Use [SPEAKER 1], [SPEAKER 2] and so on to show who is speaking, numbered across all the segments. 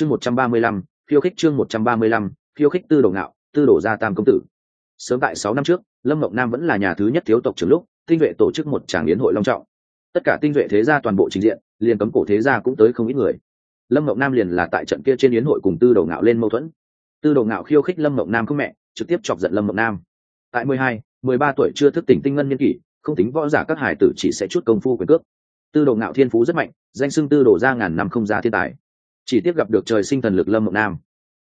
[SPEAKER 1] chương một trăm ba mươi lăm, khiêu khích chương một trăm ba mươi lăm, khiêu khích tư đồ ngạo, tư đồ gia tam công tử. Sớm tại sáu năm trước, lâm mộng nam vẫn là nhà thứ nhất thiếu tộc trưởng lúc, tinh vệ tổ chức một tràng yến hội long trọng. Tất cả tinh vệ thế gia toàn bộ trình diện, liền cấm cổ thế gia cũng tới không ít người. Lâm mộng nam liền là tại trận kia trên yến hội cùng tư đồ ngạo lên mâu thuẫn. Tư đồ ngạo khiêu khích lâm mộng nam không mẹ, trực tiếp chọc giận lâm mộng nam. Tại mười hai, mười ba tuổi chưa thức tỉnh tinh ngân nhân kỷ, không tính võ giả các hải tử chỉ sẽ chút công phu quyền cước. Tư đồ ngạo thiên phú rất mạnh, danh xưng tư đồ ra ngàn năm không ra thiên tài chỉ tiếp gặp được trời sinh thần lực lâm mộng nam.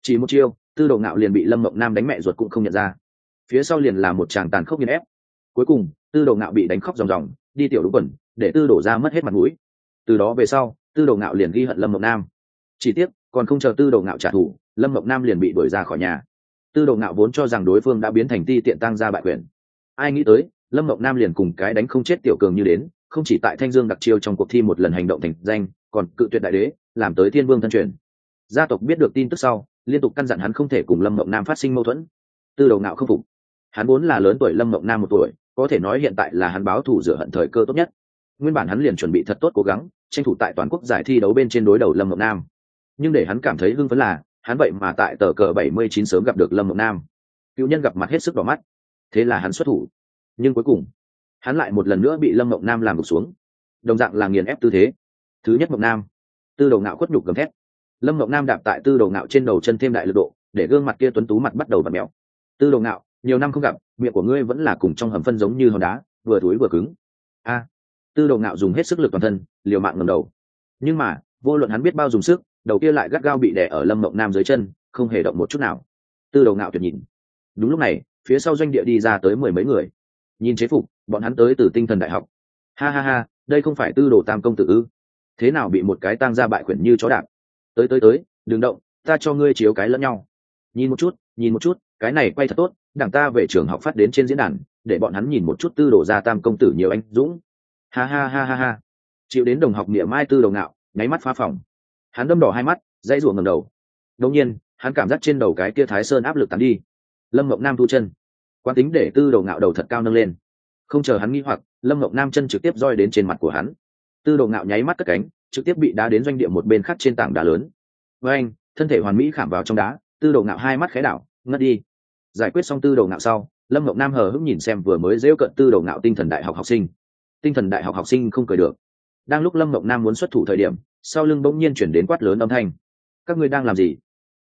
[SPEAKER 1] Chỉ một chiêu, tư đồ ngạo liền bị lâm mộng nam đánh mẹ ruột cũng không nhận ra. Phía sau liền là một chàng tàn khốc nghiền ép. Cuối cùng, tư đồ ngạo bị đánh khóc ròng ròng, đi tiểu đúng quần, để tư đổ ra mất hết mặt mũi. Từ đó về sau, tư đồ ngạo liền ghi hận lâm mộng nam. Chỉ tiếc, còn không chờ tư đồ ngạo trả thù, lâm mộng nam liền bị đuổi ra khỏi nhà. Tư đồ ngạo vốn cho rằng đối phương đã biến thành ti tiện tăng ra bại quyền. Ai nghĩ tới, lâm mộng nam liền cùng cái đánh không chết tiểu cường như đến, không chỉ tại thanh dương đặc chiêu trong cuộc thi một lần hành động thành danh còn cự tuyệt đại đế, làm tới thiên vương thân truyền. Gia tộc biết được tin tức sau, liên tục căn dặn hắn không thể cùng lâm mộng nam phát sinh mâu thuẫn. Tư đầu ngạo không phục. Hắn vốn là lớn tuổi lâm mộng nam một tuổi, có thể nói hiện tại là hắn báo thủ rửa hận thời cơ tốt nhất. Nguyên bản hắn liền chuẩn bị thật tốt cố gắng, tranh thủ tại toàn quốc giải thi đấu bên trên đối đầu lâm mộng nam. Nhưng để hắn cảm thấy hưng phấn là, hắn vậy mà tại tờ cờ bảy mươi chín sớm gặp được lâm mộng nam. Cựu nhân gặp mặt hết sức đỏ mắt. Thế là hắn xuất thủ. Nhưng cuối cùng, hắn lại một lần nữa bị lâm mộng nam làm gục xuống. Đồng dạng là nghiền ép tư thế thứ nhất mộng nam tư đầu ngạo khuất nhục gầm thét lâm mộng nam đạp tại tư đầu ngạo trên đầu chân thêm đại lực độ để gương mặt kia tuấn tú mặt bắt đầu và mèo tư đầu ngạo nhiều năm không gặp miệng của ngươi vẫn là cùng trong hầm phân giống như hòn đá vừa thối vừa cứng a tư đầu ngạo dùng hết sức lực toàn thân liều mạng ngầm đầu nhưng mà vô luận hắn biết bao dùng sức đầu kia lại gắt gao bị đè ở lâm mộng nam dưới chân không hề động một chút nào tư đầu ngạo tuyệt nhìn đúng lúc này phía sau doanh địa đi ra tới mười mấy người nhìn chế phục bọn hắn tới từ tinh thần đại học ha ha ha đây không phải tư đồ tam công tử ư? Thế nào bị một cái tang ra bại quyển như chó đạp? Tới tới tới, đừng động, ta cho ngươi chiếu cái lẫn nhau. Nhìn một chút, nhìn một chút, cái này quay thật tốt, đảng ta về trường học phát đến trên diễn đàn, để bọn hắn nhìn một chút tư đồ gia tam công tử nhiều anh dũng. Ha ha ha ha ha. Chịu đến đồng học địa mai tư đầu ngạo, nháy mắt phá phòng. Hắn đâm đỏ hai mắt, dãy ruộng ngầm đầu. Đông nhiên, hắn cảm giác trên đầu cái kia thái sơn áp lực tắn đi. Lâm mộng nam thu chân. Quán tính để tư đầu ngạo đầu thật cao nâng lên. Không chờ hắn nghi hoặc, lâm mộng nam chân trực tiếp roi đến trên mặt của hắn tư đầu ngạo nháy mắt cất cánh, trực tiếp bị đá đến doanh địa một bên khác trên tảng đá lớn. Với anh, thân thể hoàn mỹ khảm vào trong đá, tư đầu ngạo hai mắt khé đảo, ngất đi. Giải quyết xong tư đầu ngạo sau, lâm mộng nam hờ hững nhìn xem vừa mới dễu cận tư đầu ngạo tinh thần đại học học sinh. Tinh thần đại học học sinh không cười được. Đang lúc lâm mộng nam muốn xuất thủ thời điểm, sau lưng bỗng nhiên chuyển đến quát lớn âm thanh. Các ngươi đang làm gì?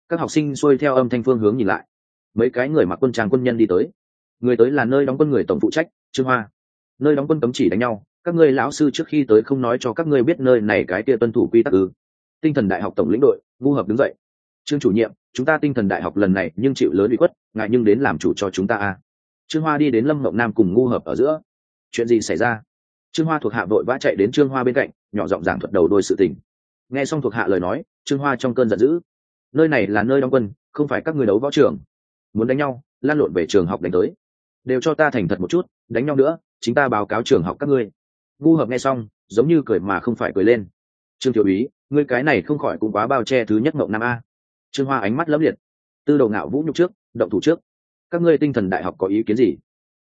[SPEAKER 1] Các học sinh xuôi theo âm thanh phương hướng nhìn lại. Mấy cái người mặc quân trang quân nhân đi tới. Người tới là nơi đóng quân người tổng phụ trách, trương hoa. Nơi đóng quân cấm chỉ đánh nhau các ngươi lão sư trước khi tới không nói cho các ngươi biết nơi này cái kia tuân thủ quy tắc ư? Tinh thần đại học tổng lĩnh đội ngu hợp đứng dậy. Trương chủ nhiệm, chúng ta tinh thần đại học lần này nhưng chịu lớn bị khuất, ngại nhưng đến làm chủ cho chúng ta a trương hoa đi đến lâm mộng nam cùng ngu hợp ở giữa. Chuyện gì xảy ra? Trương hoa thuộc hạ vội vã chạy đến trương hoa bên cạnh, nhỏ giọng giảng thuật đầu đôi sự tình. Nghe xong thuộc hạ lời nói, trương hoa trong cơn giận dữ. Nơi này là nơi đóng quân, không phải các người đấu võ trường. Muốn đánh nhau, lan lộn về trường học đánh tới. Đều cho ta thành thật một chút, đánh nhau nữa, chính ta báo cáo trường học các ngươi ngu hợp nghe xong, giống như cười mà không phải cười lên. Trương thiếu úy, ngươi cái này không khỏi cũng quá bao che thứ nhất mộng nam a. Trương hoa ánh mắt lấp liệt. Tư đầu ngạo vũ nhục trước, động thủ trước. Các ngươi tinh thần đại học có ý kiến gì?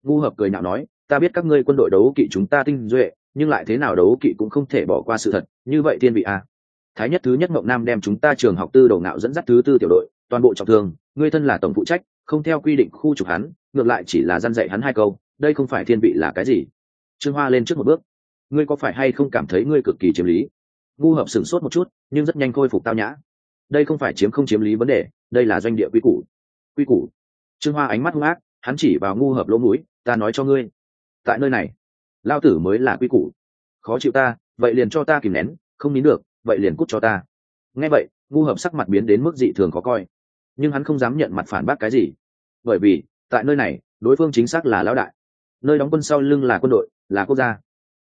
[SPEAKER 1] Ngu hợp cười nhạo nói, ta biết các ngươi quân đội đấu kỵ chúng ta tinh duệ, nhưng lại thế nào đấu kỵ cũng không thể bỏ qua sự thật, như vậy thiên vị a. Thái nhất thứ nhất mộng nam đem chúng ta trường học tư đầu ngạo dẫn dắt thứ tư tiểu đội, toàn bộ trọng thương, ngươi thân là tổng phụ trách, không theo quy định khu trục hắn, ngược lại chỉ là gian dạy hắn hai câu, đây không phải thiên vị là cái gì? Trương hoa lên trước một bước ngươi có phải hay không cảm thấy ngươi cực kỳ chiếm lý? Ngu hợp sửng sốt một chút, nhưng rất nhanh khôi phục tao nhã. Đây không phải chiếm không chiếm lý vấn đề, đây là doanh địa quy củ. Quy củ. Trương hoa ánh mắt hung ác, hắn chỉ vào ngu hợp lỗ mũi, ta nói cho ngươi, tại nơi này, lao tử mới là quy củ. Khó chịu ta, vậy liền cho ta kìm nén, không nín được, vậy liền cút cho ta. Nghe vậy, ngu hợp sắc mặt biến đến mức dị thường khó coi. Nhưng hắn không dám nhận mặt phản bác cái gì. Bởi vì, tại nơi này, đối phương chính xác là lão đại. Nơi đóng quân sau lưng là quân đội, là quốc gia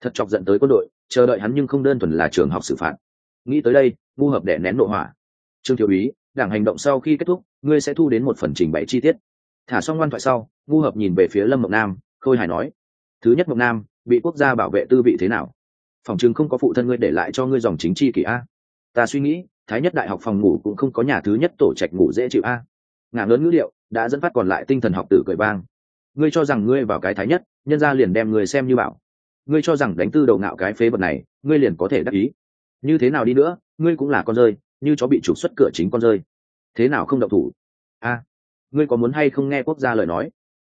[SPEAKER 1] thật chọc giận tới quân đội, chờ đợi hắn nhưng không đơn thuần là trường học xử phạt. Nghĩ tới đây ngu hợp đẻ nén nội hỏa trương thiếu úy, đảng hành động sau khi kết thúc, ngươi sẽ thu đến một phần trình bày chi tiết. Thả xong ngoan thoại sau ngu hợp nhìn về phía lâm mộng nam, khôi hài nói, thứ nhất mộng nam, bị quốc gia bảo vệ tư vị thế nào? Phòng chừng không có phụ thân ngươi để lại cho ngươi dòng chính chi kỷ a. Ta suy nghĩ, thái nhất đại học phòng ngủ cũng không có nhà thứ nhất tổ trạch ngủ dễ chịu a. Ngã lớn ngữ liệu đã dẫn phát còn lại tinh thần học tử cười bang ngươi cho rằng ngươi vào cái thái nhất, nhân ra liền đem người xem như bảo ngươi cho rằng đánh tư đầu ngạo cái phế vật này ngươi liền có thể đắc ý. Như thế nào đi nữa ngươi cũng là con rơi như chó bị trục xuất cửa chính con rơi. Thế nào không động thủ? A ngươi có muốn hay không nghe quốc gia lời nói?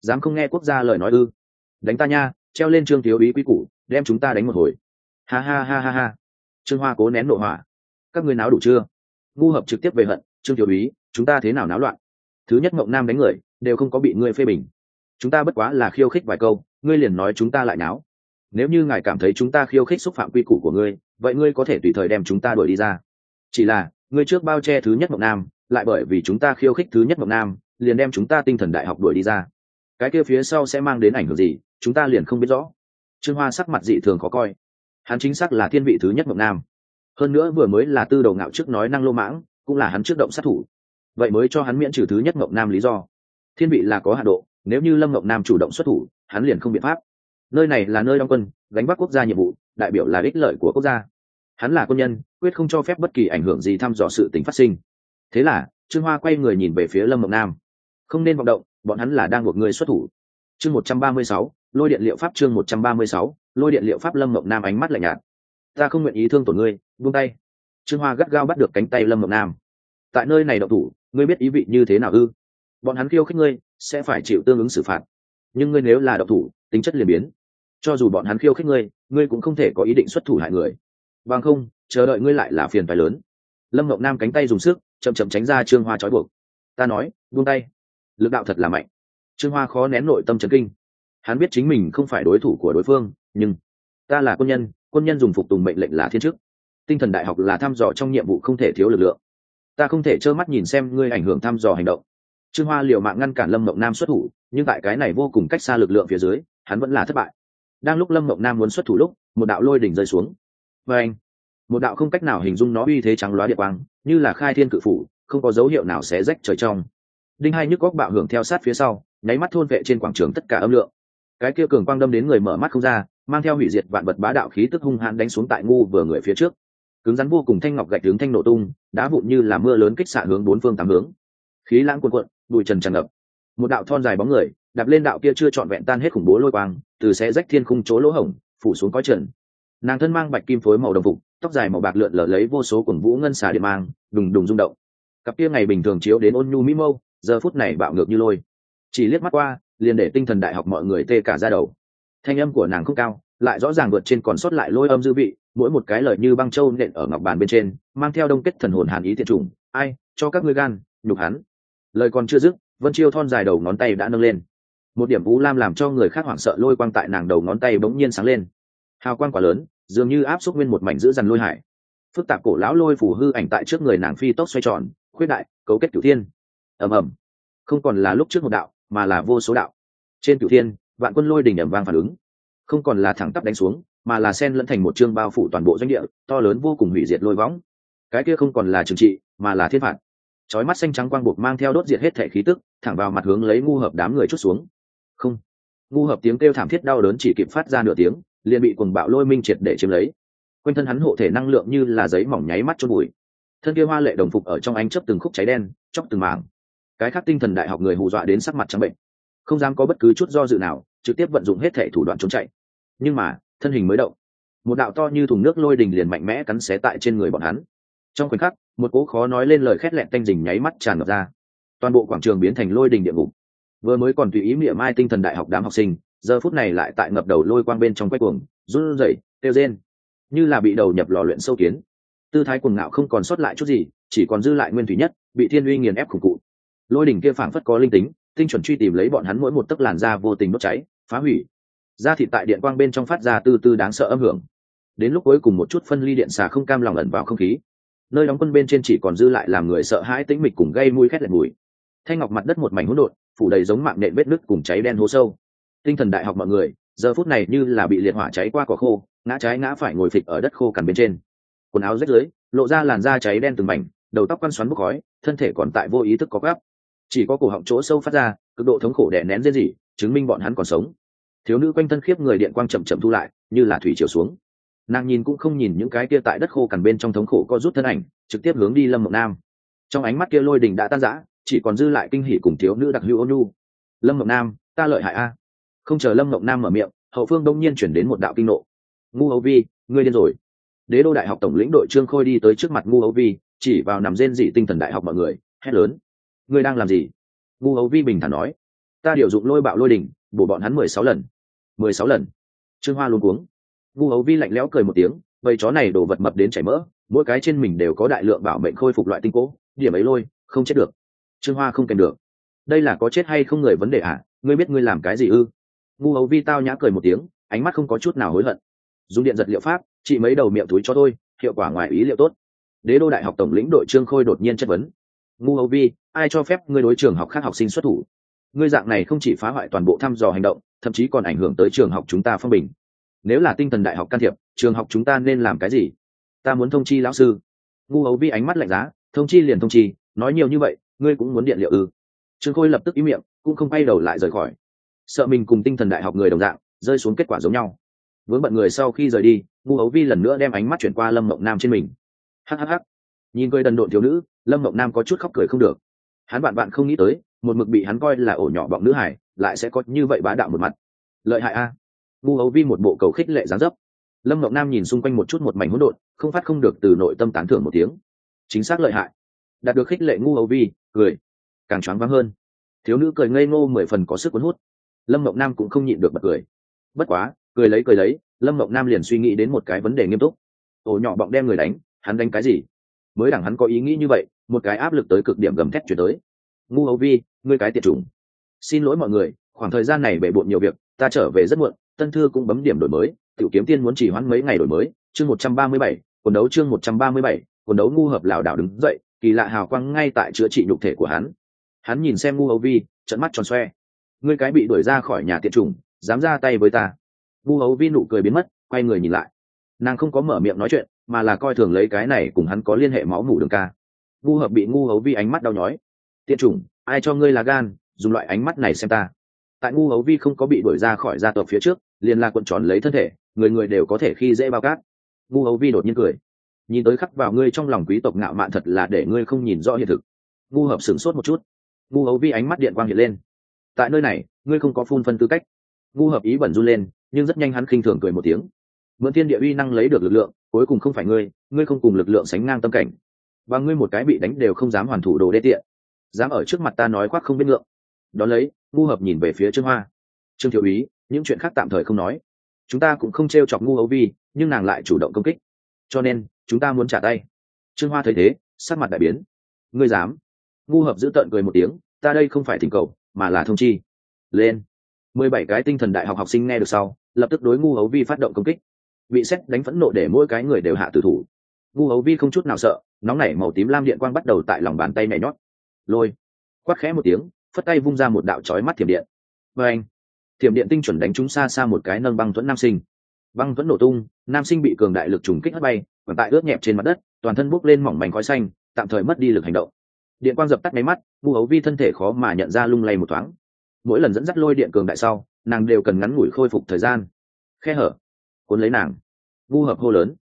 [SPEAKER 1] Dám không nghe quốc gia lời nói ư? Đánh ta nha treo lên trương thiếu úy quý củ đem chúng ta đánh một hồi. Ha ha ha ha ha. Trương hoa cố nén nội hỏa. Các ngươi náo đủ chưa? Ngu hợp trực tiếp về hận trương thiếu úy, chúng ta thế nào náo loạn? Thứ nhất mộng nam đánh người đều không có bị ngươi phê bình. Chúng ta bất quá là khiêu khích vài câu ngươi liền nói chúng ta lại náo nếu như ngài cảm thấy chúng ta khiêu khích xúc phạm quy củ của ngươi, vậy ngươi có thể tùy thời đem chúng ta đuổi đi ra. Chỉ là, ngươi trước bao che thứ nhất mộng nam, lại bởi vì chúng ta khiêu khích thứ nhất mộng nam, liền đem chúng ta tinh thần đại học đuổi đi ra. Cái kia phía sau sẽ mang đến ảnh hưởng gì, chúng ta liền không biết rõ. Trương hoa sắc mặt dị thường khó coi. Hắn chính xác là thiên vị thứ nhất mộng nam. Hơn nữa vừa mới là tư đầu ngạo trước nói năng lô mãng, cũng là hắn trước động sát thủ. Vậy mới cho hắn miễn trừ thứ nhất mộng nam lý do. Thiên vị là có hạ độ, nếu như lâm mộng nam chủ động xuất thủ, hắn liền không biện pháp nơi này là nơi đóng quân, gánh vác quốc gia nhiệm vụ, đại biểu là ích lợi của quốc gia. Hắn là quân nhân, quyết không cho phép bất kỳ ảnh hưởng gì thăm dò sự tính phát sinh. Thế là, trương hoa quay người nhìn về phía lâm mộng nam. Không nên vọng động, bọn hắn là đang buộc người xuất thủ. Chương một trăm ba mươi sáu, lôi điện liệu pháp chương một trăm ba mươi sáu, lôi điện liệu pháp lâm mộng nam ánh mắt lạnh nhạt. Ta không nguyện ý thương tổn ngươi, buông tay. Trương hoa gắt gao bắt được cánh tay lâm mộng nam. Tại nơi này đậu thủ, ngươi biết ý vị như thế nào ư? Bọn hắn khiêu khích ngươi, sẽ phải chịu tương ứng xử phạt. Nhưng ngươi nếu là đậu thủ, tính chất liền biến cho dù bọn hắn khiêu khích ngươi ngươi cũng không thể có ý định xuất thủ hại người. Bằng không, chờ đợi ngươi lại là phiền phái lớn. Lâm ngọc nam cánh tay dùng sức, chậm chậm tránh ra trương hoa trói buộc. Ta nói, buông tay. Lực đạo thật là mạnh. Trương hoa khó nén nội tâm trấn kinh. Hắn biết chính mình không phải đối thủ của đối phương, nhưng ta là quân nhân quân nhân dùng phục tùng mệnh lệnh là thiên chức. Tinh thần đại học là thăm dò trong nhiệm vụ không thể thiếu lực lượng. Ta không thể trơ mắt nhìn xem ngươi ảnh hưởng thăm dò hành động. Trương hoa liều mạng ngăn cản lâm mộng nam xuất thủ, nhưng tại cái này vô cùng cách xa lực lượng phía dưới, hắn vẫn là thất bại đang lúc lâm mộng nam muốn xuất thủ lúc, một đạo lôi đỉnh rơi xuống. Và anh, một đạo không cách nào hình dung nó uy thế trắng loá địa quang, như là khai thiên cự phủ, không có dấu hiệu nào sẽ rách trời trong. Đinh hai nhức góc bạo hưởng theo sát phía sau, nháy mắt thôn vệ trên quảng trường tất cả âm lượng. Cái kia cường quang đâm đến người mở mắt không ra, mang theo hủy diệt vạn vật bá đạo khí tức hung hãn đánh xuống tại ngu vừa người phía trước. Cứng rắn vô cùng thanh ngọc gạch hướng thanh nổ tung, đá vụn như là mưa lớn kích xạ hướng bốn phương tám hướng. Khí lãng cuồn cuộn, bụi trần tràn ngập. Một đạo thon dài bóng người đạp lên đạo kia chưa trọn vẹn tan hết khủng bố lôi quang, từ sẽ rách thiên khung chỗ lỗ hổng, phủ xuống cõi trần. Nàng thân mang bạch kim phối màu đồng phục, tóc dài màu bạc lượn lờ lấy vô số cuồng vũ ngân xà điện mang, đùng đùng rung động. Cặp kia ngày bình thường chiếu đến ôn nhu mỹ mâu, giờ phút này bạo ngược như lôi. Chỉ liếc mắt qua, liền để tinh thần đại học mọi người tê cả ra đầu. Thanh âm của nàng không cao, lại rõ ràng vượt trên còn sót lại lôi âm dư vị, mỗi một cái lời như băng châu nện ở ngọc bàn bên trên, mang theo đông kết thần hồn hàn ý thiệt trùng. Ai, cho các ngươi gan, nhục hắn. Lời còn chưa dứt, vân chiêu thon dài đầu ngón tay đã nâng lên một điểm vũ lam làm cho người khác hoảng sợ lôi quang tại nàng đầu ngón tay bỗng nhiên sáng lên. Hào quang quả lớn, dường như áp xúc nguyên một mảnh giữ dằn lôi hải. Phức tạp cổ lão lôi phủ hư ảnh tại trước người nàng phi tốc xoay tròn, khuyết đại, cấu kết cửu thiên. Ầm ầm. Không còn là lúc trước một đạo, mà là vô số đạo. Trên cửu thiên, vạn quân lôi đỉnh ẩm vang phản ứng. Không còn là thẳng tắp đánh xuống, mà là sen lẫn thành một chương bao phủ toàn bộ doanh địa, to lớn vô cùng hủy diệt lôi võng. Cái kia không còn là trừng trị, mà là thiên phạt. Chói mắt xanh trắng quang buộc mang theo đốt diệt hết thể khí tức, thẳng vào mặt hướng lấy ngu hợp đám người chút xuống không. Ngu hợp tiếng kêu thảm thiết đau đớn chỉ kịp phát ra nửa tiếng, liền bị quần bạo lôi minh triệt để chiếm lấy. Quanh thân hắn hộ thể năng lượng như là giấy mỏng nháy mắt chôn bụi thân kia hoa lệ đồng phục ở trong ánh chớp từng khúc cháy đen, chóc từng mảng. Cái khác tinh thần đại học người hù dọa đến sắc mặt trắng bệnh. Không dám có bất cứ chút do dự nào, trực tiếp vận dụng hết thể thủ đoạn trốn chạy. Nhưng mà, thân hình mới động. Một đạo to như thùng nước lôi đình liền mạnh mẽ cắn xé tại trên người bọn hắn. Trong khoảnh khắc, một cố khó nói lên lời khét lẹn tanh dình nháy mắt tràn ngập ra. Toàn bộ quảng trường biến thành lôi đình địa ngục vừa mới còn tùy ý miệng mai tinh thần đại học đám học sinh, giờ phút này lại tại ngập đầu lôi quang bên trong quay cuồng, run rẩy, kêu rên. Như là bị đầu nhập lò luyện sâu kiến. Tư thái quần ngạo không còn sót lại chút gì, chỉ còn dư lại nguyên thủy nhất, bị thiên uy nghiền ép khủng cụ. Lôi đỉnh kia phảng phất có linh tính, tinh chuẩn truy tìm lấy bọn hắn mỗi một tấc làn da vô tình đốt cháy, phá hủy. Da thịt tại điện quang bên trong phát ra tư tư đáng sợ âm hưởng. Đến lúc cuối cùng một chút phân ly điện xà không cam lòng ẩn vào không khí. Nơi đóng quân bên trên chỉ còn dư lại làm người sợ hãi tĩnh mịch cùng gây mùi khét lẹt mùi. Thanh ngọc mặt đất một mảnh hỗn độn phủ đầy giống mạng nện vết nứt cùng cháy đen hố sâu. Tinh thần đại học mọi người, giờ phút này như là bị liệt hỏa cháy qua cỏ khô, ngã trái ngã phải ngồi phịch ở đất khô cằn bên trên. Quần áo rách rưới, lộ ra làn da cháy đen từng mảnh, đầu tóc quăn xoắn bốc khói, thân thể còn tại vô ý thức có gáp chỉ có cổ họng chỗ sâu phát ra, cực độ thống khổ đè nén riêng gì, chứng minh bọn hắn còn sống. Thiếu nữ quanh thân khiếp người điện quang chậm chậm thu lại, như là thủy chiều xuống. Nàng nhìn cũng không nhìn những cái kia tại đất khô cằn bên trong thống khổ co rút thân ảnh, trực tiếp hướng đi lâm mộng nam. Trong ánh mắt kia lôi đình đã tan rã chỉ còn dư lại kinh hỉ cùng thiếu nữ đặc hữu ôn nhu. Lâm mộng nam, ta lợi hại a. Không chờ lâm mộng nam mở miệng, hậu phương đông nhiên chuyển đến một đạo kinh nộ. Ngu hấu vi, ngươi điên rồi. Đế đô đại học tổng lĩnh đội trương khôi đi tới trước mặt ngu hấu vi, chỉ vào nằm rên dị tinh thần đại học mọi người, hét lớn. Ngươi đang làm gì? Ngu hấu vi bình thản nói. Ta điều dụng lôi bạo lôi đỉnh, bổ bọn hắn mười sáu lần. Mười sáu lần. Trương hoa luôn cuống. Ngu hấu vi lạnh lẽo cười một tiếng, vậy chó này đổ vật mập đến chảy mỡ, mỗi cái trên mình đều có đại lượng bảo mệnh khôi phục loại tinh cố, điểm ấy lôi, không chết được trương hoa không kèm được. Đây là có chết hay không người vấn đề à ngươi biết ngươi làm cái gì ư? Ngu hầu vi tao nhã cười một tiếng, ánh mắt không có chút nào hối hận. Dùng điện giật liệu pháp, chị mấy đầu miệng túi cho tôi hiệu quả ngoài ý liệu tốt. Đế đô đại học tổng lĩnh đội trương khôi đột nhiên chất vấn. Ngu hầu vi, ai cho phép ngươi đối trường học khác học sinh xuất thủ? Ngươi dạng này không chỉ phá hoại toàn bộ thăm dò hành động, thậm chí còn ảnh hưởng tới trường học chúng ta phong bình. Nếu là tinh thần đại học can thiệp, trường học chúng ta nên làm cái gì? Ta muốn thông chi lão sư. Ngu hầu vi ánh mắt lạnh giá, thông chi liền thông chi, nói nhiều như vậy ngươi cũng muốn điện liệu ư? Trương khôi lập tức ý miệng, cũng không quay đầu lại rời khỏi. Sợ mình cùng tinh thần đại học người đồng dạng, rơi xuống kết quả giống nhau. Vướng bận người sau khi rời đi ngu hấu vi lần nữa đem ánh mắt chuyển qua lâm mộng nam trên mình. Hhh nhìn cười đần độn thiếu nữ, lâm mộng nam có chút khóc cười không được. Hắn bạn bạn không nghĩ tới, một mực bị hắn coi là ổ nhỏ bọng nữ hải, lại sẽ có như vậy bá đạo một mặt. Lợi hại a. Ngu hấu vi một bộ cầu khích lệ gián dấp. Lâm mộng nam nhìn xung quanh một chút một mảnh hỗn độn, không phát không được từ nội tâm tán thưởng một tiếng. Chính xác lợi hại. Đạt được khích lệ ngu hấu vi cười. Càng choáng váng hơn. Thiếu nữ cười ngây ngô mười phần có sức cuốn hút. Lâm mộng nam cũng không nhịn được bật cười. Bất quá, cười lấy cười lấy, lâm mộng nam liền suy nghĩ đến một cái vấn đề nghiêm túc. Ổ nhỏ bọng đem người đánh, hắn đánh cái gì? Mới đẳng hắn có ý nghĩ như vậy, một cái áp lực tới cực điểm gầm thét chuyển tới. Ngu hầu vi, ngươi cái tiệt trùng xin lỗi mọi người, khoảng thời gian này bể bộn nhiều việc, ta trở về rất muộn, tân thư cũng bấm điểm đổi mới, tiểu kiếm tiên muốn chỉ hoãn mấy ngày đổi mới. Chương một trăm ba mươi bảy, quần đấu chương một trăm ba mươi bảy, quần đấu ngu hợp lảo đảo đứng dậy kỳ lạ hào quang ngay tại chữa trị nhục thể của hắn. Hắn nhìn xem ngu hầu vi trận mắt tròn xoe. Ngươi cái bị đuổi ra khỏi nhà tiện trùng dám ra tay với ta. Ngu hầu vi nụ cười biến mất quay người nhìn lại. Nàng không có mở miệng nói chuyện mà là coi thường lấy cái này cùng hắn có liên hệ máu mủ đường ca. Ngu hợp bị ngu hầu vi ánh mắt đau nhói. Tiện trùng, ai cho ngươi là gan dùng loại ánh mắt này xem ta. Tại ngu hầu vi không có bị đuổi ra khỏi gia tộc phía trước liền là cuộn tròn lấy thân thể người người đều có thể khi dễ bao cát. Ngu hầu vi đột nhiên cười nhìn tới khắc vào ngươi trong lòng quý tộc ngạo mạn thật là để ngươi không nhìn rõ hiện thực. Ngu hợp sửng sốt một chút. Ngu hấu vi ánh mắt điện quang hiện lên. Tại nơi này, ngươi không có phun phân tư cách. Ngu hợp ý bẩn run lên, nhưng rất nhanh hắn khinh thường cười một tiếng. Mượn thiên địa uy năng lấy được lực lượng, cuối cùng không phải ngươi ngươi không cùng lực lượng sánh ngang tâm cảnh. Và ngươi một cái bị đánh đều không dám hoàn thủ đồ đê tiện. Dám ở trước mặt ta nói khoác không biết ngượng. Đón lấy, ngu hợp nhìn về phía trương hoa. Trương thiếu úy, những chuyện khác tạm thời không nói. Chúng ta cũng không t r e o chọc ngu hấu vi, nhưng nàng lại chủ động công kích. Cho nên chúng ta muốn trả tay. Trương hoa thấy thế, sắc mặt đại biến. Ngươi dám? Ngu hợp giữ tợn cười một tiếng, ta đây không phải thỉnh cầu, mà là thông chi. Lên. Mười bảy cái tinh thần đại học học sinh nghe được sau, lập tức đối ngu hấu vi phát động công kích. Bị xét đánh phẫn nộ để mỗi cái người đều hạ tử thủ. Ngu hấu vi không chút nào sợ, nóng nảy màu tím lam điện quang bắt đầu tại lòng bàn tay nhảy nhót. Lôi. Quát khẽ một tiếng, phất tay vung ra một đạo chói mắt thiểm điện. Và anh thiểm điện tinh chuẩn đánh trúng xa xa một cái nâng băng thuẫn nam sinh. Băng thuẫn nổ tung, nam sinh bị cường đại lực trùng kích hất bay và tại ướt nhẹp trên mặt đất, toàn thân bốc lên mỏng mảnh khói xanh, tạm thời mất đi lực hành động. Điện quang dập tắt máy mắt, vu hấu vi thân thể khó mà nhận ra lung lay một thoáng. Mỗi lần dẫn dắt lôi điện cường đại sau, nàng đều cần ngắn ngủi khôi phục thời gian. Khe hở, cuốn lấy nàng. Vu hợp hô lớn.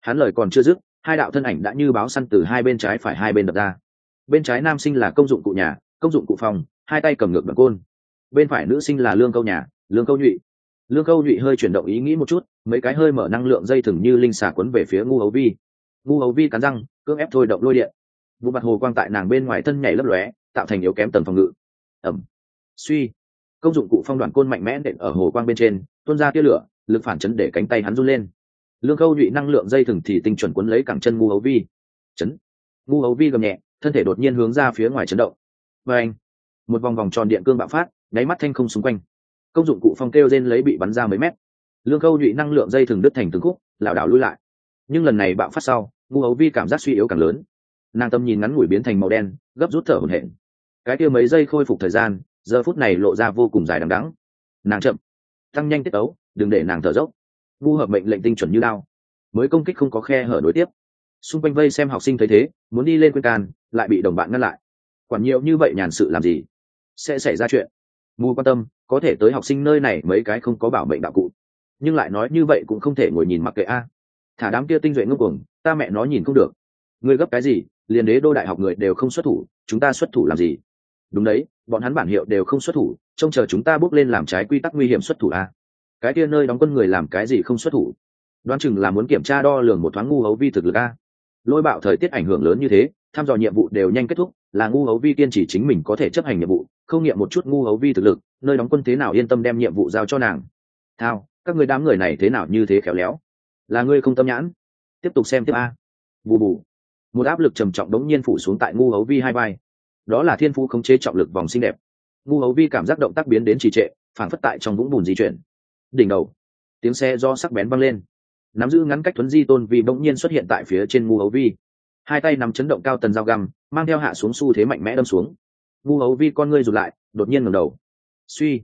[SPEAKER 1] Hắn lời còn chưa dứt, hai đạo thân ảnh đã như báo săn từ hai bên trái phải hai bên đập ra. Bên trái nam sinh là công dụng cụ nhà, công dụng cụ phòng, hai tay cầm ngược bằng côn. Bên phải nữ sinh là lương câu nhà, lương câu nhụy lương câu nhụy hơi chuyển động ý nghĩ một chút, mấy cái hơi mở năng lượng dây thừng như linh xà quấn về phía ngu hấu vi. Ngu hấu vi cắn răng, cưỡng ép thôi động lôi điện. Vụ mặt hồ quang tại nàng bên ngoài thân nhảy lấp lóe, tạo thành yếu kém tầng phòng ngự. Ẩm suy. Công dụng cụ phong đoàn côn mạnh mẽ nện ở hồ quang bên trên, tuôn ra tia lửa, lực phản chấn để cánh tay hắn run lên. Lương câu nhụy năng lượng dây thừng thì tinh chuẩn quấn lấy cẳng chân ngu hấu vi. Chấn. Ngu hấu vi gầm nhẹ, thân thể đột nhiên hướng ra phía ngoài chấn động. Và anh, một vòng vòng tròn điện cương bạo phát, nháy mắt thanh không xung quanh công dụng cụ phong kêu rên lấy bị bắn ra mấy mét. Lương câu nhụy năng lượng dây thường đứt thành từng khúc, lảo đảo lui lại. Nhưng lần này bạo phát sau ngu hấu vi cảm giác suy yếu càng lớn. Nàng tâm nhìn ngắn ngủi biến thành màu đen, gấp rút thở hổn hển. Cái kia mấy giây khôi phục thời gian, giờ phút này lộ ra vô cùng dài đằng đắng nàng chậm, tăng nhanh tiết ấu đừng để nàng thở dốc. Ngu hợp mệnh lệnh tinh chuẩn như lao mới công kích không có khe hở đối tiếp. Xung quanh vây xem học sinh thấy thế, muốn đi lên quên can, lại bị đồng bạn ngăn lại. Quản nhiều như vậy nhàn sự làm gì? Sẽ xảy ra chuyện. Mù quan tâm có thể tới học sinh nơi này mấy cái không có bảo mệnh đạo cụ. Nhưng lại nói như vậy cũng không thể ngồi nhìn mặc kệ a. Thả đám kia tinh duệ ngốc cuồng, ta mẹ nó nhìn không được. Ngươi gấp cái gì, liền đế đô đại học người đều không xuất thủ, chúng ta xuất thủ làm gì? Đúng đấy, bọn hắn bản hiệu đều không xuất thủ, trông chờ chúng ta bước lên làm trái quy tắc nguy hiểm xuất thủ a. Cái kia nơi đóng quân người làm cái gì không xuất thủ? Đoán chừng là muốn kiểm tra đo lường một thoáng ngu hấu vi thực lực a. Lôi bạo thời tiết ảnh hưởng lớn như thế, thăm dò nhiệm vụ đều nhanh kết thúc, là ngu hấu vi kiên chỉ chính mình có thể chấp hành nhiệm vụ không nghiệm một chút ngu hấu vi thực lực, nơi đóng quân thế nào yên tâm đem nhiệm vụ giao cho nàng. Thao, các người đám người này thế nào như thế khéo léo? Là ngươi không tâm nhãn? Tiếp tục xem tiếp a. Bù bù. Một áp lực trầm trọng đống nhiên phủ xuống tại ngu hấu vi hai vai. Đó là thiên phú khống chế trọng lực vòng xinh đẹp. Ngu hấu vi cảm giác động tác biến đến trì trệ phản phất tại trong vũng bùn di chuyển. Đỉnh đầu. Tiếng xe do sắc bén băng lên. Nắm giữ ngắn cách thuấn di tôn vì bỗng nhiên xuất hiện tại phía trên ngu hấu vi. Hai tay nắm chấn động cao tần dao găm, mang theo hạ xuống xu thế mạnh mẽ đâm xuống vu hấu vi con ngươi rụt lại, đột nhiên ngầm đầu. Suy,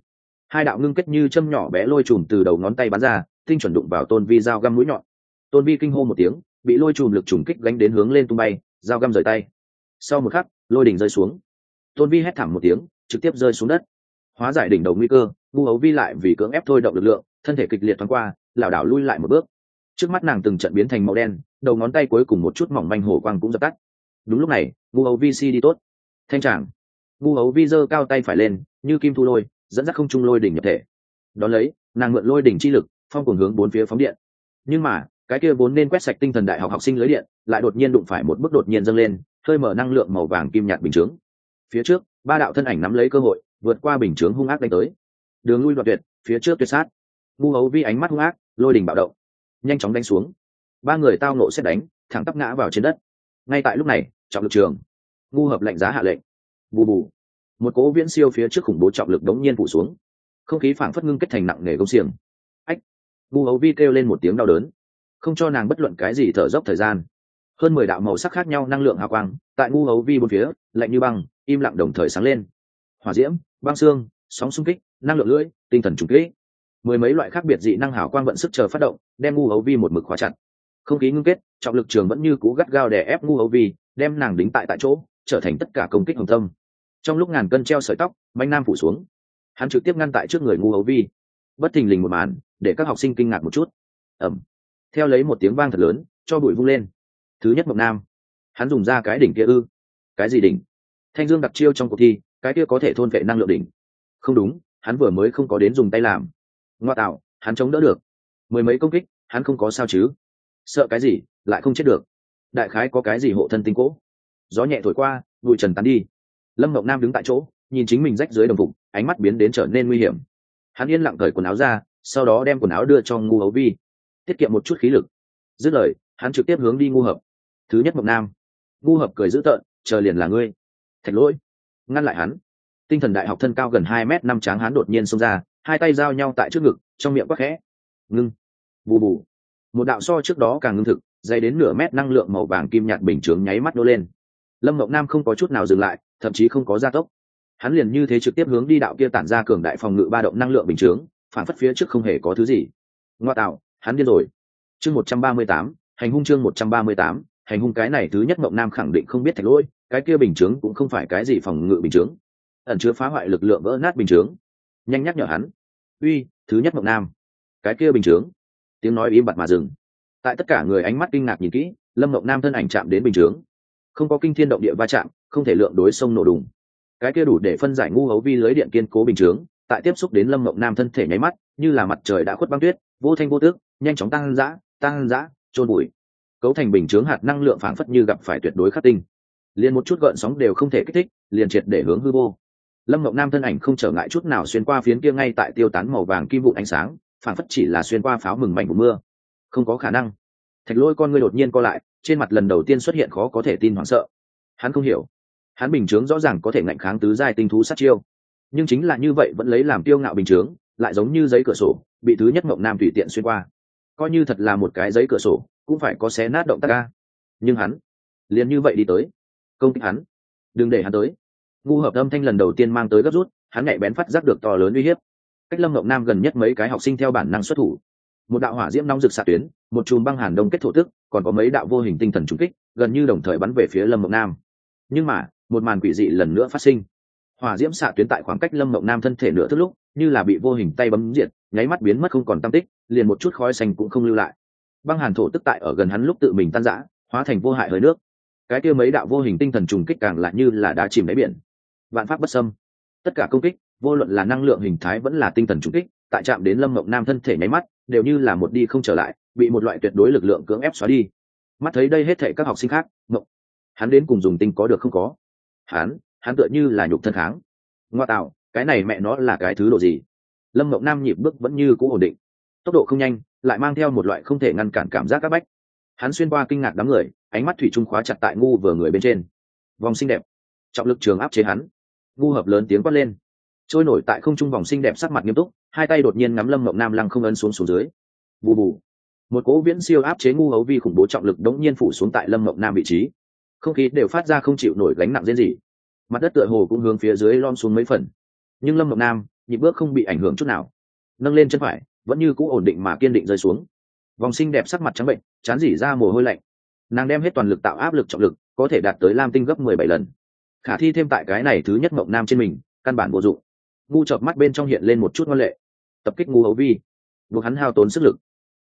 [SPEAKER 1] hai đạo ngưng kết như châm nhỏ bé lôi chùm từ đầu ngón tay bắn ra, tinh chuẩn đụng vào tôn vi dao găm mũi nhọn. Tôn vi kinh hô một tiếng, bị lôi chùm lực trùng kích gánh đến hướng lên tung bay, dao găm rời tay. Sau một khắc, lôi đỉnh rơi xuống. Tôn vi hét thảm một tiếng, trực tiếp rơi xuống đất. Hóa giải đỉnh đầu nguy cơ, vu hấu vi lại vì cưỡng ép thôi động lực lượng, thân thể kịch liệt thoáng qua, lảo đảo lui lại một bước. Trước mắt nàng từng trận biến thành màu đen, đầu ngón tay cuối cùng một chút mỏng manh hổ quang cũng dập tắt. Đúng lúc này, vu hấu vi si đi tốt. Thanh tràng ngu hấu vi giơ cao tay phải lên, như kim thu lôi, dẫn dắt không trung lôi đỉnh nhập thể. Đón lấy, nàng mượn lôi đỉnh chi lực, phong cùng hướng bốn phía phóng điện. Nhưng mà, cái kia vốn nên quét sạch tinh thần đại học học sinh lưới điện, lại đột nhiên đụng phải một bước đột nhiên dâng lên, hơi mở năng lượng màu vàng kim nhạt bình chướng. Phía trước, ba đạo thân ảnh nắm lấy cơ hội, vượt qua bình chướng hung ác đánh tới. Đường lui đoạt tuyệt, phía trước tuyệt sát. Ngu hấu vi ánh mắt hung ác, lôi đỉnh bạo động. Nhanh chóng đánh xuống. Ba người tao nộ xét đánh, thẳng tắp ngã vào trên đất. Ngay tại lúc này, trọng lực trường. Ngu hợp lệnh giá hạ lệnh bù bù. Một cố viễn siêu phía trước khủng bố trọng lực đống nhiên phủ xuống. Không khí phảng phất ngưng kết thành nặng nề công xiềng. Ách. Ngu hấu vi kêu lên một tiếng đau đớn. Không cho nàng bất luận cái gì thở dốc thời gian. Hơn mười đạo màu sắc khác nhau năng lượng hào quang, tại ngu hấu vi bốn phía, lạnh như băng, im lặng đồng thời sáng lên. Hỏa diễm, băng xương, sóng xung kích, năng lượng lưỡi, tinh thần trùng kỹ mười mấy loại khác biệt dị năng hảo quang vận sức chờ phát động, đem ngu hấu vi một mực khóa chặt. Không khí ngưng kết, trọng lực trường vẫn như cú gắt gao đè ép ngu hấu vi, đem nàng đính tại tại chỗ trở thành tất cả công kích hồng tâm. Trong lúc ngàn cân treo sợi tóc, manh nam phủ xuống. Hắn trực tiếp ngăn tại trước người ngu hấu vi. Bất thình lình một màn, để các học sinh kinh ngạc một chút. Ẩm theo lấy một tiếng vang thật lớn, cho bụi vung lên. Thứ nhất mộng nam. Hắn dùng ra cái đỉnh kia ư. Cái gì đỉnh? Thanh dương đặc chiêu trong cuộc thi, cái kia có thể thôn vệ năng lượng đỉnh. Không đúng, hắn vừa mới không có đến dùng tay làm. Ngoa tạo, hắn chống đỡ được. Mười mấy công kích, hắn không có sao chứ. Sợ cái gì, lại không chết được. Đại khái có cái gì hộ thân tinh cỗ gió nhẹ thổi qua, bụi trần tán đi. Lâm mộng nam đứng tại chỗ, nhìn chính mình rách dưới đồng phục, ánh mắt biến đến trở nên nguy hiểm. Hắn yên lặng cởi quần áo ra, sau đó đem quần áo đưa cho ngu hấu vi, tiết kiệm một chút khí lực. Dứt lời, hắn trực tiếp hướng đi ngu hợp. Thứ nhất mộng nam, ngu hợp cười dữ tợn, chờ liền là ngươi. Thạch lỗi. Ngăn lại hắn, tinh thần đại học thân cao gần hai m năm tráng hắn đột nhiên xông ra, hai tay giao nhau tại trước ngực, trong miệng quắc khẽ. Ngưng. Bù bù. Một đạo so trước đó càng ngưng thực, dày đến nửa mét năng lượng màu vàng kim nhạt bình chướng nháy mắt nô lên lâm mộng nam không có chút nào dừng lại, thậm chí không có gia tốc. Hắn liền như thế trực tiếp hướng đi đạo kia tản ra cường đại phòng ngự ba động năng lượng bình chướng, phản phất phía trước không hề có thứ gì. Ngoa tạo, hắn điên rồi. Chương một trăm ba mươi tám, hành hung chương một trăm ba mươi tám, hành hung cái này thứ nhất mộng nam khẳng định không biết thạch lỗi, cái kia bình chướng cũng không phải cái gì phòng ngự bình chướng. Ẩn chứa phá hoại lực lượng vỡ nát bình chướng. Nhanh nhắc nhở hắn. Uy, thứ nhất mộng nam. Cái kia bình chướng. Tiếng nói im bặt mà dừng. Tại tất cả người ánh mắt kinh ngạc nhìn kỹ, lâm mộng nam thân ảnh chạm đến bình chướng không có kinh thiên động địa va chạm, không thể lượng đối sông nổ đùng. Cái kia đủ để phân giải ngu hấu vi lưới điện kiên cố bình chướng, tại tiếp xúc đến lâm mộng nam thân thể nháy mắt, như là mặt trời đã khuất băng tuyết, vô thanh vô tước nhanh chóng tăng dã tăng dã trôn bụi. Cấu thành bình chướng hạt năng lượng phảng phất như gặp phải tuyệt đối khắc tinh. Liền một chút gợn sóng đều không thể kích thích, liền triệt để hướng hư vô. Lâm mộng nam thân ảnh không trở ngại chút nào xuyên qua phiến kia ngay tại tiêu tán màu vàng kim vụ ánh sáng phản phất chỉ là xuyên qua pháo mừng mạnh của mưa. Không có khả năng. Thạch lôi con ngươi đột nhiên co lại trên mặt lần đầu tiên xuất hiện khó có thể tin hoảng sợ. Hắn không hiểu. Hắn bình chướng rõ ràng có thể ngạnh kháng tứ giai tinh thú sát chiêu. Nhưng chính là như vậy vẫn lấy làm tiêu ngạo bình chướng, lại giống như giấy cửa sổ, bị thứ nhất mộng nam tùy tiện xuyên qua. Coi như thật là một cái giấy cửa sổ, cũng phải có xé nát động tác ca nhưng hắn liền như vậy đi tới. Công kích hắn. Đừng để hắn tới. Ngu hợp âm thanh lần đầu tiên mang tới gấp rút, hắn nhạy bén phát giác được to lớn uy hiếp. Cách lâm ngọc nam gần nhất mấy cái học sinh theo bản năng xuất thủ một đạo hỏa diễm nóng rực xạ tuyến, một chùm băng hàn đông kết thổ tức, còn có mấy đạo vô hình tinh thần trung kích, gần như đồng thời bắn về phía lâm ngọc nam. Nhưng mà, một màn quỷ dị lần nữa phát sinh. Hỏa diễm xạ tuyến tại khoảng cách lâm ngọc nam thân thể nửa thức lúc, như là bị vô hình tay bấm diệt, nháy mắt biến mất không còn tam tích, liền một chút khói xanh cũng không lưu lại. Băng hàn thổ tức tại ở gần hắn lúc tự mình tan rã, hóa thành vô hại hơi nước. Cái kia mấy đạo vô hình tinh thần trùng kích càng lại như là đá chìm đáy biển. Vạn pháp bất xâm. Tất cả công kích, vô luận là năng lượng hình thái vẫn là tinh thần trùng kích, tại chạm đến lâm mộng nam thân thể nháy mắt đều như là một đi không trở lại, bị một loại tuyệt đối lực lượng cưỡng ép xóa đi. Mắt thấy đây hết thệ các học sinh khác mộng hắn đến cùng dùng tinh có được không có? Hắn hắn tựa như là nhục thân kháng. Ngoa tạo, cái này mẹ nó là cái thứ độ gì? Lâm mộng nam nhịp bước vẫn như cũ ổn định. Tốc độ không nhanh, lại mang theo một loại không thể ngăn cản cảm giác các bách. Hắn xuyên qua kinh ngạc đám người, ánh mắt thủy trung khóa chặt tại ngu vừa người bên trên. Vòng xinh đẹp, trọng lực trường áp chế hắn. Ngu hợp lớn tiếng quát lên trôi nổi tại không trung vòng xinh đẹp sắc mặt nghiêm túc, hai tay đột nhiên ngắm lâm mộng nam lăng không ấn xuống xuống dưới. Bù bù. Một cỗ viễn siêu áp chế ngu hấu vi khủng bố trọng lực đống nhiên phủ xuống tại lâm mộng nam vị trí. Không khí đều phát ra không chịu nổi gánh nặng diễn gì mặt đất tựa hồ cũng hướng phía dưới lom xuống mấy phần. Nhưng lâm mộng nam, nhịp bước không bị ảnh hưởng chút nào. Nâng lên chân phải, vẫn như cũ ổn định mà kiên định rơi xuống. Vòng xinh đẹp sắc mặt trắng bệnh, chán dỉ ra mồ hôi lạnh. Nàng đem hết toàn lực tạo áp lực trọng lực, có thể đạt tới lam tinh gấp mười bảy lần. Khả thi thêm tại cái này thứ nhất mộng nam trên mình, căn bản vô dụng ngu chợp mắt bên trong hiện lên một chút ngoan lệ. Tập kích ngu hấu vi. Buộc hắn hao tốn sức lực.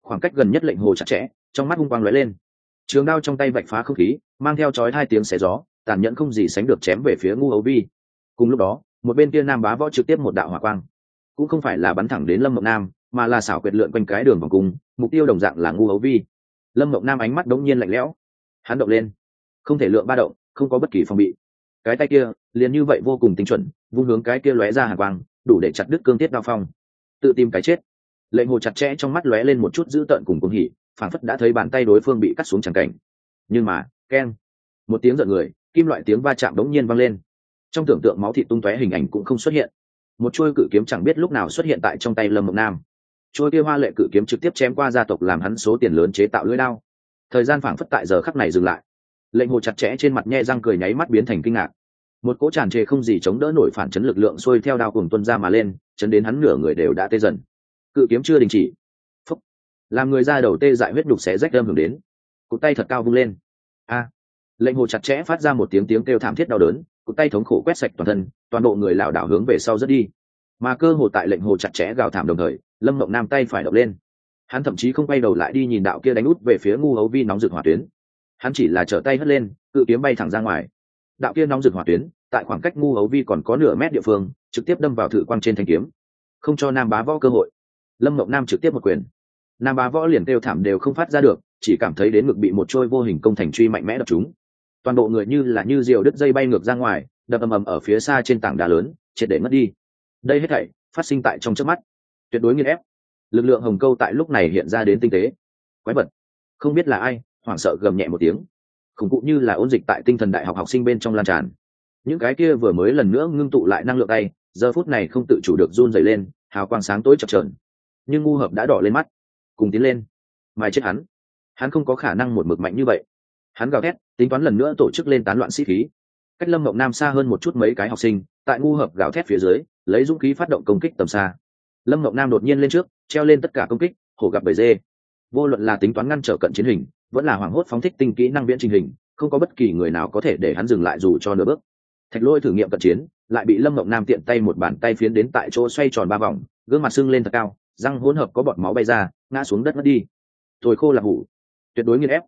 [SPEAKER 1] Khoảng cách gần nhất lệnh hồ chặt chẽ, trong mắt hung quang lóe lên. Trường đao trong tay vạch phá không khí, mang theo chói hai tiếng xé gió, tàn nhẫn không gì sánh được chém về phía ngu hấu vi. Cùng lúc đó, một bên kia nam bá võ trực tiếp một đạo hỏa quang. Cũng không phải là bắn thẳng đến lâm mộng nam, mà là xảo quyệt lượn quanh cái đường vòng cung, mục tiêu đồng dạng là ngu hấu vi. Lâm mộng nam ánh mắt đống nhiên lạnh lẽo. Hắn động lên. Không thể lượng ba động, không có bất kỳ phòng bị. Cái tay kia, liền như vậy vô cùng tinh chuẩn vung hướng cái kia lóe ra hàn quang, đủ để chặt đứt cương tiết đao phong. Tự tìm cái chết. Lệnh hồ chặt chẽ trong mắt lóe lên một chút dữ tợn cùng cuồng hỉ phản phất đã thấy bàn tay đối phương bị cắt xuống chẳng cảnh. Nhưng mà, keng. Một tiếng giận người, kim loại tiếng va chạm đống nhiên vang lên. Trong tưởng tượng máu thịt tung tóe hình ảnh cũng không xuất hiện. Một chuôi cự kiếm chẳng biết lúc nào xuất hiện tại trong tay lâm mộng nam. Chuôi kia hoa lệ cự kiếm trực tiếp chém qua gia tộc làm hắn số tiền lớn chế tạo lưỡi đao. Thời gian phảng phất tại giờ khắc này dừng lại. Lệnh hồ chặt chẽ trên mặt nhe răng cười nháy mắt biến thành kinh ngạc một cỗ tràn trề không gì chống đỡ nổi phản chấn lực lượng xuôi theo đao cùng tuân ra mà lên, chấn đến hắn nửa người đều đã tê dần. Cự kiếm chưa đình chỉ. Phúc. Làm người ra đầu tê dại huyết đục xé rách đâm hưởng đến. Cụt tay thật cao vung lên. A. Lệnh hồ chặt chẽ phát ra một tiếng tiếng kêu thảm thiết đau đớn, cụt tay thống khổ quét sạch toàn thân, toàn bộ người lảo đảo hướng về sau rất đi. Mà cơ hồ tại lệnh hồ chặt chẽ gào thảm đồng thời, lâm mộng nam tay phải động lên. Hắn thậm chí không quay đầu lại đi nhìn đạo kia đánh út về phía ngu hấu vi nóng rực hỏa tuyến. Hắn chỉ là trở tay hất lên, cự kiếm bay thẳng ra ngoài đạo kia nóng rực hỏa tuyến, tại khoảng cách ngu hấu vi còn có nửa mét địa phương, trực tiếp đâm vào thử quang trên thanh kiếm. Không cho nam bá võ cơ hội. Lâm mộng nam trực tiếp một quyền. Nam bá võ liền kêu thảm đều không phát ra được, chỉ cảm thấy đến ngực bị một trôi vô hình công thành truy mạnh mẽ đập chúng toàn bộ người như là như diều đứt dây bay ngược ra ngoài, đập ầm ầm ở phía xa trên tảng đá lớn, triệt để mất đi. Đây hết thảy phát sinh tại trong trước mắt. Tuyệt đối nghiên ép. Lực lượng hồng câu tại lúc này hiện ra đến tinh tế. Quái vật. Không biết là ai, hoảng sợ gầm nhẹ một tiếng khủng cụ như là ôn dịch tại tinh thần đại học học sinh bên trong lan tràn. Những cái kia vừa mới lần nữa ngưng tụ lại năng lượng tay, giờ phút này không tự chủ được run dày lên, hào quang sáng tối chập trờn nhưng ngu hợp đã đỏ lên mắt, cùng tiến lên. Mai chết hắn. Hắn không có khả năng một mực mạnh như vậy. Hắn gào thét, tính toán lần nữa tổ chức lên tán loạn sĩ khí. Cách lâm mộng nam xa hơn một chút mấy cái học sinh, tại ngu hợp gào thét phía dưới, lấy dũng khí phát động công kích tầm xa. Lâm mộng nam đột nhiên lên trước, treo lên tất cả công kích, hổ gặp bầy dê. Vô luận là tính toán ngăn trở cận chiến hình vẫn là hoảng hốt phóng thích tinh kỹ năng viễn trình hình, không có bất kỳ người nào có thể để hắn dừng lại dù cho nửa bước. Thạch lôi thử nghiệm cận chiến, lại bị lâm mộng nam tiện tay một bàn tay phiến đến tại chỗ xoay tròn ba vòng, gương mặt sưng lên thật cao, răng hỗn hợp có bọt máu bay ra, ngã xuống đất mất đi. Thổi khô là hủ. Tuyệt đối nghiên ép.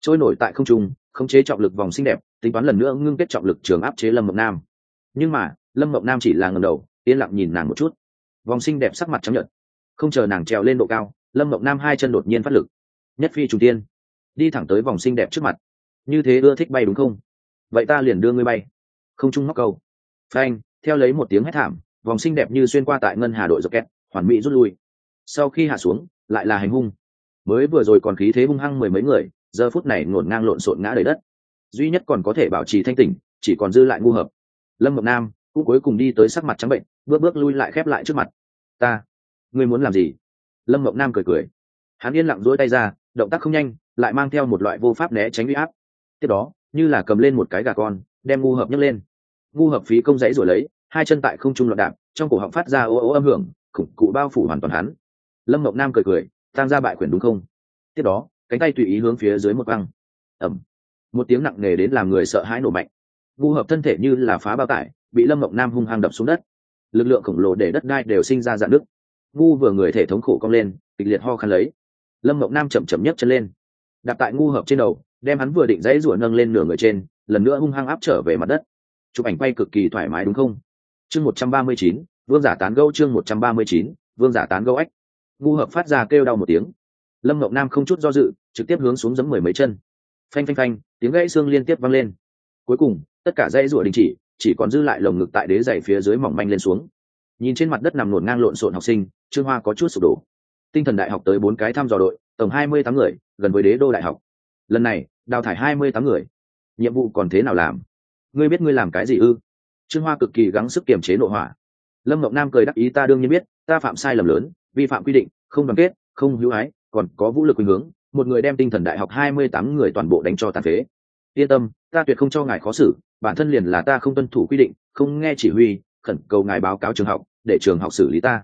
[SPEAKER 1] Trôi nổi tại không trung, khống chế trọng lực vòng xinh đẹp, tính toán lần nữa ngưng kết trọng lực trường áp chế lâm mộng nam. Nhưng mà, lâm mộng nam chỉ là ngầm đầu, yên lặng nhìn nàng một chút. Vòng xinh đẹp sắc mặt trắng nhợt. Không chờ nàng trèo lên độ cao, lâm mộng nam hai chân đột nhiên phát lực. Nhất phi trùng tiên đi thẳng tới vòng xinh đẹp trước mặt. Như thế ưa thích bay đúng không? Vậy ta liền đưa ngươi bay. Không trung móc câu. Phanh, theo lấy một tiếng hét thảm, vòng xinh đẹp như xuyên qua tại ngân hà đội dọc kẹt, hoàn mỹ rút lui. Sau khi hạ xuống, lại là hành hung. Mới vừa rồi còn khí thế hung hăng mười mấy người, giờ phút này ngổn ngang lộn xộn ngã đầy đất. Duy nhất còn có thể bảo trì thanh tỉnh, chỉ còn dư lại ngu hợp. Lâm ngọc nam cũng cuối cùng đi tới sắc mặt trắng bệnh, bước bước lui lại khép lại trước mặt. Ta, ngươi muốn làm gì? Lâm ngọc nam cười cười. Hắn yên lặng dỗi tay ra, động tác không nhanh lại mang theo một loại vô pháp né tránh uy áp. Tiếp đó, như là cầm lên một cái gà con, đem ngu hợp nhấc lên. Ngu hợp phí công dãy rồi lấy, hai chân tại không trung loạn đạp, trong cổ họng phát ra ô ô âm hưởng, khủng cụ bao phủ hoàn toàn hắn. Lâm mộng nam cười cười tăng ra bại quyền đúng không? Tiếp đó, cánh tay tùy ý hướng phía dưới một băng ẩm một tiếng nặng nề đến làm người sợ hãi nổ mạnh. Ngu hợp thân thể như là phá bao tải, bị lâm mộng nam hung hăng đập xuống đất. Lực lượng khổng lồ để đất đai đều sinh ra dạn nước. Ngu vừa người thể thống khổ cong lên, kịch liệt ho khăn lấy. Lâm mộng nam chậm chậm nhấc chân lên đặt tại ngu hợp trên đầu, đem hắn vừa định dãy rủa nâng lên nửa người trên, lần nữa hung hăng áp trở về mặt đất. Chụp ảnh quay cực kỳ thoải mái đúng không? Chương một trăm ba mươi chín, vương giả tán gâu chương một trăm ba mươi chín, vương giả tán gâu ách. Ngu hợp phát ra kêu đau một tiếng. Lâm ngọc nam không chút do dự, trực tiếp hướng xuống giấm mười mấy chân. Phanh phanh phanh, tiếng gãy xương liên tiếp vang lên. Cuối cùng, tất cả dãy rủa đình chỉ chỉ còn dư lại lồng ngực tại đế dày phía dưới mỏng manh lên xuống. Nhìn trên mặt đất nằm nổn ngang lộn xộn học sinh, trương hoa có chút sụp đổ. Tinh thần đại học tới bốn cái thăm dò đội tổng hai mươi tám người, gần với đế đô đại học. Lần này, đào thải hai mươi tám người. Nhiệm vụ còn thế nào làm? Ngươi biết ngươi làm cái gì ư? Trương hoa cực kỳ gắng sức kiềm chế nội hỏa. Lâm ngọc nam cười đắc ý, ta đương nhiên biết, ta phạm sai lầm lớn, vi phạm quy định, không đoàn kết, không hữu ái, còn có vũ lực khuynh hướng, một người đem tinh thần đại học hai mươi tám người toàn bộ đánh cho tàn phế. Yên tâm, ta tuyệt không cho ngài khó xử, bản thân liền là ta không tuân thủ quy định, không nghe chỉ huy, khẩn cầu ngài báo cáo trường học, để trường học xử lý ta.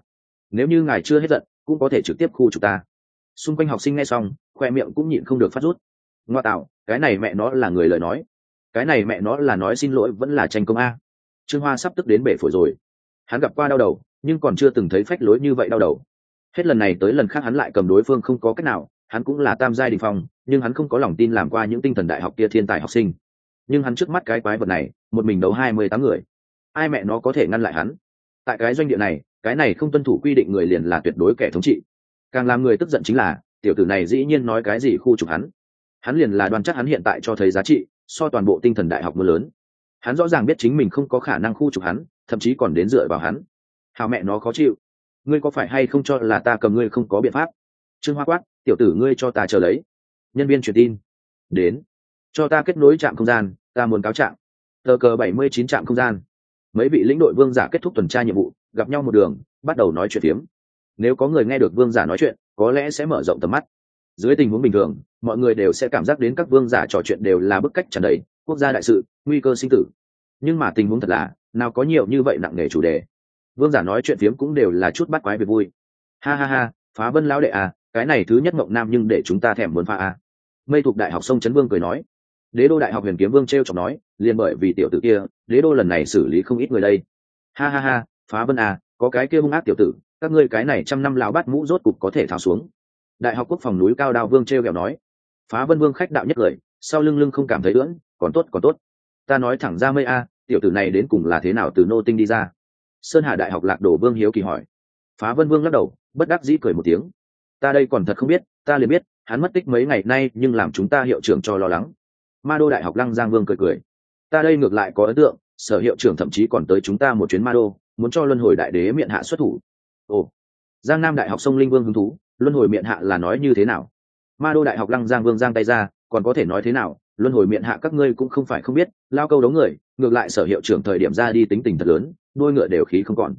[SPEAKER 1] Nếu như ngài chưa hết giận, cũng có thể trực tiếp khu trục ta xung quanh học sinh nghe xong, khoe miệng cũng nhịn không được phát rút. Ngoa tạo, cái này mẹ nó là người lời nói. Cái này mẹ nó là nói xin lỗi vẫn là tranh công a. Trương hoa sắp tức đến bể phổi rồi. Hắn gặp qua đau đầu, nhưng còn chưa từng thấy phách lối như vậy đau đầu. Hết lần này tới lần khác hắn lại cầm đối phương không có cách nào, hắn cũng là tam giai đình phong, nhưng hắn không có lòng tin làm qua những tinh thần đại học kia thiên tài học sinh. Nhưng hắn trước mắt cái quái vật này, một mình đấu hai mươi tám người. Ai mẹ nó có thể ngăn lại hắn? Tại cái doanh địa này, cái này không tuân thủ quy định người liền là tuyệt đối kẻ thống trị càng làm người tức giận chính là, tiểu tử này dĩ nhiên nói cái gì khu trục hắn. Hắn liền là đoan chắc hắn hiện tại cho thấy giá trị, so toàn bộ tinh thần đại học mưa lớn. Hắn rõ ràng biết chính mình không có khả năng khu trục hắn, thậm chí còn đến dựa vào hắn. Hào mẹ nó khó chịu. Ngươi có phải hay không cho là ta cầm ngươi không có biện pháp? Trương hoa quát, tiểu tử ngươi cho ta chờ lấy. Nhân viên truyền tin. Đến. Cho ta kết nối trạm không gian, ta muốn cáo trạng. Tờ cờ bảy mươi chín trạm không gian. Mấy vị lĩnh đội vương giả kết thúc tuần tra nhiệm vụ, gặp nhau một đường, bắt đầu nói chuyện phiếm nếu có người nghe được vương giả nói chuyện, có lẽ sẽ mở rộng tầm mắt. Dưới tình huống bình thường, mọi người đều sẽ cảm giác đến các vương giả trò chuyện đều là bức cách trần đầy, quốc gia đại sự, nguy cơ sinh tử. Nhưng mà tình huống thật là, nào có nhiều như vậy nặng nề chủ đề. Vương giả nói chuyện phiếm cũng đều là chút bắt quái về vui. Ha ha ha, phá vân lão đệ à cái này thứ nhất mộng nam nhưng để chúng ta thèm muốn pha à. mây thuộc đại học sông trấn vương cười nói. Đế đô đại học huyền kiếm vương t r e o chọc nói, liền bởi vì tiểu tử kia, đế đô lần này xử lý không ít người đây. Ha ha ha, phá vân à có cái kia hung ác tiểu tử các ngươi cái này trăm năm lão bát mũ rốt cục có thể tháo xuống. Đại học quốc phòng núi cao đao vương t r e o kẹo nói. Phá vân vương khách đạo nhất lời, sau lưng lưng không cảm thấy lưỡng còn tốt còn tốt. Ta nói thẳng ra mây a, tiểu tử này đến cùng là thế nào từ nô tinh đi ra? Sơn hà đại học lạc đổ vương hiếu kỳ hỏi. Phá vân vương lắc đầu, bất đắc dĩ cười một tiếng. Ta đây còn thật không biết, ta liền biết, hắn mất tích mấy ngày nay, nhưng làm chúng ta hiệu trưởng cho lo lắng. Ma đô đại học lăng giang vương cười cười. Ta đây ngược lại có ấn tượng, sở hiệu trưởng thậm chí còn tới chúng ta một chuyến ma đô, muốn cho luân hồi đại đế miệng hạ xuất thủ ồ. Giang nam đại học sông linh vương hứng thú, luân hồi miệng hạ là nói như thế nào? Ma đô đại học lăng giang vương giang tay ra, còn có thể nói thế nào? Luân hồi miệng hạ các ngươi cũng không phải không biết, lao câu đấu người, ngược lại sở hiệu trưởng thời điểm ra đi tính tình thật lớn, đôi ngựa đều khí không còn.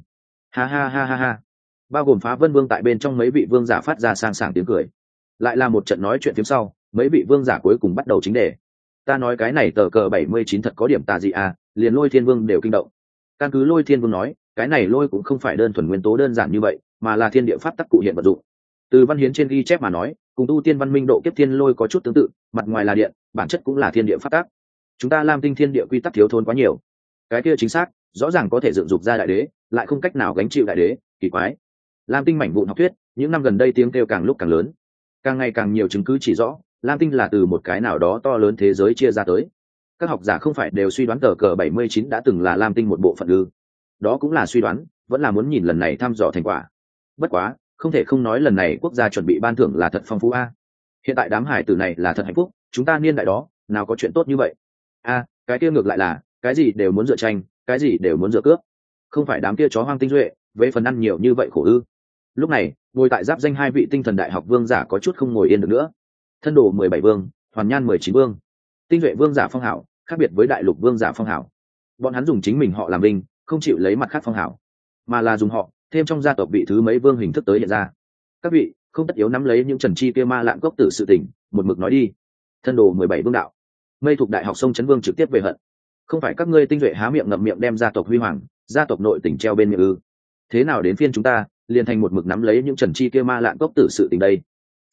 [SPEAKER 1] Ha ha ha ha ha. Bao gồm phá vân vương tại bên trong mấy vị vương giả phát ra sang sảng tiếng cười. Lại là một trận nói chuyện phía sau, mấy vị vương giả cuối cùng bắt đầu chính đề. Ta nói cái này tờ cờ bảy mươi chín thật có điểm tà gì à liền lôi thiên vương đều kinh động. Căn cứ lôi thiên vương nói cái này lôi cũng không phải đơn thuần nguyên tố đơn giản như vậy, mà là thiên địa pháp tắc cụ hiện vật dụng. Từ văn hiến trên ghi chép mà nói, cùng tu tiên văn minh độ kiếp thiên lôi có chút tương tự, mặt ngoài là điện, bản chất cũng là thiên địa pháp tắc. Chúng ta làm tinh thiên địa quy tắc thiếu thốn quá nhiều. Cái kia chính xác, rõ ràng có thể dựng dục ra đại đế, lại không cách nào gánh chịu đại đế, kỳ quái. Lam tinh mảnh vụn học thuyết, những năm gần đây tiếng kêu càng lúc càng lớn. Càng ngày càng nhiều chứng cứ chỉ rõ, lam tinh là từ một cái nào đó to lớn thế giới chia ra tới. Các học giả không phải đều suy đoán tờ cờ 79 đã từng là lam tinh một bộ phận ư đó cũng là suy đoán, vẫn là muốn nhìn lần này thăm dò thành quả. Bất quá, không thể không nói lần này quốc gia chuẩn bị ban thưởng là thật phong phú a. Hiện tại đám hải tử này là thật hạnh phúc, chúng ta niên đại đó, nào có chuyện tốt như vậy. A, cái kia ngược lại là, cái gì đều muốn dựa tranh, cái gì đều muốn dựa cướp. Không phải đám kia chó hoang tinh duệ với phần ăn nhiều như vậy khổ ư. Lúc này, ngồi tại giáp danh hai vị tinh thần đại học vương giả có chút không ngồi yên được nữa. Thân đồ mười bảy vương, hoàn nhan mười chín vương. Tinh duệ vương giả phong hảo, khác biệt với đại lục vương giả phong hảo. Bọn hắn dùng chính mình họ làm linh không chịu lấy mặt khác phong hảo mà là dùng họ, thêm trong gia tộc vị thứ mấy vương hình thức tới hiện ra. Các vị, không tất yếu nắm lấy những trần chi kia ma lạng gốc tử sự tình, một mực nói đi. Thân đồ mười bảy vương đạo. Mây thuộc đại học sông trấn vương trực tiếp về hận. Không phải các ngươi tinh duệ há miệng ngậm miệng đem gia tộc huy hoàng, gia tộc nội tỉnh treo bên miệng ư? Thế nào đến phiên chúng ta, liền thành một mực nắm lấy những trần chi kia ma lạng gốc tử sự tình đây?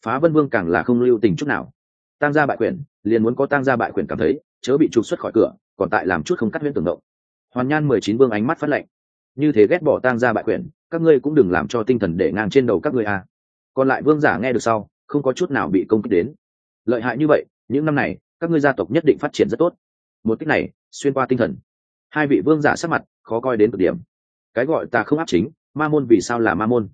[SPEAKER 1] Phá vân vương càng là không lưu tình chút nào. Tăng gia bại quyền liền muốn có tăng gia bại quyền cảm thấy, chớ bị trục xuất khỏi cửa, còn tại làm chút không cắt huyễn tưởng động hoàn nhan mười chín vương ánh mắt phát lệnh, như thế ghét bỏ tang gia bại quyển, các ngươi cũng đừng làm cho tinh thần để ngang trên đầu các ngươi a. À. còn lại vương giả nghe được sau không có chút nào bị công kích đến. Lợi hại như vậy những năm này các ngươi gia tộc nhất định phát triển rất tốt. Một cách này xuyên qua tinh thần. Hai vị vương giả sắc mặt khó coi đến cực điểm. Cái gọi ta không áp chính ma môn vì sao là ma môn?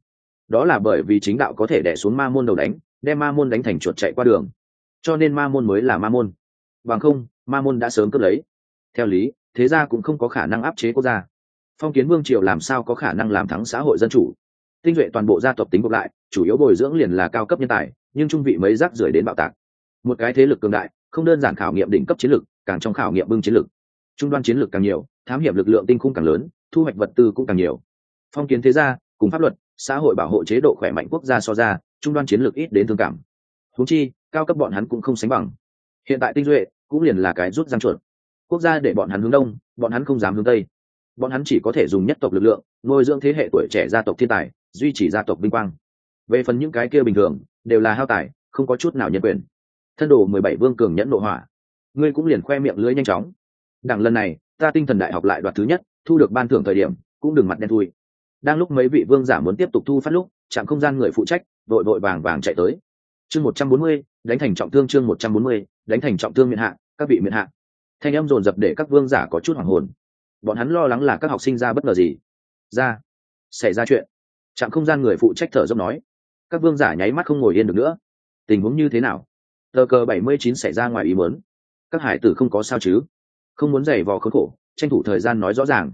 [SPEAKER 1] Đó là bởi vì chính đạo có thể đẻ xuống ma môn đầu đánh đem ma môn đánh thành chuột chạy qua đường. Cho nên ma môn mới là ma môn. Bằng không ma môn đã sớm cướp lấy. Theo lý thế gia cũng không có khả năng áp chế quốc gia. Phong kiến vương triều làm sao có khả năng làm thắng xã hội dân chủ? Tinh duệ toàn bộ gia tộc tính gộp lại, chủ yếu bồi dưỡng liền là cao cấp nhân tài, nhưng trung vị mấy rác rưởi đến bạo tạc. Một cái thế lực cường đại, không đơn giản khảo nghiệm đỉnh cấp chiến lược càng trong khảo nghiệm bưng chiến lược trung đoan chiến lược càng nhiều, thám hiểm lực lượng tinh khung càng lớn, thu hoạch vật tư cũng càng nhiều. Phong kiến thế gia, cùng pháp luật, xã hội bảo hộ chế độ khỏe mạnh quốc gia so ra, trung đoan chiến lược ít đến thương cảm. Húng chi, cao cấp bọn hắn cũng không sánh bằng. Hiện tại tinh duệ cũng liền là cái rút răng chuột quốc gia để bọn hắn hướng đông, bọn hắn không dám hướng tây. Bọn hắn chỉ có thể dùng nhất tộc lực lượng, nuôi dưỡng thế hệ tuổi trẻ gia tộc thiên tài, duy trì gia tộc vinh quang. Về phần những cái kia bình thường, đều là hao tài, không có chút nào nhân quyền. Thân đồ mười bảy vương cường nhẫn nội hỏa. Ngươi cũng liền khoe miệng lưới nhanh chóng. Đằng lần này, ta tinh thần đại học lại đoạt thứ nhất, thu được ban thưởng thời điểm, cũng đừng mặt đen thui. Đang lúc mấy vị vương giả muốn tiếp tục thu phát lúc, chạm không gian người phụ trách vội vội vàng vàng chạy tới. Chương một trăm bốn mươi, đánh thành trọng thương chương một trăm bốn mươi, đánh thành trọng thương miệng hạ, các vị miệng hạ thanh em dồn dập để các vương giả có chút hoảng hồn. Bọn hắn lo lắng là các học sinh ra bất ngờ gì. Ra, xảy ra chuyện. Trạm không gian người phụ trách thở dốc nói. Các vương giả nháy mắt không ngồi yên được nữa. Tình huống như thế nào? Tờ cờ bảy mươi chín xảy ra ngoài ý muốn. Các hải tử không có sao chứ? Không muốn giày vò khốn khổ, tranh thủ thời gian nói rõ ràng.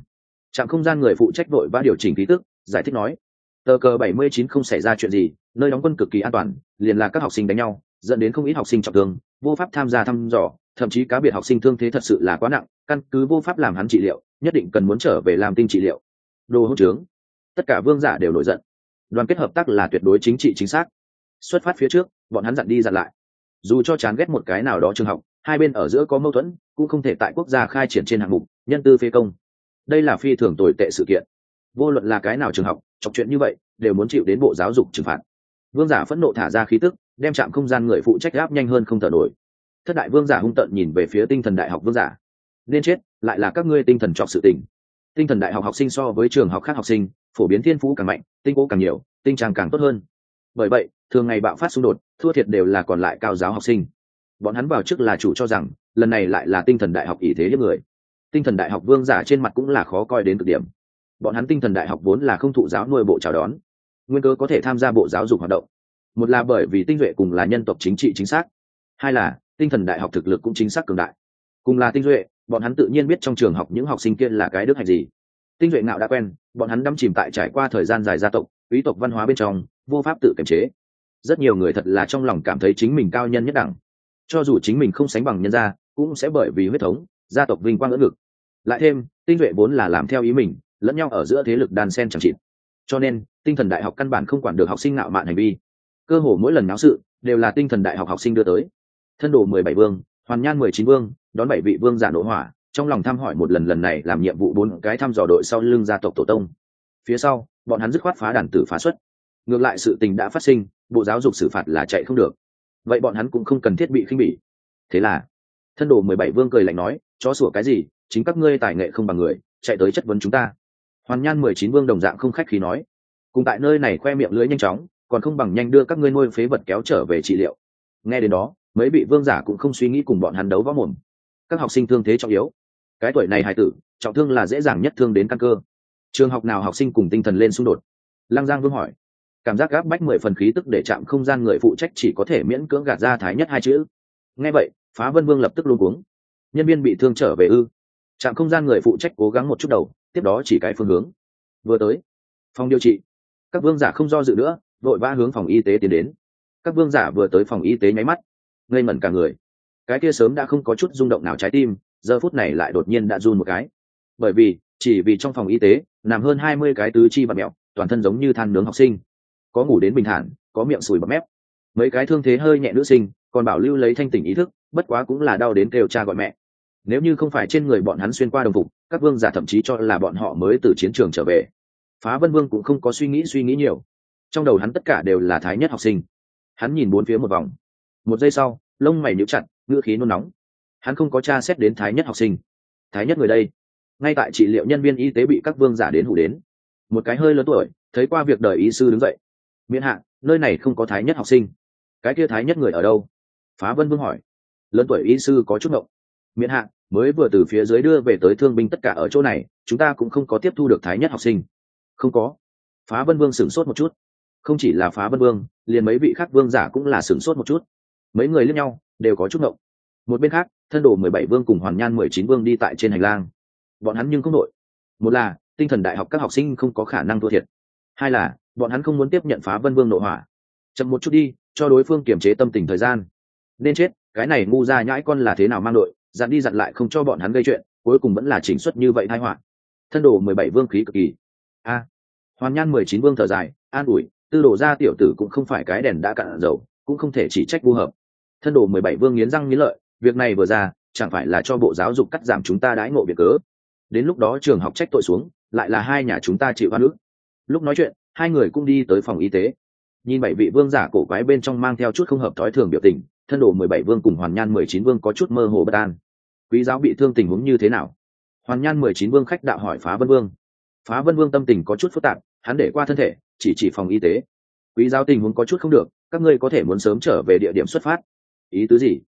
[SPEAKER 1] Trạm không gian người phụ trách vội và điều chỉnh ký tức giải thích nói. Tờ cờ bảy mươi chín không xảy ra chuyện gì, nơi đóng quân cực kỳ an toàn, liền là các học sinh đánh nhau, dẫn đến không ít học sinh trọng thương, vô pháp tham gia thăm dò thậm chí cá biệt học sinh thương thế thật sự là quá nặng, căn cứ vô pháp làm hắn trị liệu, nhất định cần muốn trở về làm tinh trị liệu. Đồ hỗn trướng. Tất cả vương giả đều nổi giận. Đoàn kết hợp tác là tuyệt đối chính trị chính xác. Xuất phát phía trước, bọn hắn dặn đi dặn lại. Dù cho chán ghét một cái nào đó trường học, hai bên ở giữa có mâu thuẫn, cũng không thể tại quốc gia khai triển trên hạng mục, nhân tư phê công. Đây là phi thường tồi tệ sự kiện. Vô luận là cái nào trường học, chọc chuyện như vậy, đều muốn chịu đến bộ giáo dục trừng phạt. Vương giả phẫn nộ thả ra khí tức, đem chạm không gian người phụ trách gáp nhanh hơn không thở nổi thất đại vương giả hung tận nhìn về phía tinh thần đại học vương giả. Nên chết, lại là các ngươi tinh thần trọc sự tỉnh tinh thần đại học học sinh so với trường học khác học sinh, phổ biến thiên phú càng mạnh, tinh cố càng nhiều, tinh trang càng tốt hơn. Bởi vậy, thường ngày bạo phát xung đột, thua thiệt đều là còn lại cao giáo học sinh. Bọn hắn vào trước là chủ cho rằng, lần này lại là tinh thần đại học ý thế hiếp người. Tinh thần đại học vương giả trên mặt cũng là khó coi đến cực điểm. Bọn hắn tinh thần đại học vốn là không thụ giáo nuôi bộ chào đón. Nguyên cơ có thể tham gia bộ giáo dục hoạt động. Một là bởi vì tinh duệ cùng là nhân tộc chính trị chính xác hai là, tinh thần đại học thực lực cũng chính xác cường đại. Cùng là tinh duệ, bọn hắn tự nhiên biết trong trường học những học sinh kia là cái đức hạch gì. Tinh duệ ngạo đã quen, bọn hắn đắm chìm tại trải qua thời gian dài gia tộc, quý tộc văn hóa bên trong, vô pháp tự kiềm chế. Rất nhiều người thật là trong lòng cảm thấy chính mình cao nhân nhất đẳng. Cho dù chính mình không sánh bằng nhân gia, cũng sẽ bởi vì huyết thống, gia tộc vinh quang ngỡ ngực. Lại thêm, tinh duệ vốn là làm theo ý mình, lẫn nhau ở giữa thế lực đàn sen chẳng chịt. Cho nên, tinh thần đại học căn bản không quản được học sinh nạo mạn hành vi. Cơ hồ mỗi lần náo sự, đều là tinh thần đại học học sinh đưa tới thân đồ mười bảy vương, hoàn nhan mười chín vương, đón bảy vị vương giả nổ hỏa, trong lòng thăm hỏi một lần lần này làm nhiệm vụ bốn cái thăm dò đội sau lưng gia tộc tổ tông. Phía sau, bọn hắn dứt khoát phá đàn tử phá xuất. Ngược lại sự tình đã phát sinh, bộ giáo dục xử phạt là chạy không được. Vậy bọn hắn cũng không cần thiết bị khinh bỉ. Thế là, thân đồ mười bảy vương cười lạnh nói, chó sủa cái gì, chính các ngươi tài nghệ không bằng người, chạy tới chất vấn chúng ta. Hoàn nhan mười chín vương đồng dạng không khách khí nói, cùng tại nơi này khoe miệng lưỡi nhanh chóng, còn không bằng nhanh đưa các ngươi nuôi phế vật kéo trở về trị liệu. Nghe đến đó mấy vị vương giả cũng không suy nghĩ cùng bọn hắn đấu võ mồm. Các học sinh thương thế trọng yếu. Cái tuổi này hài tử, trọng thương là dễ dàng nhất thương đến căn cơ. Trường học nào học sinh cùng tinh thần lên xung đột? Lăng giang vương hỏi. Cảm giác gáp bách mười phần khí tức để chạm không gian người phụ trách chỉ có thể miễn cưỡng gạt ra thái nhất hai chữ. Nghe vậy, phá vân vương lập tức luôn cuống. Nhân viên bị thương trở về ư? Trạm không gian người phụ trách cố gắng một chút đầu, tiếp đó chỉ cái phương hướng. Vừa tới, phòng điều trị. Các vương giả không do dự nữa, vội vã hướng phòng y tế tiến đến. Các vương giả vừa tới phòng y tế nháy mắt ngây mẩn cả người. Cái kia sớm đã không có chút rung động nào trái tim, giờ phút này lại đột nhiên đã run một cái. Bởi vì, chỉ vì trong phòng y tế, nằm hơn hai mươi cái tứ chi và mẹo, toàn thân giống như than nướng học sinh. Có ngủ đến bình thản, có miệng sùi bọt mép. Mấy cái thương thế hơi nhẹ nữ sinh, còn bảo lưu lấy thanh tỉnh ý thức, bất quá cũng là đau đến kêu cha gọi mẹ. Nếu như không phải trên người bọn hắn xuyên qua đồng phục, các vương giả thậm chí cho là bọn họ mới từ chiến trường trở về. Phá vân vương cũng không có suy nghĩ suy nghĩ nhiều. Trong đầu hắn tất cả đều là thái nhất học sinh. Hắn nhìn bốn phía một vòng. Một giây sau lông mày níu chặt, ngữ khí nôn nóng. Hắn không có tra xét đến thái nhất học sinh. Thái nhất người đây. Ngay tại trị liệu nhân viên y tế bị các vương giả đến hủ đến. Một cái hơi lớn tuổi, thấy qua việc đời y sư đứng dậy. Miễn hạ, nơi này không có thái nhất học sinh. Cái kia thái nhất người ở đâu? Phá vân vương hỏi. Lớn tuổi y sư có chút ngộng. Miễn hạ, mới vừa từ phía dưới đưa về tới thương binh tất cả ở chỗ này, chúng ta cũng không có tiếp thu được thái nhất học sinh. Không có. Phá vân vương sửng sốt một chút. Không chỉ là phá vân vương, liền mấy vị khác vương giả cũng là sửng sốt một chút mấy người lẫn nhau, đều có chút ngộng. Một bên khác, thân đồ mười bảy vương cùng hoàn nhan mười chín vương đi tại trên hành lang. Bọn hắn nhưng không nội. một là, tinh thần đại học các học sinh không có khả năng thua thiệt. Hai là, bọn hắn không muốn tiếp nhận phá vân vương nội hỏa chậm một chút đi, cho đối phương kiềm chế tâm tình thời gian. Nên chết, cái này ngu ra nhãi con là thế nào mang đội, dặn đi dặn lại không cho bọn hắn gây chuyện, cuối cùng vẫn là chỉnh xuất như vậy thai họa. Thân đồ mười bảy vương khí cực kỳ. A. Hoàn nhan mười chín vương thở dài, an ủi, tư đồ gia tiểu tử cũng không phải cái đèn đã cạn dầu, cũng không thể chỉ trách vu hợp thân đồ mười bảy vương nghiến răng nghiến lợi, việc này vừa ra, chẳng phải là cho bộ giáo dục cắt giảm chúng ta đãi ngộ việc cớ? Đến lúc đó trường học trách tội xuống, lại là hai nhà chúng ta chịu hoa nước lúc nói chuyện, hai người cũng đi tới phòng y tế. Nhìn bảy vị vương giả cổ quái bên trong mang theo chút không hợp thói thường biểu tình, thân đồ mười bảy vương cùng hoàn nhan mười chín vương có chút mơ hồ bất an. Quý giáo bị thương tình huống như thế nào? Hoàn nhan mười chín vương khách đạo hỏi phá vân vương. Phá vân vương tâm tình có chút phức tạp, hắn để qua thân thể, chỉ chỉ phòng y tế. Quý giáo tình huống có chút không được, các ngươi có thể muốn sớm trở về địa điểm xuất phát ý tứ gì?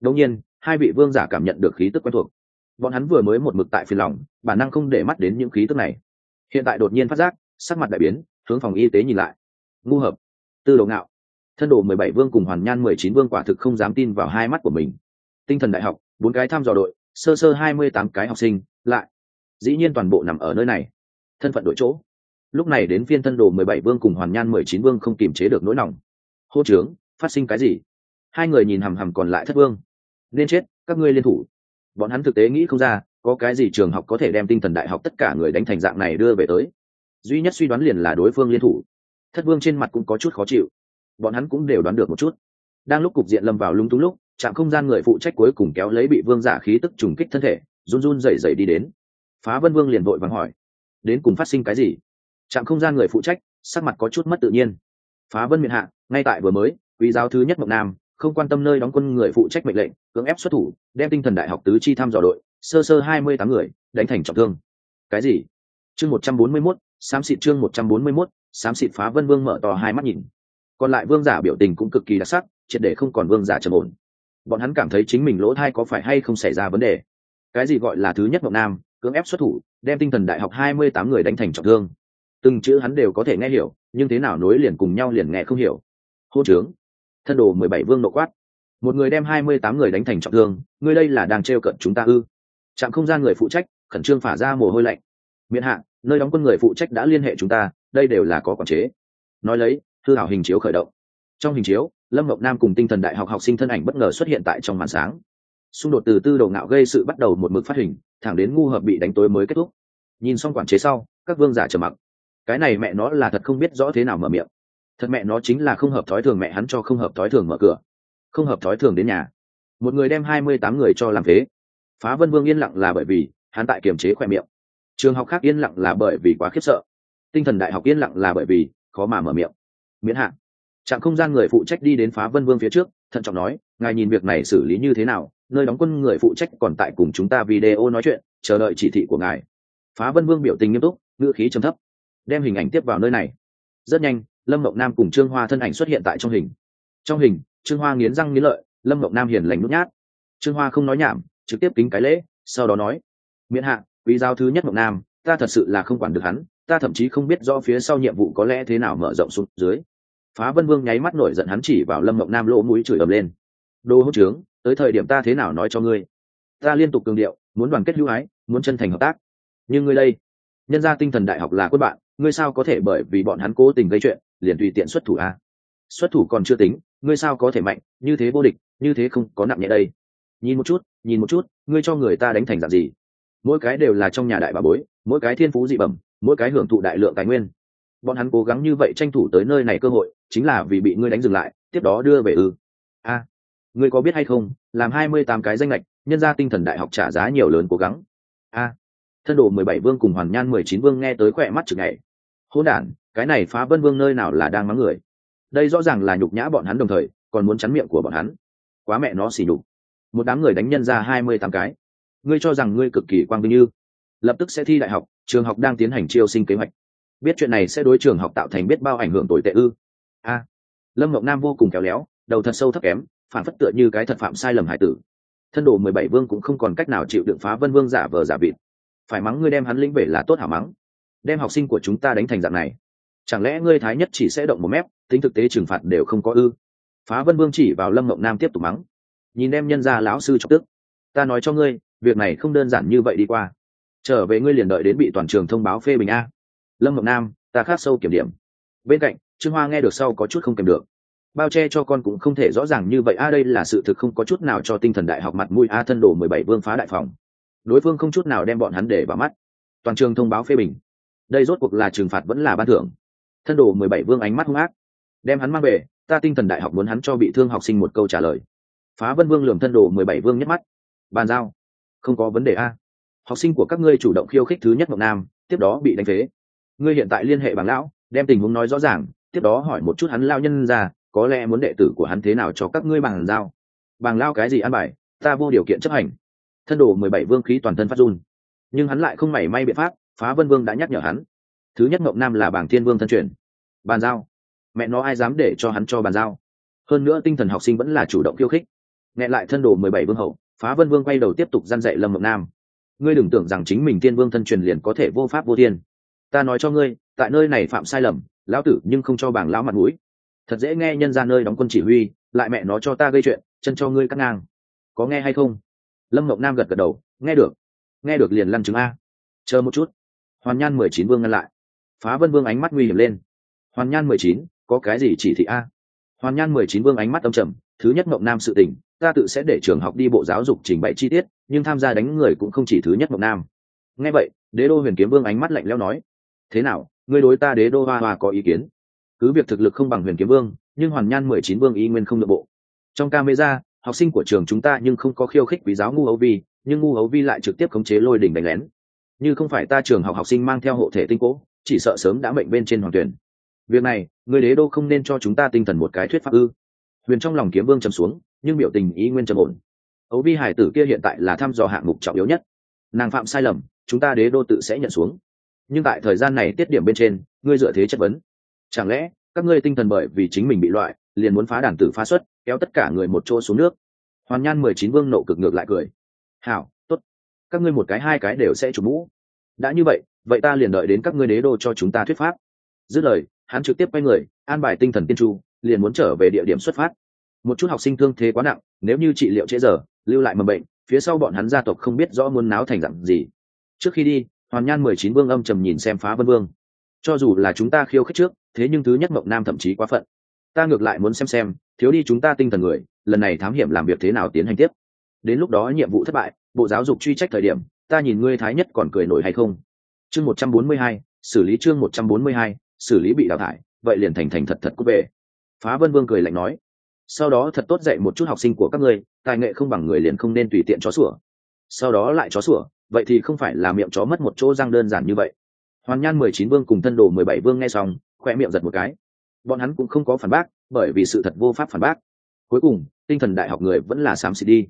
[SPEAKER 1] Đông nhiên, hai vị vương giả cảm nhận được khí tức quen thuộc. Bọn hắn vừa mới một mực tại phiền lòng, bản năng không để mắt đến những khí tức này. Hiện tại đột nhiên phát giác, sắc mặt đại biến, hướng phòng y tế nhìn lại. Ngu hợp. Tư đồ ngạo. Thân đồ mười bảy vương cùng hoàn nhan mười chín vương quả thực không dám tin vào hai mắt của mình. Tinh thần đại học, bốn cái thăm dò đội, sơ sơ hai mươi tám cái học sinh, lại. Dĩ nhiên toàn bộ nằm ở nơi này. Thân phận đội chỗ. Lúc này đến phiên thân đồ mười bảy vương cùng hoàn nhan mười chín vương không kiềm chế được nỗi lòng. Hô trướng phát sinh cái gì? Hai người nhìn hằm hằm còn lại thất vương. Nên chết, các ngươi liên thủ. Bọn hắn thực tế nghĩ không ra, có cái gì trường học có thể đem tinh thần đại học tất cả người đánh thành dạng này đưa về tới. Duy nhất suy đoán liền là đối phương liên thủ. Thất vương trên mặt cũng có chút khó chịu. Bọn hắn cũng đều đoán được một chút. Đang lúc cục diện lâm vào lung túng lúc, trạm không gian người phụ trách cuối cùng kéo lấy bị vương giả khí tức trùng kích thân thể, run run rẩy rẩy đi đến. Phá vân vương liền vội vắng hỏi, đến cùng phát sinh cái gì? Trạm không gian người phụ trách, sắc mặt có chút mất tự nhiên. Phá vân miền hạ, ngay tại vừa mới, quý giáo thứ nhất mộng nam không quan tâm nơi đóng quân người phụ trách mệnh lệnh, cưỡng ép xuất thủ, đem tinh thần đại học tứ chi thăm dò đội, sơ sơ hai mươi tám người, đánh thành trọng thương. Cái gì? Chương một trăm bốn mươi mốt, xám xịt chương một trăm bốn mươi mốt, xám xịt phá vân vương mở to hai mắt nhìn. Còn lại vương giả biểu tình cũng cực kỳ đặc sắc, triệt để không còn vương giả trầm ổn. Bọn hắn cảm thấy chính mình lỗ thai có phải hay không xảy ra vấn đề. Cái gì gọi là thứ nhất mộng nam, cưỡng ép xuất thủ, đem tinh thần đại học hai mươi tám người đánh thành trọng thương. Từng chữ hắn đều có thể nghe hiểu, nhưng thế nào nối liền cùng nhau liền nghe không hiểu. Hô trướng thân đồ mười bảy vương nộ quát. Một người đem hai mươi tám người đánh thành trọng thương, ngươi đây là đang t cận chúng ta ư? Trạm không gian người phụ trách, khẩn trương phả ra mồ hôi lạnh. Miễn hạ, nơi đóng quân người phụ trách đã liên hệ chúng ta, đây đều là có quản chế. Nói lấy thư hảo hình chiếu khởi động. Trong hình chiếu, lâm ngọc nam cùng tinh thần đại học học sinh thân ảnh bất ngờ xuất hiện tại trong màn sáng. Xung đột từ tư đầu ngạo gây sự bắt đầu một mực phát hình, thẳng đến ngu hợp bị đánh tối mới kết thúc. Nhìn xong quản chế sau, các vương giả trầm mặc. Cái này mẹ nó là thật không biết rõ thế nào mở miệng thật mẹ nó chính là không hợp thói thường mẹ hắn cho không hợp thói thường mở cửa. Không hợp thói thường đến nhà. Một người đem hai mươi tám người cho làm thế phá vân vương yên lặng là bởi vì hắn tại kiềm chế khoe miệng. Trường học khác yên lặng là bởi vì quá khiếp sợ. Tinh thần đại học yên lặng là bởi vì khó mà mở miệng. Miễn hạn trạm không gian người phụ trách đi đến phá vân vương phía trước, thận trọng nói, ngài nhìn việc này xử lý như thế nào, nơi đóng quân người phụ trách còn tại cùng chúng ta video nói chuyện, chờ đợi chỉ thị của ngài. Phá vân vương biểu tình nghiêm túc, ngữ khí trầm thấp, đem hình ảnh tiếp vào nơi này. Rất nhanh lâm mộng nam cùng trương hoa thân ảnh xuất hiện tại trong hình. Trong hình, trương hoa nghiến răng nghiến lợi, lâm mộng nam hiền lành nút nhát. Trương hoa không nói nhảm, trực tiếp kính cái lễ, sau đó nói, miễn hạ, quý giáo thứ nhất mộng nam, ta thật sự là không quản được hắn, ta thậm chí không biết do phía sau nhiệm vụ có lẽ thế nào mở rộng xuống dưới. Phá vân vương nháy mắt nổi giận hắn chỉ vào lâm mộng nam lỗ mũi chửi ầm lên. Đô hốt trướng, tới thời điểm ta thế nào nói cho ngươi? Ta liên tục cường điệu, muốn đoàn kết hữu ái, muốn chân thành hợp tác. Nhưng ngươi đây, nhân ra tinh thần đại học là quân bạn, ngươi sao có thể bởi vì bọn hắn cố tình gây chuyện liền tùy tiện xuất thủ a xuất thủ còn chưa tính, ngươi sao có thể mạnh, như thế vô địch, như thế không có nặng nhẹ đây. Nhìn một chút, nhìn một chút, ngươi cho người ta đánh thành dạng gì? Mỗi cái đều là trong nhà đại bà bối, mỗi cái thiên phú dị bẩm, mỗi cái hưởng thụ đại lượng tài nguyên. Bọn hắn cố gắng như vậy tranh thủ tới nơi này cơ hội, chính là vì bị ngươi đánh dừng lại, tiếp đó đưa về ư. A, ngươi có biết hay không, làm hai mươi tám cái danh lệch nhân ra tinh thần đại học trả giá nhiều lớn cố gắng. A, thân đồ mười bảy vương cùng hoàn nhan mười chín vương nghe tới khỏe mắt chừng ngày hỗn đản, cái này phá vân vương nơi nào là đang mắng người? Đây rõ ràng là nhục nhã bọn hắn đồng thời, còn muốn chắn miệng của bọn hắn. Quá mẹ nó xỉ nhục. Một đám người đánh nhân ra hai mươi tám cái. Ngươi cho rằng ngươi cực kỳ quang vinh như? Lập tức sẽ thi đại học, trường học đang tiến hành chiêu sinh kế hoạch. Biết chuyện này sẽ đối trường học tạo thành biết bao ảnh hưởng tồi tệ ư? A. Lâm ngọc nam vô cùng kéo léo, đầu thật sâu thấp kém, phản phất tựa như cái thật phạm sai lầm hải tử. Thân đồ mười bảy vương cũng không còn cách nào chịu đựng phá vân vương giả vờ giả vịt. Phải mắng ngươi đem hắn lĩnh về là tốt hả mắng đem học sinh của chúng ta đánh thành dạng này. Chẳng lẽ ngươi thái nhất chỉ sẽ động một mép, tính thực tế trừng phạt đều không có ư? Phá vân vương chỉ vào lâm mộng nam tiếp tục mắng. Nhìn em nhân ra lão sư chọc tức. Ta nói cho ngươi, việc này không đơn giản như vậy đi qua. Trở về ngươi liền đợi đến bị toàn trường thông báo phê bình a. Lâm ngọc nam, ta khát sâu kiểm điểm. Bên cạnh, trương hoa nghe được sau có chút không kèm được. Bao che cho con cũng không thể rõ ràng như vậy. A, đây là sự thực không có chút nào cho tinh thần đại học mặt mũi. A, thân đồ mười bảy vương phá đại phòng. Đối phương không chút nào đem bọn hắn để vào mắt. Toàn trường thông báo phê bình đây rốt cuộc là trừng phạt vẫn là ban thưởng. Thân đồ mười bảy vương ánh mắt hung ác. Đem hắn mang về, ta tinh thần đại học muốn hắn cho bị thương học sinh một câu trả lời. Phá vân vương lường thân đồ mười bảy vương nhắc mắt. Bàn giao. Không có vấn đề a. Học sinh của các ngươi chủ động khiêu khích thứ nhất mộng nam, tiếp đó bị đánh phế. Ngươi hiện tại liên hệ bằng lão, đem tình huống nói rõ ràng, tiếp đó hỏi một chút hắn lao nhân ra, có lẽ muốn đệ tử của hắn thế nào cho các ngươi bằng giao. Bằng lao cái gì ăn bài, ta vô điều kiện chấp hành. Thân đồ mười bảy vương khí toàn thân phát run. Nhưng hắn lại không mảy may biện pháp phá vân vương đã nhắc nhở hắn. Thứ nhất mộng nam là bảng thiên vương thân truyền. Bàn giao. Mẹ nó ai dám để cho hắn cho bàn giao? Hơn nữa tinh thần học sinh vẫn là chủ động khiêu khích. Nghe lại thân đồ mười bảy vương hậu, phá vân vương quay đầu tiếp tục gian dạy lâm mộng nam. Ngươi đừng tưởng rằng chính mình tiên vương thân truyền liền có thể vô pháp vô thiên. Ta nói cho ngươi, tại nơi này phạm sai lầm, lão tử nhưng không cho bảng lão mặt mũi. Thật dễ nghe nhân ra nơi đóng quân chỉ huy, lại mẹ nó cho ta gây chuyện, chân cho ngươi cắt ngang. Có nghe hay không? Lâm mộng nam gật gật đầu, nghe được. Nghe được liền lăn chứng a. Chờ một chút hoàn nhan mười chín vương ngăn lại. Phá vân vương ánh mắt nguy hiểm lên. Hoàn nhan mười chín, có cái gì chỉ thị a? Hoàn nhan mười chín vương ánh mắt âm trầm, thứ nhất mộng nam sự tình, ta tự sẽ để trường học đi bộ giáo dục trình bày chi tiết, nhưng tham gia đánh người cũng không chỉ thứ nhất mộng nam. Nghe vậy, đế đô huyền kiếm vương ánh mắt lạnh lẽo nói, thế nào, ngươi đối ta đế đô hoa hoa có ý kiến? Cứ việc thực lực không bằng huyền kiếm vương, nhưng hoàn nhan mười chín vương ý nguyên không nội bộ. Trong camera, học sinh của trường chúng ta nhưng không có khiêu khích quý giáo ngu hấu vi, nhưng ngu hấu vi lại trực tiếp khống chế lôi đỉnh đánh lén như không phải ta trường học học sinh mang theo hộ thể tinh cố, chỉ sợ sớm đã mệnh bên trên hoàng tuyển. Việc này, người đế đô không nên cho chúng ta tinh thần một cái thuyết pháp ư. Huyền trong lòng kiếm vương trầm xuống, nhưng biểu tình ý nguyên trầm ổn. Ấu vi hải tử kia hiện tại là thăm dò hạng mục trọng yếu nhất. Nàng phạm sai lầm, chúng ta đế đô tự sẽ nhận xuống. Nhưng tại thời gian này tiết điểm bên trên, ngươi dựa thế chất vấn. Chẳng lẽ, các ngươi tinh thần bởi vì chính mình bị loại, liền muốn phá đàn tử phá xuất, kéo tất cả người một chỗ xuống nước? Hoàn nhan mười chín vương nộ cực ngược lại cười. Hảo các ngươi một cái hai cái đều sẽ chủ mũ. Đã như vậy vậy ta liền đợi đến các ngươi đế đô cho chúng ta thuyết pháp. Dứt lời, hắn trực tiếp quay người, an bài tinh thần tiên chu liền muốn trở về địa điểm xuất phát. Một chút học sinh thương thế quá nặng, nếu như trị liệu trễ giờ, lưu lại mầm bệnh, phía sau bọn hắn gia tộc không biết rõ muốn náo thành dặn gì. Trước khi đi, hoàn nhan mười chín vương âm trầm nhìn xem phá vân vương. Cho dù là chúng ta khiêu khích trước, thế nhưng thứ nhất mộng nam thậm chí quá phận. Ta ngược lại muốn xem xem, thiếu đi chúng ta tinh thần người, lần này thám hiểm làm việc thế nào tiến hành tiếp. Đến lúc đó nhiệm vụ thất bại bộ giáo dục truy trách thời điểm, ta nhìn ngươi thái nhất còn cười nổi hay không? Chương một trăm bốn mươi hai, xử lý chương một trăm bốn mươi hai, xử lý bị đào thải, vậy liền thành thành thật thật cút về. Phá vân vương cười lạnh nói, sau đó thật tốt dạy một chút học sinh của các ngươi, tài nghệ không bằng người liền không nên tùy tiện chó sủa. Sau đó lại chó sủa, vậy thì không phải là miệng chó mất một chỗ răng đơn giản như vậy. Hoàn nhan mười chín vương cùng thân đồ mười bảy vương nghe xong khoe miệng giật một cái. Bọn hắn cũng không có phản bác, bởi vì sự thật vô pháp phản bác. Cuối cùng, tinh thần đại học người vẫn là xám xịt đi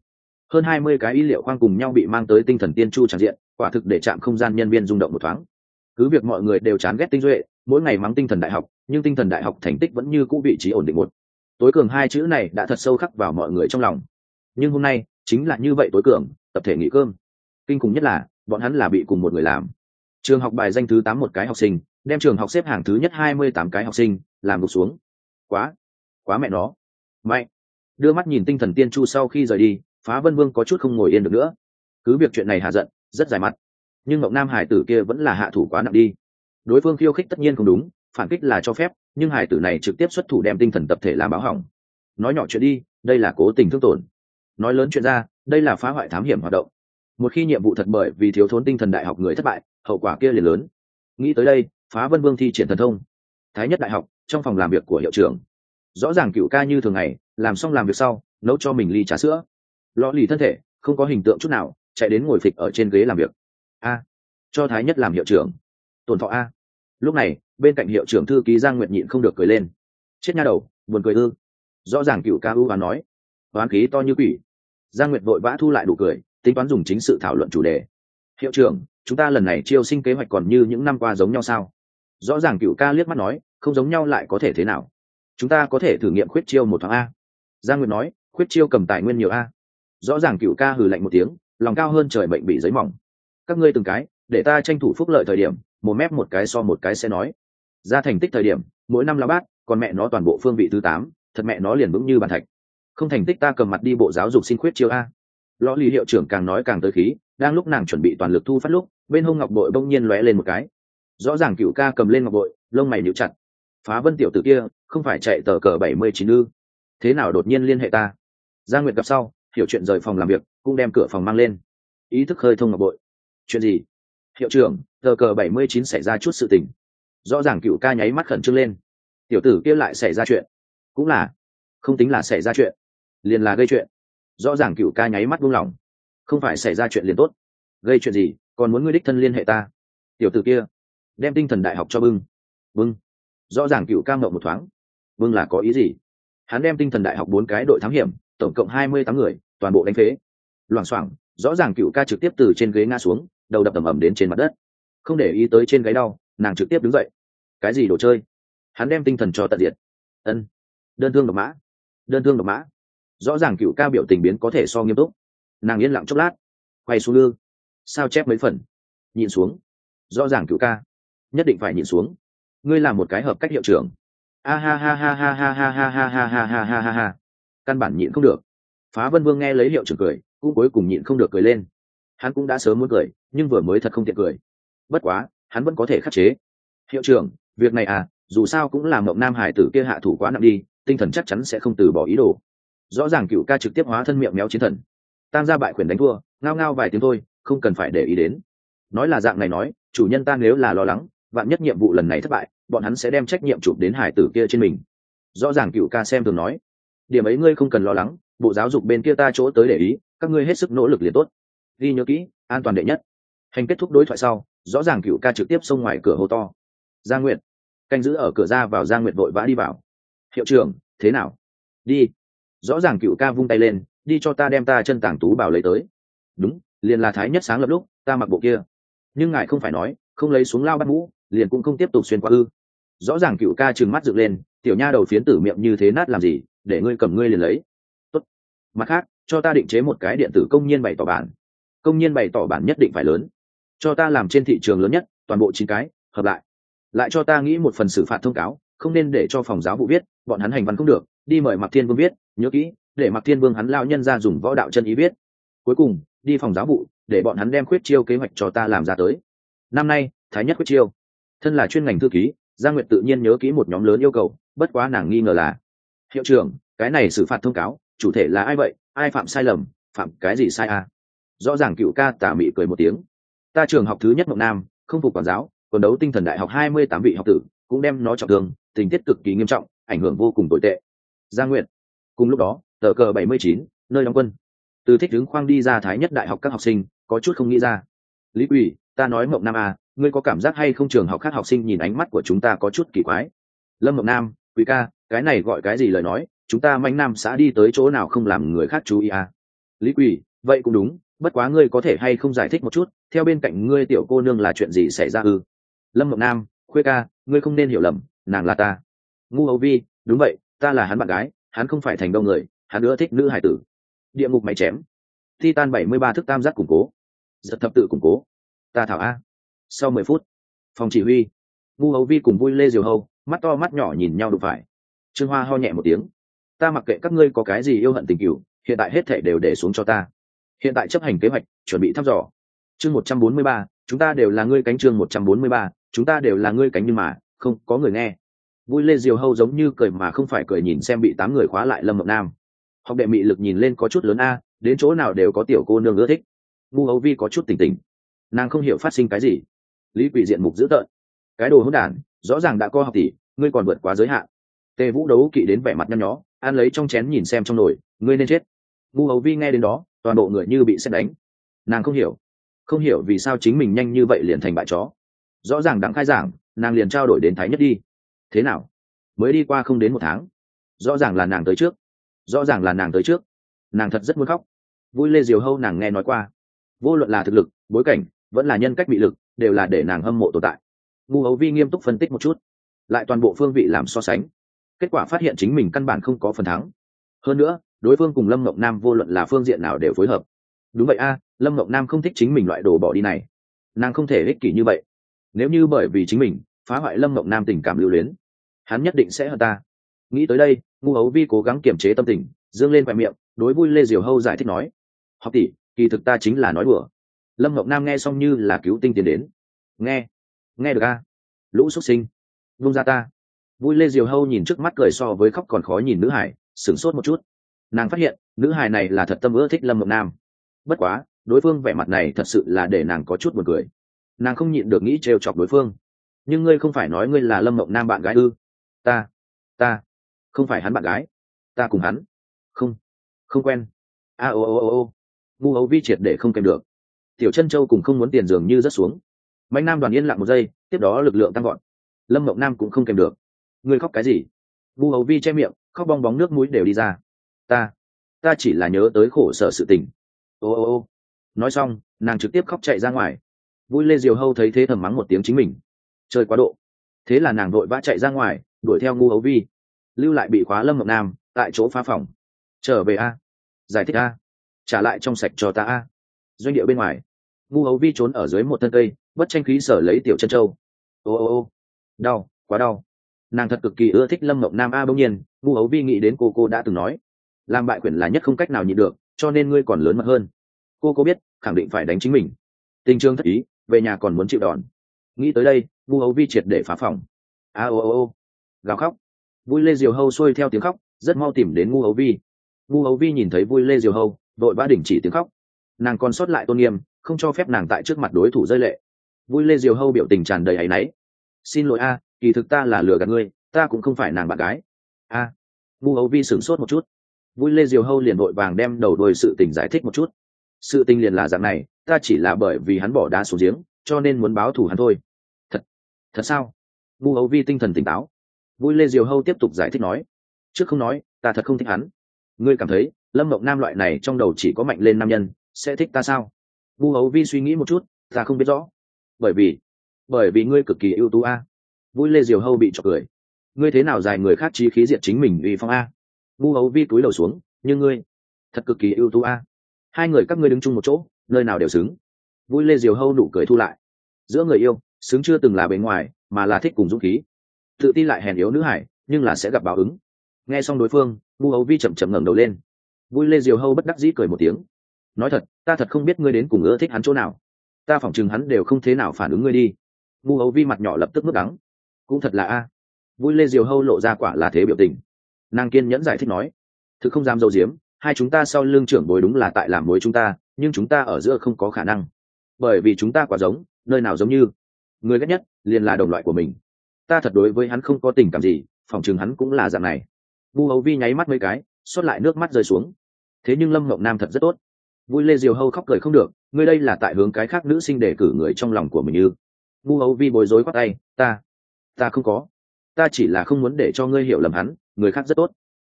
[SPEAKER 1] hơn hai mươi cái y liệu khoang cùng nhau bị mang tới tinh thần tiên chu tràn diện, quả thực để chạm không gian nhân viên rung động một thoáng. Cứ việc mọi người đều chán ghét tinh duệ, mỗi ngày mắng tinh thần đại học, nhưng tinh thần đại học thành tích vẫn như cũ vị trí ổn định một. Tối cường hai chữ này đã thật sâu khắc vào mọi người trong lòng. Nhưng hôm nay, chính là như vậy tối cường, tập thể nghỉ cơm. Kinh khủng nhất là, bọn hắn là bị cùng một người làm. Trường học bài danh thứ tám một cái học sinh, đem trường học xếp hàng thứ nhất hai mươi tám cái học sinh, làm gục xuống. Quá quá mẹ nó. Mạnh. Đưa mắt nhìn tinh thần tiên chu sau khi rời đi phá vân vương có chút không ngồi yên được nữa. Cứ việc chuyện này hạ giận, rất dài mặt. Nhưng mộng nam hải tử kia vẫn là hạ thủ quá nặng đi. Đối phương khiêu khích tất nhiên không đúng, phản kích là cho phép, nhưng hải tử này trực tiếp xuất thủ đem tinh thần tập thể làm báo hỏng. Nói nhỏ chuyện đi, đây là cố tình thương tổn. Nói lớn chuyện ra, đây là phá hoại thám hiểm hoạt động. Một khi nhiệm vụ thật bởi vì thiếu thốn tinh thần đại học người thất bại, hậu quả kia liền lớn. Nghĩ tới đây, phá vân vương thi triển thần thông. Thái nhất đại học, trong phòng làm việc của hiệu trưởng. Rõ ràng cựu ca như thường ngày, làm xong làm việc sau, nấu cho mình ly trà sữa lò lì thân thể, không có hình tượng chút nào, chạy đến ngồi phịch ở trên ghế làm việc. A, cho thái nhất làm hiệu trưởng. Tổn thọ a. Lúc này, bên cạnh hiệu trưởng thư ký giang nguyện nhịn không được cười lên. Chết nha đầu, buồn cười ư? Rõ ràng cựu ca ưu và nói. Oán khí to như quỷ. Giang nguyệt vội vã thu lại đủ cười, tính toán dùng chính sự thảo luận chủ đề. Hiệu trưởng, chúng ta lần này chiêu sinh kế hoạch còn như những năm qua giống nhau sao? Rõ ràng cựu ca liếc mắt nói, không giống nhau lại có thể thế nào? Chúng ta có thể thử nghiệm khuyết chiêu một tháng a. Giang nguyệt nói, khuyết chiêu cầm tài nguyên nhiều a rõ ràng cựu ca hừ lạnh một tiếng, lòng cao hơn trời bệnh bị giấy mỏng. Các ngươi từng cái, để ta tranh thủ phúc lợi thời điểm, một mép một cái so một cái sẽ nói. Ra thành tích thời điểm, mỗi năm là bát, còn mẹ nó toàn bộ phương vị thứ tám, thật mẹ nó liền vững như bàn thạch. Không thành tích ta cầm mặt đi bộ giáo dục xin khuyết chiêu a. Lõ lì hiệu trưởng càng nói càng tới khí, đang lúc nàng chuẩn bị toàn lực thu phát lúc, bên hông ngọc bội bỗng nhiên lóe lên một cái. Rõ ràng cựu ca cầm lên ngọc bội, lông mày níu chặt. Phá vân tiểu t ử kia, không phải chạy tờ cờ bảy mươi chín ư? Thế nào đột nhiên liên hệ ta? Gia nguyệt gặp sau hiểu chuyện rời phòng làm việc, cũng đem cửa phòng mang lên. Ý thức hơi thông ngọc bội. Chuyện gì? Hiệu trưởng, tờ cờ bảy mươi chín xảy ra chút sự tình. Rõ ràng cựu ca nháy mắt khẩn trương lên. Tiểu tử kia lại xảy ra chuyện. Cũng là. Không tính là xảy ra chuyện. Liền là gây chuyện. Rõ ràng cựu ca nháy mắt buông lỏng. Không phải xảy ra chuyện liền tốt. Gây chuyện gì? Còn muốn ngươi đích thân liên hệ ta. Tiểu tử kia. Đem tinh thần đại học cho bưng. Bưng. Rõ ràng cựu ca mậu một thoáng. Bưng là có ý gì? Hắn đem tinh thần đại học bốn cái đội thám hiểm tổng cộng hai mươi tám người toàn bộ đánh phế loảng xoảng rõ ràng cựu ca trực tiếp từ trên ghế ngã xuống đầu đập tầm ầm đến trên mặt đất không để ý tới trên gáy đau nàng trực tiếp đứng dậy cái gì đồ chơi hắn đem tinh thần cho tận diệt ân đơn thương độc mã đơn thương độc mã rõ ràng cựu ca biểu tình biến có thể so nghiêm túc nàng yên lặng chốc lát quay xuống lư, sao chép mấy phần nhìn xuống rõ ràng cựu ca nhất định phải nhìn xuống ngươi là một cái hợp cách hiệu trưởng a ha ha ha ha ha ha ha ha ha ha ha ha ha ha căn bản nhịn không được. Phá vân vương nghe lấy hiệu trưởng cười, cũng cuối cùng nhịn không được cười lên. Hắn cũng đã sớm muốn cười, nhưng vừa mới thật không tiện cười. Bất quá, hắn vẫn có thể khắc chế. Hiệu trưởng, việc này à dù sao cũng là mộng nam hải tử kia hạ thủ quá nặng đi, tinh thần chắc chắn sẽ không từ bỏ ý đồ. Rõ ràng cựu ca trực tiếp hóa thân miệng méo chiến thần. Tăng ra bại quyền đánh thua, ngao ngao vài tiếng thôi, không cần phải để ý đến. Nói là dạng này nói, chủ nhân ta nếu là lo lắng, vạn nhất nhiệm vụ lần này thất bại, bọn hắn sẽ đem trách nhiệm chụp đến hải tử kia trên mình. Rõ ràng cựu ca xem thường nói điểm ấy ngươi không cần lo lắng, bộ giáo dục bên kia ta chỗ tới để ý, các ngươi hết sức nỗ lực liền tốt. Ghi nhớ kỹ, an toàn đệ nhất. Hành kết thúc đối thoại sau, rõ ràng cựu ca trực tiếp xông ngoài cửa hô to. Gia nguyện canh giữ ở cửa ra vào gia nguyện vội vã đi vào. Hiệu trưởng, thế nào? Đi. Rõ ràng cựu ca vung tay lên, đi cho ta đem ta chân tảng tú bảo lấy tới. Đúng, liền là thái nhất sáng lập lúc, ta mặc bộ kia. Nhưng ngài không phải nói, không lấy xuống lao bắt mũ, liền cũng không tiếp tục xuyên qua ư. Rõ ràng cựu ca trừng mắt dựng lên, tiểu nha đầu phiến tử miệng như thế nát làm gì? Để ngươi cầm ngươi liền lấy. Tốt. mặt khác, cho ta định chế một cái điện tử công nhiên bày tỏ bản. Công nhiên bày tỏ bản nhất định phải lớn. Cho ta làm trên thị trường lớn nhất, toàn bộ chín cái, hợp lại. Lại cho ta nghĩ một phần xử phạt thông cáo, không nên để cho phòng giáo vụ viết, bọn hắn hành văn không được, đi mời mặc thiên vương viết, nhớ kỹ, để mặc thiên vương hắn lao nhân ra dùng võ đạo chân ý viết. Cuối cùng, đi phòng giáo vụ, để bọn hắn đem khuyết chiêu kế hoạch cho ta làm ra tới. Năm nay, thái nhất khuyết chiêu. Thân là chuyên ngành thư ký gia nguyệt tự nhiên nhớ kỹ một nhóm lớn yêu cầu, bất quá nàng nghi ngờ là hiệu trưởng, cái này xử phạt thông cáo, chủ thể là ai vậy? Ai phạm sai lầm? Phạm cái gì sai à? Rõ ràng cựu ca tả mị cười một tiếng. Ta trường học thứ nhất mộng nam, không phục quản giáo, còn đấu tinh thần đại học hai mươi tám vị học tử, cũng đem nó trọng thương, tình tiết cực kỳ nghiêm trọng, ảnh hưởng vô cùng tồi tệ. Gia nguyện cùng lúc đó, tờ cờ bảy mươi chín, nơi đóng quân. Từ thích đứng khoang đi ra thái nhất đại học các học sinh, có chút không nghĩ ra. Lý quỷ ta nói mộng nam à ngươi có cảm giác hay không? Trường học khác học sinh nhìn ánh mắt của chúng ta có chút kỳ quái. Lâm mộng nam quý ca cái này gọi cái gì lời nói, chúng ta manh nam xã đi tới chỗ nào không làm người khác chú ý à? Lý quỷ vậy cũng đúng, bất quá ngươi có thể hay không giải thích một chút, theo bên cạnh ngươi tiểu cô nương là chuyện gì xảy ra ư? Lâm mộng nam, khuê ca, ngươi không nên hiểu lầm, nàng là ta. Ngu hầu vi, đúng vậy, ta là hắn bạn gái, hắn không phải thành đông người, hắn nữa thích nữ hải tử. Địa ngục mày chém. Thi tan bảy mươi ba thức tam giác củng cố. Giật thập tự củng cố. Ta thảo a. Sau mười phút, phòng chỉ huy, ngu hầu vi cùng vui lê diều hâu, mắt to mắt nhỏ nhìn nhau đụng phải trương hoa ho nhẹ một tiếng. Ta mặc kệ các ngươi có cái gì yêu hận tình cựu hiện tại hết thể đều để xuống cho ta. Hiện tại chấp hành kế hoạch, chuẩn bị thăm dò. Chương một trăm bốn mươi ba, chúng ta đều là ngươi cánh chương một trăm bốn mươi ba, chúng ta đều là ngươi cánh nhưng mà, không, có người nghe. Vui lê diều hâu giống như cười mà không phải cười nhìn xem bị tám người khóa lại lâm mộng nam. Học đệ mị lực nhìn lên có chút lớn a, đến chỗ nào đều có tiểu cô nương ưa thích. Ngu hấu vi có chút tỉnh tỉnh. Nàng không hiểu phát sinh cái gì. Lý quỷ diện mục dữ tợn. Cái đồ hỗn đản, rõ ràng đã co học tỷ, ngươi còn vượt quá giới hạn tề vũ đấu kỵ đến vẻ mặt nhăn nhó ăn lấy trong chén nhìn xem trong nồi, ngươi nên chết. Ngu Hầu vi nghe đến đó, toàn bộ người như bị xét đánh. Nàng không hiểu không hiểu vì sao chính mình nhanh như vậy liền thành bại chó. Rõ ràng đặng khai giảng, nàng liền trao đổi đến thái nhất đi. Thế nào? Mới đi qua không đến một tháng. Rõ ràng là nàng tới trước. Rõ ràng là nàng tới trước. Nàng thật rất muốn khóc. Vui lê diều hâu nàng nghe nói qua. Vô luận là thực lực, bối cảnh, vẫn là nhân cách bị lực, đều là để nàng hâm mộ tồn tại. Ngu Hầu vi nghiêm túc phân tích một chút. Lại toàn bộ phương vị làm so sánh kết quả phát hiện chính mình căn bản không có phần thắng. Hơn nữa, đối phương cùng lâm mộng nam vô luận là phương diện nào đều phối hợp. Đúng vậy a, lâm mộng nam không thích chính mình loại đồ bỏ đi này. Nàng không thể ích kỷ như vậy. Nếu như bởi vì chính mình, phá hoại lâm mộng nam tình cảm lưu luyến, hắn nhất định sẽ hận ta. Nghĩ tới đây, ngu hấu vi cố gắng kiềm chế tâm tình dương lên vài miệng, đối vui lê diều hâu giải thích nói, học tỷ, kỳ thực ta chính là nói đùa. Lâm mộng nam nghe xong như là cứu tinh tiến đến. Nghe nghe được a. Lũ xuất sinh vung ra ta vui lê diều hâu nhìn trước mắt cười so với khóc còn khó nhìn nữ hải, sửng sốt một chút. Nàng phát hiện, nữ hải này là thật tâm ưa thích lâm Mộng nam. Bất quá, đối phương vẻ mặt này thật sự là để nàng có chút buồn cười. Nàng không nhịn được nghĩ trêu chọc đối phương. Nhưng ngươi không phải nói ngươi là lâm mộng nam bạn gái ư? Ta ta, không phải hắn bạn gái. Ta cùng hắn. Không không quen. A, ô ô ô ô. Ngu ấu vi triệt để không kèm được. Tiểu chân châu cùng không muốn tiền dường như rất xuống. Mạnh nam đoàn yên lặng một giây, tiếp đó lực lượng tăng gọn lâm mộng nam cũng không kèm được ngươi khóc cái gì? Vu hầu vi che miệng, khóc bong bóng nước mũi đều đi ra. Ta ta chỉ là nhớ tới khổ sở sự tình. Ô ô ô. Nói xong, nàng trực tiếp khóc chạy ra ngoài. Vui lê diều hâu thấy thế thầm mắng một tiếng chính mình. Chơi quá độ. Thế là nàng vội vã chạy ra ngoài, đuổi theo ngu Hầu vi. Lưu lại bị khóa lâm ngọc nam, tại chỗ phá phòng. Trở về a. Giải thích a. Trả lại trong sạch cho ta a. Doanh địa bên ngoài. Ngu Hầu vi trốn ở dưới một thân cây, bất tranh khí sở lấy tiểu chân châu. Ô ô ô. Đau, quá đau nàng thật cực kỳ ưa thích lâm ngọc nam a bỗng nhiên ngu ấu vi nghĩ đến cô cô đã từng nói. Làm bại quyển là nhất không cách nào nhịn được, cho nên ngươi còn lớn mật hơn. Cô cô biết, khẳng định phải đánh chính mình. Tình trương thất ý, về nhà còn muốn chịu đòn. Nghĩ tới đây, vu hấu vi triệt để phá phòng. A ô ô ô. Gào khóc. Vui lê diều hâu xuôi theo tiếng khóc, rất mau tìm đến ngu hấu vi. Ngu hấu vi nhìn thấy vui lê diều hâu đội ba đỉnh chỉ tiếng khóc. Nàng còn sót lại tôn nghiêm, không cho phép nàng tại trước mặt đối thủ rơi lệ. Vui lê diều hâu biểu tình tràn đầy áy náy. Xin lỗi a kỳ thực ta là lừa gạt ngươi ta cũng không phải nàng bạn gái. A à, ngu hấu vi sửng sốt một chút. Vui lê diều hâu liền vội vàng đem đầu đuôi sự tình giải thích một chút. Sự tình liền là dạng này ta chỉ là bởi vì hắn bỏ đá xuống giếng cho nên muốn báo thù hắn thôi. Thật thật sao? Vu hấu vi tinh thần tỉnh táo. Vui lê diều hâu tiếp tục giải thích nói trước không nói ta thật không thích hắn. Ngươi cảm thấy lâm mộng nam loại này trong đầu chỉ có mạnh lên nam nhân sẽ thích ta sao? Vu hấu vi suy nghĩ một chút ta không biết rõ. Bởi vì bởi vì ngươi cực kỳ ưu tú a vui lê diều hâu bị trọc cười. Ngươi thế nào dài người khác trí khí diệt chính mình uy phong a? Vu hấu vi túi đầu xuống, nhưng ngươi thật cực kỳ ưu tú a. Hai người các ngươi đứng chung một chỗ, nơi nào đều xứng. Vui lê diều hâu nụ cười thu lại. Giữa người yêu, xứng chưa từng là bề ngoài, mà là thích cùng dũng khí. Tự ti lại hèn yếu nữ hải, nhưng là sẽ gặp báo ứng. Nghe xong đối phương, vu hấu vi chậm chậm ngẩng đầu lên. Vui lê diều hâu bất đắc dĩ cười một tiếng. Nói thật, ta thật không biết ngươi đến cùng ưa thích hắn chỗ nào. Ta phỏng chừng hắn đều không thế nào phản ứng ngươi đi. Vu hấu vi mặt nhỏ lập tức mất đắng cũng thật là a. Vui lê diều hâu lộ ra quả là thế biểu tình. Nàng kiên nhẫn giải thích nói, thực không dám dâu diếm hai chúng ta sau lưng trưởng bối đúng là tại làm mối chúng ta, nhưng chúng ta ở giữa không có khả năng. Bởi vì chúng ta quả giống, nơi nào giống như. Người ghét nhất, liền là đồng loại của mình. Ta thật đối với hắn không có tình cảm gì, phòng chừng hắn cũng là dạng này. Vu hầu vi nháy mắt mấy cái, xót lại nước mắt rơi xuống. Thế nhưng lâm ngọc nam thật rất tốt. Vui lê diều hâu khóc cười không được, ngươi đây là tại hướng cái khác nữ sinh để cử người trong lòng của mình như vu hầu vi bối rối khoác tay, ta ta không có. Ta chỉ là không muốn để cho ngươi hiểu lầm hắn, người khác rất tốt.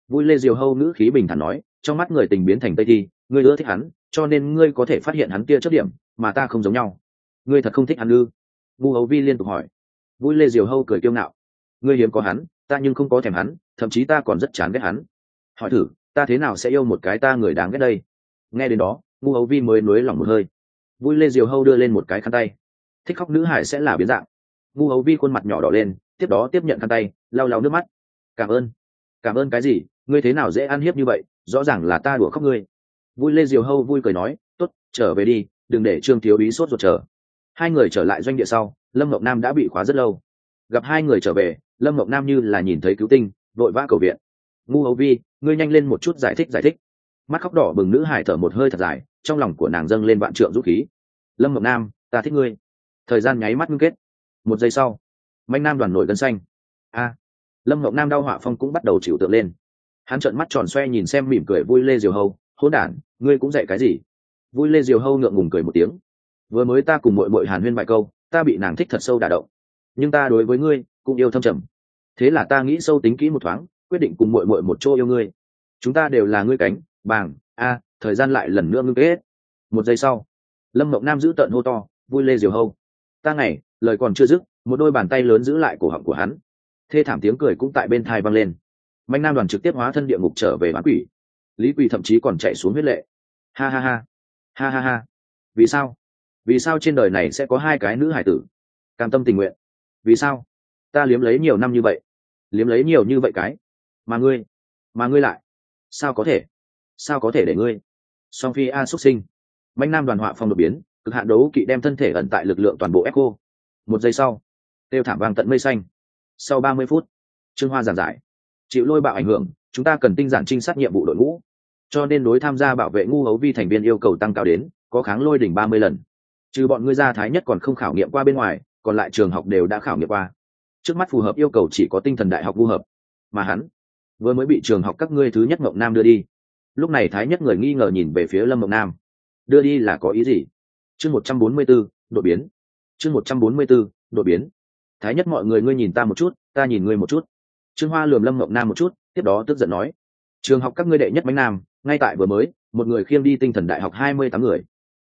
[SPEAKER 1] Vui lê diều hâu nữ khí bình thản nói, trong mắt người tình biến thành tây thi, ngươi ưa thích hắn, cho nên ngươi có thể phát hiện hắn kia chất điểm, mà ta không giống nhau. Ngươi thật không thích hắn ư? Vu Hầu vi liên tục hỏi. Vui lê diều hâu cười kiêu ngạo. Ngươi hiếm có hắn, ta nhưng không có thèm hắn, thậm chí ta còn rất chán ghét hắn. Hỏi thử, ta thế nào sẽ yêu một cái ta người đáng ghét đây? Nghe đến đó, vu Hầu vi mới nối lòng một hơi. Vui lê diều hâu đưa lên một cái khăn tay. Thích khóc nữ hải sẽ là biến dạng ngu hấu vi khuôn mặt nhỏ đỏ lên, tiếp đó tiếp nhận khăn tay, lau lau nước mắt. Cảm ơn cảm ơn cái gì? Ngươi thế nào dễ ăn hiếp như vậy? Rõ ràng là ta đùa khóc ngươi. Vui lê diều hâu vui cười nói t ố t trở về đi, đừng để trương thiếu ý sốt ruột chờ. Hai người trở lại doanh địa sau, lâm ngọc nam đã bị khóa rất lâu. Gặp hai người trở về, lâm ngọc nam như là nhìn thấy cứu tinh, vội vã cầu viện. Ngu Hầu vi, ngươi nhanh lên một chút giải thích giải thích. Mắt khóc đỏ bừng nữ hải thở một hơi thật dài, trong lòng của nàng dâng lên vạn trượng rút khí. Lâm ngọc nam, ta thích ngươi. Thời gian nháy mắt ngưng kết một giây sau, mạnh nam đoàn nổi gân xanh. A! Lâm ngọc nam đau họa phong cũng bắt đầu chịu tượng lên. Hắn trợn mắt tròn xoe nhìn xem mỉm cười vui lê diều hâu. Hôn đản, ngươi cũng dạy cái gì? Vui lê diều hâu ngượng ngùng cười một tiếng. Vừa mới ta cùng mội mội hàn huyên vài câu, ta bị nàng thích thật sâu đả động. Nhưng ta đối với ngươi cũng yêu thâm trầm. Thế là ta nghĩ sâu tính kỹ một thoáng, quyết định cùng mội mội một chỗ yêu ngươi. Chúng ta đều là ngươi cánh, bàng, a, thời gian lại lần nữa ngưng kết. Một giây sau, lâm mộng nam giữ tợn hô to, vui lê diều hâu ta ngày lời còn chưa dứt, một đôi bàn tay lớn giữ lại cổ họng của hắn. Thê thảm tiếng cười cũng tại bên thai vang lên. Mạnh nam đoàn trực tiếp hóa thân địa ngục trở về bán quỷ. Lý quỳ thậm chí còn chạy xuống huyết lệ. Ha ha ha. Ha ha ha. Vì sao? Vì sao trên đời này sẽ có hai cái nữ hải tử? Cam tâm tình nguyện. Vì sao? Ta liếm lấy nhiều năm như vậy. Liếm lấy nhiều như vậy cái. Mà ngươi? Mà ngươi lại? Sao có thể? Sao có thể để ngươi? Song phi a xuất sinh. Mạnh nam đoàn họa phong đột biến cực hạn đấu kỵ đem thân thể ẩn tại lực lượng toàn bộ echo. Một giây sau tiêu thảm vàng tận mây xanh. Sau ba mươi phút, trương hoa giảng giải. Chịu lôi bạo ảnh hưởng, chúng ta cần tinh giản trinh sát nhiệm vụ đội ngũ. Cho nên đối tham gia bảo vệ ngu hấu vi thành viên yêu cầu tăng cao đến, có kháng lôi đỉnh ba mươi lần. Trừ bọn ngươi gia thái nhất còn không khảo nghiệm qua bên ngoài, còn lại trường học đều đã khảo nghiệm qua. Trước mắt phù hợp yêu cầu chỉ có tinh thần đại học phù hợp. Mà hắn, vừa mới bị trường học các ngươi thứ nhất mộng nam đưa đi. Lúc này thái nhất người nghi ngờ nhìn về phía lâm mộng nam. Đưa đi là có ý gì? Chương một trăm bốn mươi b ố đột biến. Chương một trăm bốn mươi b ố đột biến. Thái nhất mọi người, ngươi nhìn ta một chút, ta nhìn ngươi một chút. Trương hoa lườm lâm mộng nam một chút, tiếp đó tức giận nói. Trường học các ngươi đệ nhất bánh nam, ngay tại vừa mới, một người khiêng đi tinh thần đại học hai mươi tám người.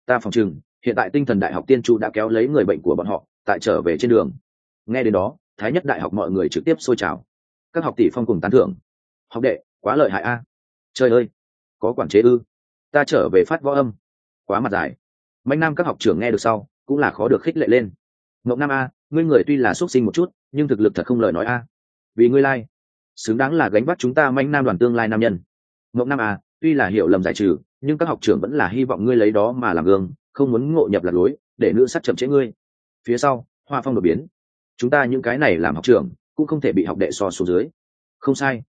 [SPEAKER 1] Ta phòng chừng hiện tại tinh thần đại học tiên trụ đã kéo lấy người bệnh của bọn họ, tại trở về trên đường. Nghe đến đó, thái nhất đại học mọi người trực tiếp xôi trào. Các học tỷ phong cùng tán thưởng. Học đệ, quá lợi hại a. Trời ơi, có quản chế ư. Ta trở về phát võ âm. Quá mặt dài mạnh nam các học trưởng nghe được sau, cũng là khó được khích lệ lên. Mộng nam a, ngươi người tuy là xuất sinh một chút, nhưng thực lực thật không lời nói a. Vì ngươi lai、like. xứng đáng là gánh vác chúng ta manh nam đoàn tương lai nam nhân. Mộng nam a, tuy là hiểu lầm giải trừ, nhưng các học trưởng vẫn là hy vọng ngươi lấy đó mà làm gương, không muốn ngộ nhập lạc lối, để nữ sắc chậm chế ngươi. Phía sau, hoa phong đột biến. Chúng ta những cái này làm học trưởng, cũng không thể bị học đệ so xuống dưới. Không sai.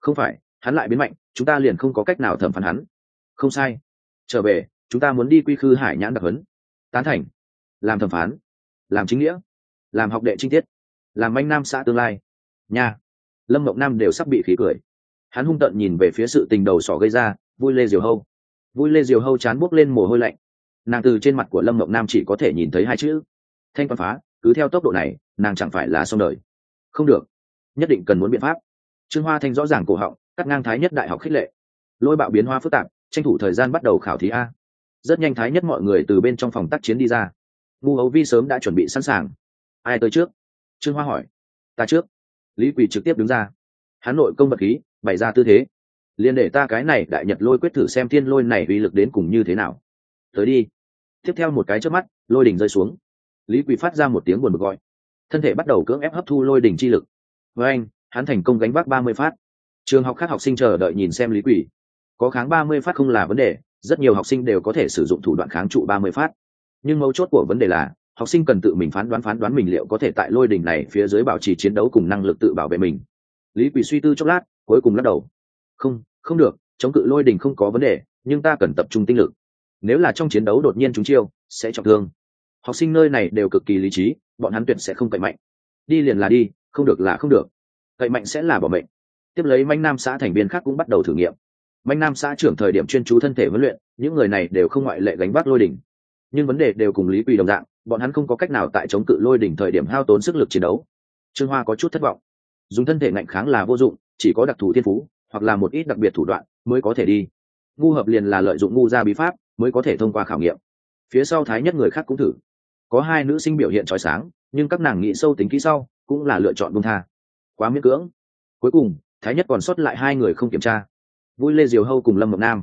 [SPEAKER 1] Không phải, hắn lại biến mạnh, chúng ta liền không có cách nào thẩm phán hắn. Không sai. Trở về chúng ta muốn đi quy khư hải nhãn đặc hấn tán thành. Làm thẩm phán. Làm chính nghĩa. Làm học đệ trinh tiết. Làm manh nam xã tương lai. Nha. Lâm mộng nam đều sắp bị khí cười. Hắn hung tận nhìn về phía sự tình đầu sỏ gây ra, vui lê diều hâu. Vui lê diều hâu chán buốc lên mồ hôi lạnh. Nàng từ trên mặt của lâm mộng nam chỉ có thể nhìn thấy hai chữ. Thanh quan phá, cứ theo tốc độ này, nàng chẳng phải là xong đời. Không được. Nhất định cần muốn biện pháp. Trương hoa thanh rõ ràng cổ họng, cắt ngang thái nhất đại học khích lệ. Lôi bạo biến hoa phức tạp, tranh thủ thời gian bắt đầu khảo thí a rất nhanh thái nhất mọi người từ bên trong phòng tác chiến đi ra. Ngu hấu vi sớm đã chuẩn bị sẵn sàng. Ai tới trước? Trương hoa hỏi. Ta trước. Lý quỳ trực tiếp đứng ra. Hắn nội công vật khí, bày ra tư thế. Liền để ta cái này đại nhật lôi quyết thử xem thiên lôi này uy lực đến cùng như thế nào. Tới đi. Tiếp theo một cái trước mắt, lôi đỉnh rơi xuống. Lý quỳ phát ra một tiếng buồn bực gọi. Thân thể bắt đầu cưỡng ép hấp thu lôi đỉnh chi lực. Với anh, hắn thành công gánh vác ba mươi phát. Trường học khác học sinh chờ đợi nhìn xem lý quỳ. Có kháng ba mươi phát không là vấn đề rất nhiều học sinh đều có thể sử dụng thủ đoạn kháng trụ ba mươi phát. Nhưng mấu chốt của vấn đề là, học sinh cần tự mình phán đoán phán đoán mình liệu có thể tại lôi đỉnh này phía dưới bảo trì chiến đấu cùng năng lực tự bảo vệ mình. Lý quỳ suy tư chốc lát, cuối cùng lắc đầu. Không không được, chống cự lôi đỉnh không có vấn đề, nhưng ta cần tập trung tinh lực. Nếu là trong chiến đấu đột nhiên chúng chiêu, sẽ trọng thương. Học sinh nơi này đều cực kỳ lý trí, bọn hắn tuyệt sẽ không cậy mạnh. Đi liền là đi, không được là không được. Cậy mạnh sẽ là bỏ mệnh. Tiếp lấy manh nam xã thành viên khác cũng bắt đầu thử nghiệm manh nam xã trưởng thời điểm chuyên chú thân thể huấn luyện, những người này đều không ngoại lệ gánh vác lôi đỉnh. Nhưng vấn đề đều cùng lý quỳ đồng dạng, bọn hắn không có cách nào tại chống cự lôi đỉnh thời điểm hao tốn sức lực chiến đấu. Trương hoa có chút thất vọng. Dùng thân thể ngạnh kháng là vô dụng, chỉ có đặc thù thiên phú, hoặc là một ít đặc biệt thủ đoạn mới có thể đi. Ngu hợp liền là lợi dụng ngu ra bí pháp mới có thể thông qua khảo nghiệm. Phía sau thái nhất người khác cũng thử. Có hai nữ sinh biểu hiện chói sáng, nhưng các nàng nghĩ sâu tính kỹ sau, cũng là lựa chọn buông tha. Quá miễn cưỡng. Cuối cùng, thái nhất còn sót lại hai người không kiểm tra vui lê diều hâu cùng lâm mộng nam.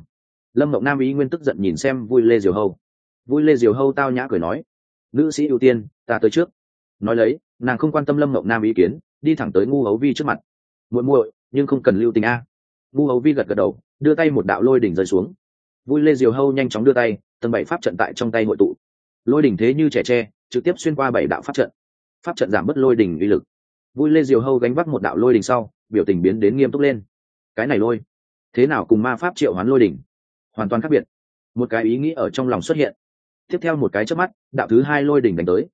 [SPEAKER 1] Lâm mộng nam ý nguyên tức giận nhìn xem vui lê diều hâu. Vui lê diều hâu tao nhã cười nói, nữ sĩ ưu tiên, ta tới trước. Nói lấy, nàng không quan tâm lâm mộng nam ý kiến, đi thẳng tới ngu hấu vi trước mặt. Muội muội, nhưng không cần lưu tình a. Ngu hấu vi gật gật đầu, đưa tay một đạo lôi đỉnh rơi xuống. Vui lê diều hâu nhanh chóng đưa tay, tầng bảy pháp trận tại trong tay hội tụ. Lôi đỉnh thế như trẻ tre, trực tiếp xuyên qua bảy đạo pháp trận. Pháp trận giảm bớt lôi đỉnh uy lực. Vui lê diều hâu gánh vác một đạo lôi đỉnh sau, biểu tình biến đến nghiêm túc lên. Cái này lôi thế nào cùng ma pháp triệu hoán lôi đỉnh hoàn toàn khác biệt. Một cái ý nghĩ ở trong lòng xuất hiện. Tiếp theo một cái trước mắt, đạo thứ hai lôi đỉnh đánh tới.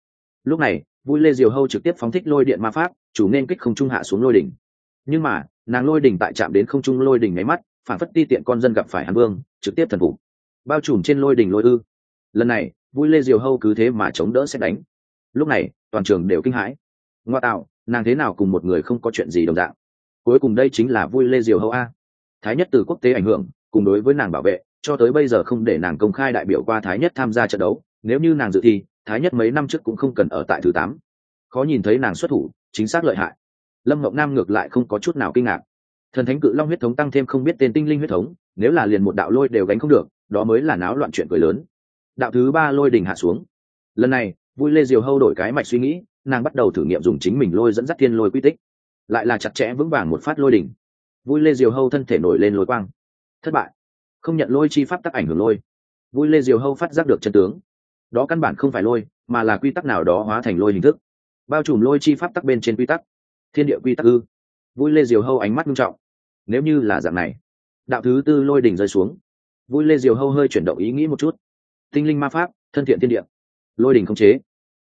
[SPEAKER 1] Lúc này, vui lê diều hâu trực tiếp phóng thích lôi điện ma pháp, chủ nên kích không trung hạ xuống lôi đỉnh nhưng mà, nàng lôi đỉnh tại chạm đến không trung lôi đỉnh nháy mắt, phản phất ti tiện con dân gặp phải hàn vương, trực tiếp thần phục. Bao trùm trên lôi đỉnh lôi ư. Lần này, vui lê diều hâu cứ thế mà chống đỡ xét đánh. Lúc này, toàn trường đều kinh hãi. Ngoa tạo, nàng thế nào cùng một người không có chuyện gì đồng dạng? Cuối cùng đây chính là vui lê diều hâu a thái nhất từ quốc tế ảnh hưởng, cùng đối với nàng bảo vệ, cho tới bây giờ không để nàng công khai đại biểu qua thái nhất tham gia trận đấu, nếu như nàng dự thi, thái nhất mấy năm trước cũng không cần ở tại thứ tám. Khó nhìn thấy nàng xuất thủ, chính xác lợi hại. Lâm ngọc nam ngược lại không có chút nào kinh ngạc. Thần thánh cự long huyết thống tăng thêm không biết tên tinh linh huyết thống, nếu là liền một đạo lôi đều gánh không được, đó mới là náo loạn chuyện cười lớn. Đạo thứ ba lôi đỉnh hạ xuống. Lần này, vui lê diều hâu đổi cái mạch suy nghĩ, nàng bắt đầu thử nghiệm dùng chính mình lôi dẫn dắt thiên lôi quy tích. Lại là chặt chẽ vững vàng một phát lôi đỉnh vui lê diều hâu thân thể nổi lên lôi quang. Thất bại. Không nhận lôi chi pháp tắc ảnh hưởng lôi. Vui lê diều hâu phát giác được chân tướng. Đó căn bản không phải lôi, mà là quy tắc nào đó hóa thành lôi hình thức. Bao trùm lôi chi pháp tắc bên trên quy tắc. Thiên địa quy tắc ư. Vui lê diều hâu ánh mắt nghiêm trọng. Nếu như là dạng này, đạo thứ tư lôi đỉnh rơi xuống. Vui lê diều hâu hơi chuyển động ý nghĩ một chút. Tinh linh ma pháp, thân thiện thiên địa. Lôi đỉnh không chế.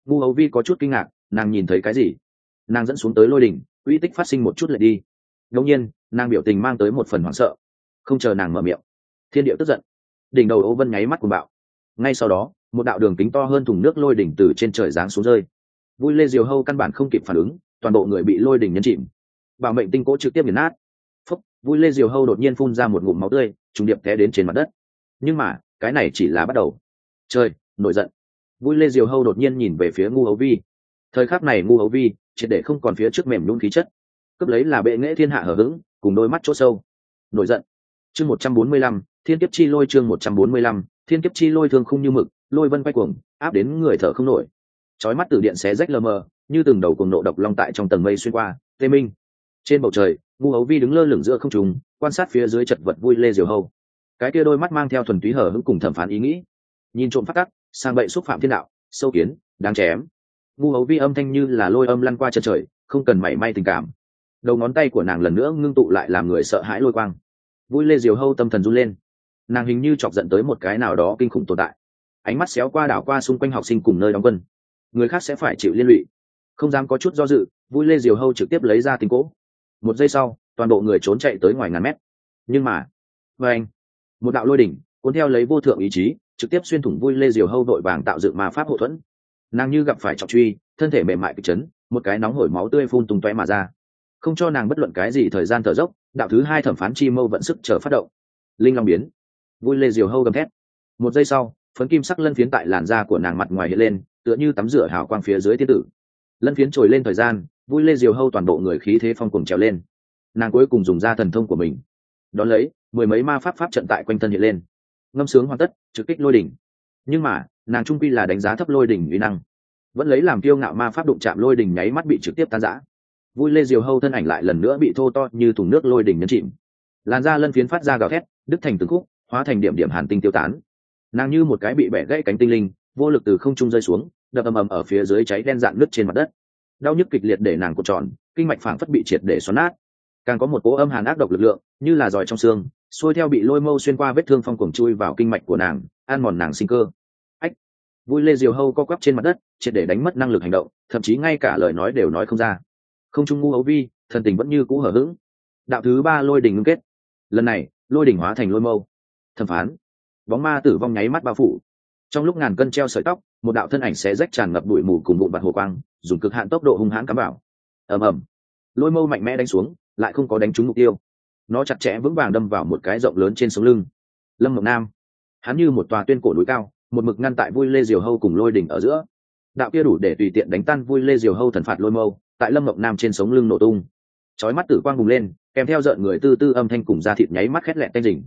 [SPEAKER 1] Ngu hầu vi có chút kinh ngạc, nàng nhìn thấy cái gì? Nàng dẫn xuống tới lôi đỉnh, uy tích phát sinh một chút lại đi đông nhiên, nàng biểu tình mang tới một phần hoảng sợ. Không chờ nàng mở miệng, thiên địa tức giận. Đỉnh đầu ô vân nháy mắt cùng bạo. Ngay sau đó, một đạo đường kính to hơn thùng nước lôi đỉnh từ trên trời giáng xuống rơi. Vui lê diều hâu căn bản không kịp phản ứng, toàn bộ người bị lôi đỉnh nhấn chìm. Bảo mệnh tinh cỗ trực tiếp nghiền nát. Phúc, vui lê diều hâu đột nhiên phun ra một ngụm máu tươi, trùng điệp té đến trên mặt đất. Nhưng mà, cái này chỉ là bắt đầu. Trời, nổi giận. Vui lê diều hâu đột nhiên nhìn về phía ngu hấu vi. Thời khắc này ngu hấu vi, triệt để không còn phía trước mềm nhún khí chất cướp lấy là bệ nghệ thiên hạ hở h ữ g cùng đôi mắt chỗ sâu. Nổi giận. Chương một trăm bốn mươi lăm, thiên kiếp chi lôi chương một trăm bốn mươi lăm, thiên kiếp chi lôi thương không như mực, lôi vân quay cuồng, áp đến người thở không nổi. Trói mắt từ điện xé rách lờ mờ, như từng đầu cùng nộ độc long tại trong tầng mây xuyên qua, tê minh. Trên bầu trời, ngu hấu vi đứng lơ lửng giữa không trùng quan sát phía dưới chật vật vui lê diều hâu. Cái kia đôi mắt mang theo thuần túy hở hững cùng thẩm phán ý nghĩ. Nhìn trộm phát tắc, sang bậy xúc phạm thiên đạo, sâu kiến, đáng chém. Ngu hấu vi âm thanh như là lôi âm lăn qua chân trời, không cần mảy may tình cảm đầu ngón tay của nàng lần nữa ngưng tụ lại làm người sợ hãi lôi quang. Vui lê diều hâu tâm thần run lên. Nàng hình như chọc giận tới một cái nào đó kinh khủng tồn tại. Ánh mắt xéo qua đảo qua xung quanh học sinh cùng nơi đóng quân. Người khác sẽ phải chịu liên lụy. Không dám có chút do dự, vui lê diều hâu trực tiếp lấy ra tình cỗ. Một giây sau, toàn bộ người trốn chạy tới ngoài ngàn mét. Nhưng mà vê anh, một đạo lôi đỉnh, cuốn theo lấy vô thượng ý chí, trực tiếp xuyên thủng vui lê diều hâu đội vàng tạo dựng mà pháp hậu thuẫn. Nàng như gặp phải trọng truy, thân thể mềm mại kịch chấn, một cái nóng hổi máu tươi phun tung toé mà ra không cho nàng bất luận cái gì thời gian thở dốc, đạo thứ hai thẩm phán chi mâu vận sức chờ phát động. Linh long biến. Vui lê diều hâu gầm thét. Một giây sau, phấn kim sắc lân phiến tại làn da của nàng mặt ngoài hiện lên, tựa như tắm rửa hào quang phía dưới thiên tử. Lân phiến trồi lên thời gian, vui lê diều hâu toàn bộ người khí thế phong cùng trèo lên. Nàng cuối cùng dùng ra thần thông của mình. Đón lấy, mười mấy ma pháp pháp trận tại quanh thân hiện lên. Ngâm sướng hoàn tất, trực kích lôi đỉnh. Nhưng mà, nàng trung quy là đánh giá thấp lôi đỉnh uy năng. Vẫn lấy làm kiêu ngạo ma pháp đụng chạm lôi đỉnh nháy mắt bị trực tiếp tan rã vui lê diều hâu thân ảnh lại lần nữa bị thô to như thùng nước lôi đỉnh nhấn chìm. Làn da lân phiến phát ra gào thét, đứt thành từng khúc, hóa thành điểm điểm hàn tinh tiêu tán. Nàng như một cái bị bẻ gãy cánh tinh linh, vô lực từ không trung rơi xuống, đập ầm ầm ở phía dưới cháy đen dạn nứt trên mặt đất. Đau nhức kịch liệt để nàng cột tròn, kinh mạch phảng phất bị triệt để xoắn nát. Càng có một cỗ âm hàn ác độc lực lượng, như là giỏi trong xương, xuôi theo bị lôi mâu xuyên qua vết thương phong cuồng chui vào kinh mạch của nàng, ăn mòn nàng sinh cơ. Ách! Vui lê diều hâu co quắp trên mặt đất, triệt để đánh mất năng lực hành động, thậm chí ngay cả lời nói đều nói không ra không trung ngu ấu vi, thần tình vẫn như cũ hở h ữ g đạo thứ ba lôi đình ngưng kết. Lần này, lôi đỉnh hóa thành lôi mâu. Thẩm phán. Bóng ma tử vong nháy mắt bao phủ. Trong lúc ngàn cân treo sợi tóc, một đạo thân ảnh sẽ rách tràn ngập bụi mù cùng vụn bạt hồ quang, dùng cực hạn tốc độ hung hãn cắm vào. Ầm ầm. Lôi mâu mạnh mẽ đánh xuống, lại không có đánh trúng mục tiêu. Nó chặt chẽ vững vàng đâm vào một cái rộng lớn trên sống lưng. Lâm mộng nam. Hắn như một tòa tuyên cổ núi cao, một mực ngăn tại vui lê diều hâu cùng lôi đỉnh ở giữa. Đạo kia đủ để tùy tiện đánh tan vui lê diều hâu thần phạt lôi mâu tại lâm mộng nam trên sống lưng nổ tung. Chói mắt tử quang bùng lên, kèm theo rợn người tư tư âm thanh cùng da thịt nháy mắt khét lẹn tanh rình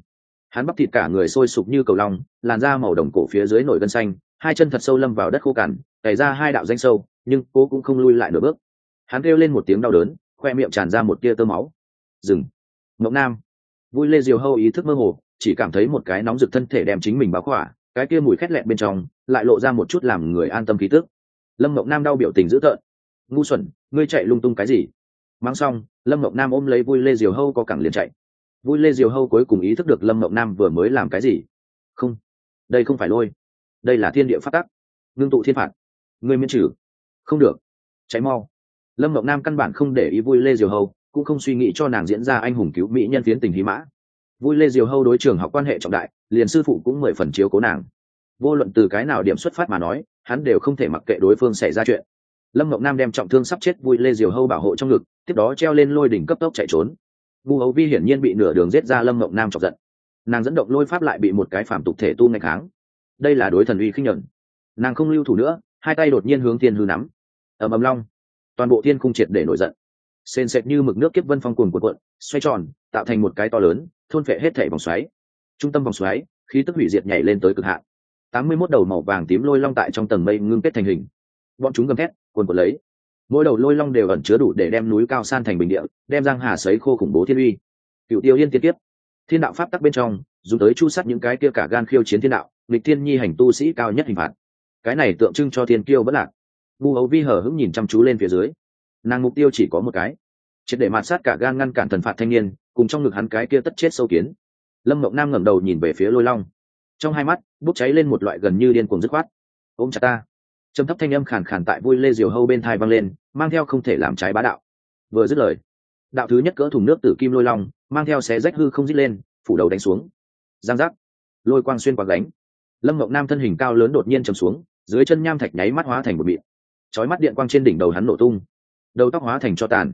[SPEAKER 1] hắn bắp thịt cả người sôi sục như cầu long, làn da màu đồng cổ phía dưới nổi gân xanh, hai chân thật sâu lâm vào đất khô cằn, cày ra hai đạo danh sâu, nhưng cố cũng không lui lại nửa bước. Hắn kêu lên một tiếng đau đớn, khoe miệng tràn ra một tia tơ máu. Dừng. Ngọc nam. Vui lê diều hâu ý thức mơ hồ, chỉ cảm thấy một cái nóng rực thân thể đem chính mình báo khỏa, cái kia mùi khét lẹn bên trong, lại lộ ra một chút làm người an tâm khí tức. Lâm ngọc nam đau biểu tình dữ tợn ngu xuẩn, ngươi chạy lung tung cái gì? Mang xong, lâm ngọc nam ôm lấy vui lê diều hâu có cẳng liền chạy. Vui lê diều hâu cuối cùng ý thức được lâm ngọc nam vừa mới làm cái gì. Không, đây không phải lôi. Đây là thiên địa phát tắc. Ngưng tụ thiên phạt. Ngươi miễn trừ. Không được. Cháy mau. Lâm ngọc nam căn bản không để ý vui lê diều hâu, cũng không suy nghĩ cho nàng diễn ra anh hùng cứu mỹ nhân phiến tình hí mã. Vui lê diều hâu đối trường học quan hệ trọng đại, liền sư phụ cũng mười phần chiếu cố nàng. Vô luận từ cái nào điểm xuất phát mà nói, hắn đều không thể mặc kệ đối phương xảy ra chuyện lâm mộng nam đem trọng thương sắp chết vui lê diều hâu bảo hộ trong ngực, tiếp đó treo lên lôi đỉnh cấp tốc chạy trốn. Vu hấu vi hiển nhiên bị nửa đường giết ra lâm mộng nam chọc giận. Nàng dẫn động lôi pháp lại bị một cái phản tục thể tu ngày kháng. Đây là đối thần uy khinh nhuận nàng không lưu thủ nữa, hai tay đột nhiên hướng thiên hư nắm. Ầm ầm long. Toàn bộ thiên khung triệt để nổi giận. Sền sệt như mực nước kiếp vân phong cuồn cuộn cuộn, xoay tròn, tạo thành một cái to lớn, thôn phệ hết thể vòng xoáy. Trung tâm vòng xoáy, khí tức hủy diệt nhảy lên tới cực hạn. Tám mươi 81 đầu màu vàng tím lôi long tại trong tầng mây ngưng kết thành hình. Bọn chúng gầm thét cuồn cuộn lấy. Mỗi đầu lôi long đều ẩn chứa đủ để đem núi cao san thành bình địa, đem giang hà sấy khô khủng bố thiên uy. Cựu tiêu yên tiên tiếp thiên đạo pháp tắc bên trong, dùng tới chu sát những cái kia cả gan khiêu chiến thiên đạo lịch thiên nhi hành tu sĩ cao nhất hình phạt. Cái này tượng trưng cho thiên kiêu bất lạc. Vu hấu vi hờ hững nhìn chăm chú lên phía dưới. Nàng mục tiêu chỉ có một cái. Triệt để mạt sát cả gan ngăn cản thần phạt thanh niên, cùng trong ngực hắn cái kia tất chết sâu kiến. Lâm mộng nam ngẩng đầu nhìn về phía lôi long. Trong hai mắt, bốc cháy lên một loại gần như điên cuồng dứt khoát. Ôm chặt ta trầm thấp thanh âm khàn khàn tại vui lê diều hâu bên thai vang lên, mang theo không thể làm trái bá đạo. Vừa dứt lời, đạo thứ nhất cỡ thùng nước từ kim lôi long, mang theo xé rách hư không dít lên, phủ đầu đánh xuống. Giang giác, lôi quang xuyên qua gánh. Lâm mộng nam thân hình cao lớn đột nhiên chầm xuống, dưới chân nham thạch nháy mắt hóa thành một mịn. Chói mắt điện quang trên đỉnh đầu hắn nổ tung. Đầu tóc hóa thành cho tàn.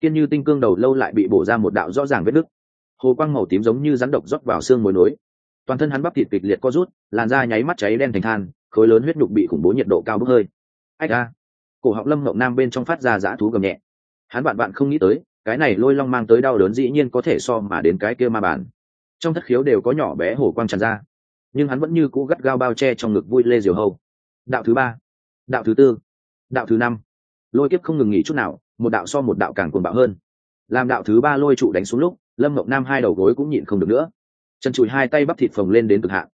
[SPEAKER 1] Kiên như tinh cương đầu lâu lại bị bổ ra một đạo rõ ràng vết nứt. Hồ quang màu tím giống như rắn độc rót vào xương mối nối. Toàn thân hắn bắp thịt kịch liệt co rút, làn da nháy mắt cháy đen thành than khối lớn huyết nhục bị khủng bố nhiệt độ cao bốc hơi. Ách a. Cổ họng lâm ngọc nam bên trong phát ra dã thú gầm nhẹ. Hắn bạn bạn không nghĩ tới, cái này lôi long mang tới đau đớn dĩ nhiên có thể so mà đến cái kia ma bản. Trong thất khiếu đều có nhỏ bé hổ quang tràn ra. Nhưng hắn vẫn như cũ gắt gao bao che trong ngực vui lê diều hâu. Đạo thứ ba, đạo thứ tư, đạo thứ năm. Lôi kiếp không ngừng nghỉ chút nào, một đạo so một đạo càng cuồng bạo hơn. Làm đạo thứ ba lôi trụ đánh xuống lúc, lâm mộng nam hai đầu gối cũng nhịn không được nữa. Chân chùi hai tay bắp thịt phồng lên đến cực hạn.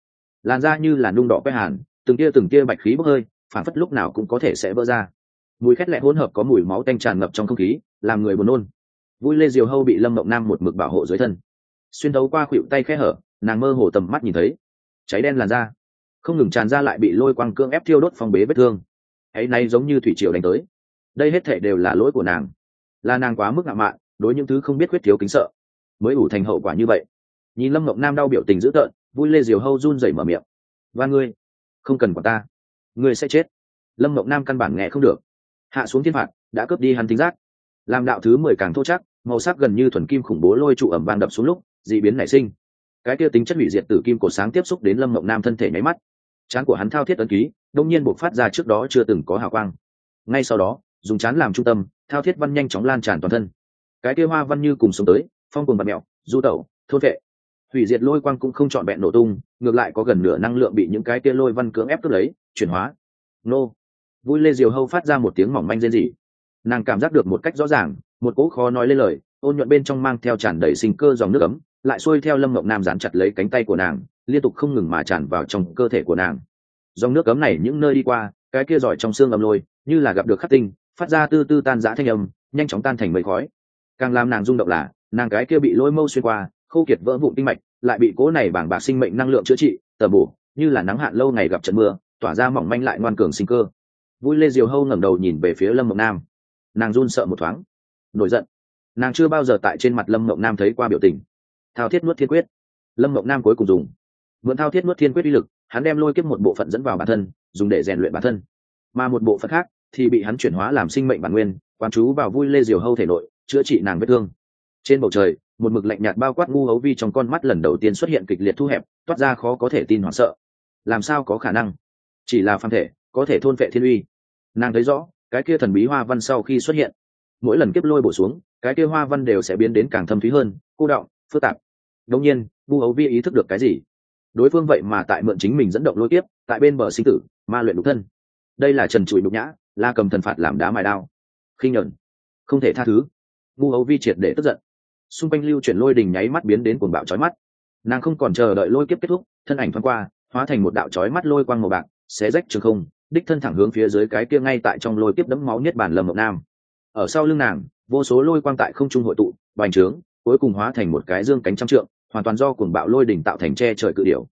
[SPEAKER 1] Làn da như là nung đỏ quét hàn từng tia từng tia bạch khí bốc hơi phản phất lúc nào cũng có thể sẽ vỡ ra. Mùi khét lẹ hỗn hợp có mùi máu tanh tràn ngập trong không khí, làm người buồn nôn. Vui lê diều hâu bị lâm mộng nam một mực bảo hộ dưới thân. Xuyên thấu qua khuỵu tay khe hở, nàng mơ hồ tầm mắt nhìn thấy. Cháy đen làn da. Không ngừng tràn ra lại bị lôi quang cương ép thiêu đốt phong bế vết thương. Ấy nay giống như thủy triều đánh tới. Đây hết thể đều là lỗi của nàng. Là nàng quá mức ngạo mạn, đối những thứ không biết khuyết thiếu kính sợ. Mới ủ thành hậu quả như vậy. Nhìn lâm Ngọc nam đau biểu tình dữ tợn, vui lê diều hâu run rẩy mở miệng. Và ngươi không cần quản ta. Ngươi sẽ chết. Lâm mộng nam căn bản nghe không được. Hạ xuống thiên phạt, đã cướp đi hắn tính giác. Làm đạo thứ mười càng thô chắc, màu sắc gần như thuần kim khủng bố lôi trụ ẩm vang đập xuống lúc d ị biến nảy sinh. Cái kia tính chất hủy diệt tử kim cổ sáng tiếp xúc đến lâm mộng nam thân thể nháy mắt. Chán của hắn thao thiết ấn ký, đông nhiên buộc phát ra trước đó chưa từng có hào quang. Ngay sau đó, dùng chán làm trung tâm, thao thiết văn nhanh chóng lan tràn toàn thân. Cái kia hoa văn như cùng sống tới, phong cùng bạt mẹo du tẩu, thôn vệ hủy diệt lôi quang cũng không trọn vẹn nổ tung, ngược lại có gần nửa năng lượng bị những cái kia lôi văn cưỡng ép cướp lấy, chuyển hóa. Nô. Vui lê diều hâu phát ra một tiếng mỏng manh rên rỉ. Nàng cảm giác được một cách rõ ràng, một cỗ khó nói lên lời, ôn nhuận bên trong mang theo tràn đầy sinh cơ dòng nước ấm, lại xuôi theo lâm mộng nam dán chặt lấy cánh tay của nàng, liên tục không ngừng mà tràn vào trong cơ thể của nàng. Dòng nước ấm này những nơi đi qua, cái kia giỏi trong xương ấm lôi, như là gặp được khắc tinh, phát ra tư tư tan giã thanh âm, nhanh chóng tan thành mây khói. Càng làm nàng rung động là, nàng cái kia bị lôi mâu xuyên qua, khô kiệt vỡ vụn tinh mạch lại bị cố này bảng bạc sinh mệnh năng lượng chữa trị, tờ bổ, như là nắng hạn lâu ngày gặp trận mưa, tỏa ra mỏng manh lại ngoan cường sinh cơ. Vui lê diều hâu ngẩng đầu nhìn về phía lâm mộng nam. Nàng run sợ một thoáng, nổi giận. Nàng chưa bao giờ tại trên mặt lâm mộng nam thấy qua biểu tình. Thao thiết nuốt thiên quyết. Lâm mộng nam cuối cùng dùng. Mượn thao thiết nuốt thiên quyết uy lực, hắn đem lôi kiếp một bộ phận dẫn vào bản thân, dùng để rèn luyện bản thân. Mà một bộ phận khác thì bị hắn chuyển hóa làm sinh mệnh bản nguyên, quán chú vào vui lê diều hâu thể nội, chữa trị nàng vết thương. Trên bầu trời một mực lạnh nhạt bao quát ngu hấu vi trong con mắt lần đầu tiên xuất hiện kịch liệt thu hẹp, toát ra khó có thể tin hoảng sợ. Làm sao có khả năng? Chỉ là phàm thể, có thể thôn vệ thiên uy. Nàng thấy rõ, cái kia thần bí hoa văn sau khi xuất hiện, mỗi lần kiếp lôi bổ xuống, cái kia hoa văn đều sẽ biến đến càng thâm thúy hơn, cô động phức tạp. Đông nhiên, ngu hấu vi ý thức được cái gì? Đối phương vậy mà tại mượn chính mình dẫn động lôi tiếp tại bên bờ sinh tử, ma luyện đục thân. Đây là trần trụi đục nhã, la cầm thần phạt làm đá mài đao. Khinh nhẫn. Không thể tha thứ. Ngu hấu vi triệt để tức giận xung quanh lưu chuyển lôi đình nháy mắt biến đến cuồng bạo chói mắt. Nàng không còn chờ đợi lôi kiếp kết thúc, thân ảnh thoáng qua, hóa thành một đạo chói mắt lôi quang màu bạc, xé rách trường không, đích thân thẳng hướng phía dưới cái kia ngay tại trong lôi kiếp đẫm máu nhất bản lâm mộng nam. Ở sau lưng nàng, vô số lôi quang tại không trung hội tụ, bành trướng, cuối cùng hóa thành một cái dương cánh trăm trượng, hoàn toàn do cuồng bạo lôi đỉnh tạo thành che trời cự điểu.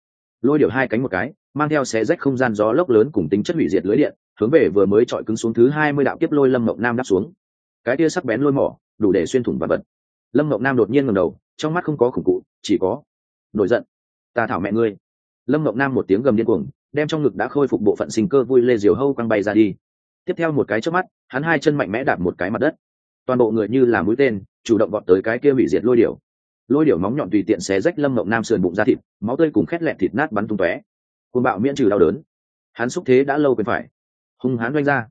[SPEAKER 1] Lôi điểu hai cánh một cái, mang theo xé rách không gian gió lốc lớn cùng tính chất hủy diệt lưới điện, hướng về vừa mới trọi cứng xuống thứ hai mươi đạo kiếp lôi lâm mộng nam đáp xuống. Cái kia sắc bén lôi mỏ, đủ để xuyên thủng vật vật lâm mộng nam đột nhiên ngầm đầu, trong mắt không có khủng cụ, chỉ có, nổi giận, ta thảo mẹ ngươi. Lâm mộng nam một tiếng gầm điên cuồng, đem trong ngực đã khôi phục bộ phận sinh cơ vui lê diều hâu quăng bay ra đi. Tiếp theo một cái trước mắt, hắn hai chân mạnh mẽ đạp một cái mặt đất. Toàn bộ người như là mũi tên, chủ động gọn tới cái kia hủy diệt lôi điểu. Lôi điểu móng nhọn tùy tiện xé rách lâm mộng nam sườn bụng ra thịt, máu tươi cùng khét lẹt thịt nát bắn tung tóe. Côn bạo miễn trừ đau đớn. Hắn xúc thế đã lâu quên phải. Hung hãn doanh ra.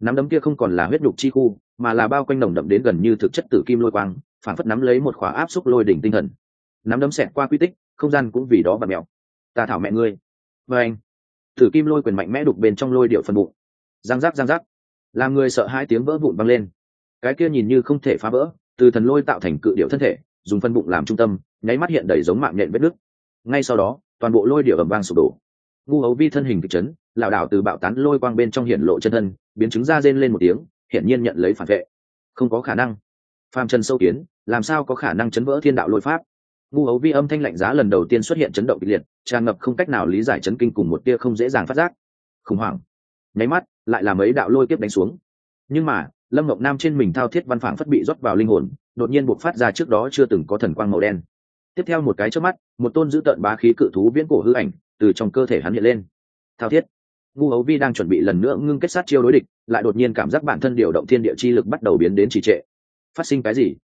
[SPEAKER 1] Nắm đấm kia không còn là huyết nhục chi khu, mà là bao quanh nồng đậm đến gần như thực chất tử kim lôi quang phản phất nắm lấy một khỏa áp xúc lôi đỉnh tinh thần. Nắm đấm xẹt qua quy tích, không gian cũng vì đó và mèo. Ta thảo mẹ ngươi. Và anh, thử kim lôi quyền mạnh mẽ đục bên trong lôi điệu phần bụng. Giang giác giang giác. Làm người sợ hai tiếng vỡ vụn băng lên. Cái kia nhìn như không thể phá vỡ, từ thần lôi tạo thành cự điệu thân thể, dùng phân bụng làm trung tâm, nháy mắt hiện đầy giống mạng nhện vết nước ngay sau đó, toàn bộ lôi điệu ẩm vang sụp đổ. Ngu hấu vi thân hình kịch chấn, lảo đảo từ bạo tán lôi quang bên trong hiển lộ chân thân, biến chứng ra rên lên một tiếng, hiển nhiên nhận lấy phản vệ. Không có khả năng. Phàm trần sâu kiến làm sao có khả năng chấn vỡ thiên đạo lôi pháp? Ngu hấu vi âm thanh lạnh giá lần đầu tiên xuất hiện chấn động kịch liệt, tràn ngập không cách nào lý giải chấn kinh cùng một tia không dễ dàng phát giác. Khủng hoảng. Nháy mắt, lại làm ấy đạo lôi tiếp đánh xuống. Nhưng mà, lâm ngọc nam trên mình thao thiết văn phảng phất bị rót vào linh hồn, đột nhiên buộc phát ra trước đó chưa từng có thần quang màu đen. Tiếp theo một cái trước mắt, một tôn dữ tợn bá khí cự thú viễn cổ hư ảnh từ trong cơ thể hắn hiện lên. Thao thiết. Ngu hấu vi đang chuẩn bị lần nữa ngưng kết sát chiêu đối địch, lại đột nhiên cảm giác bản thân điều động thiên địa chi lực bắt đầu biến đến trì trệ. Phát sinh cái gì?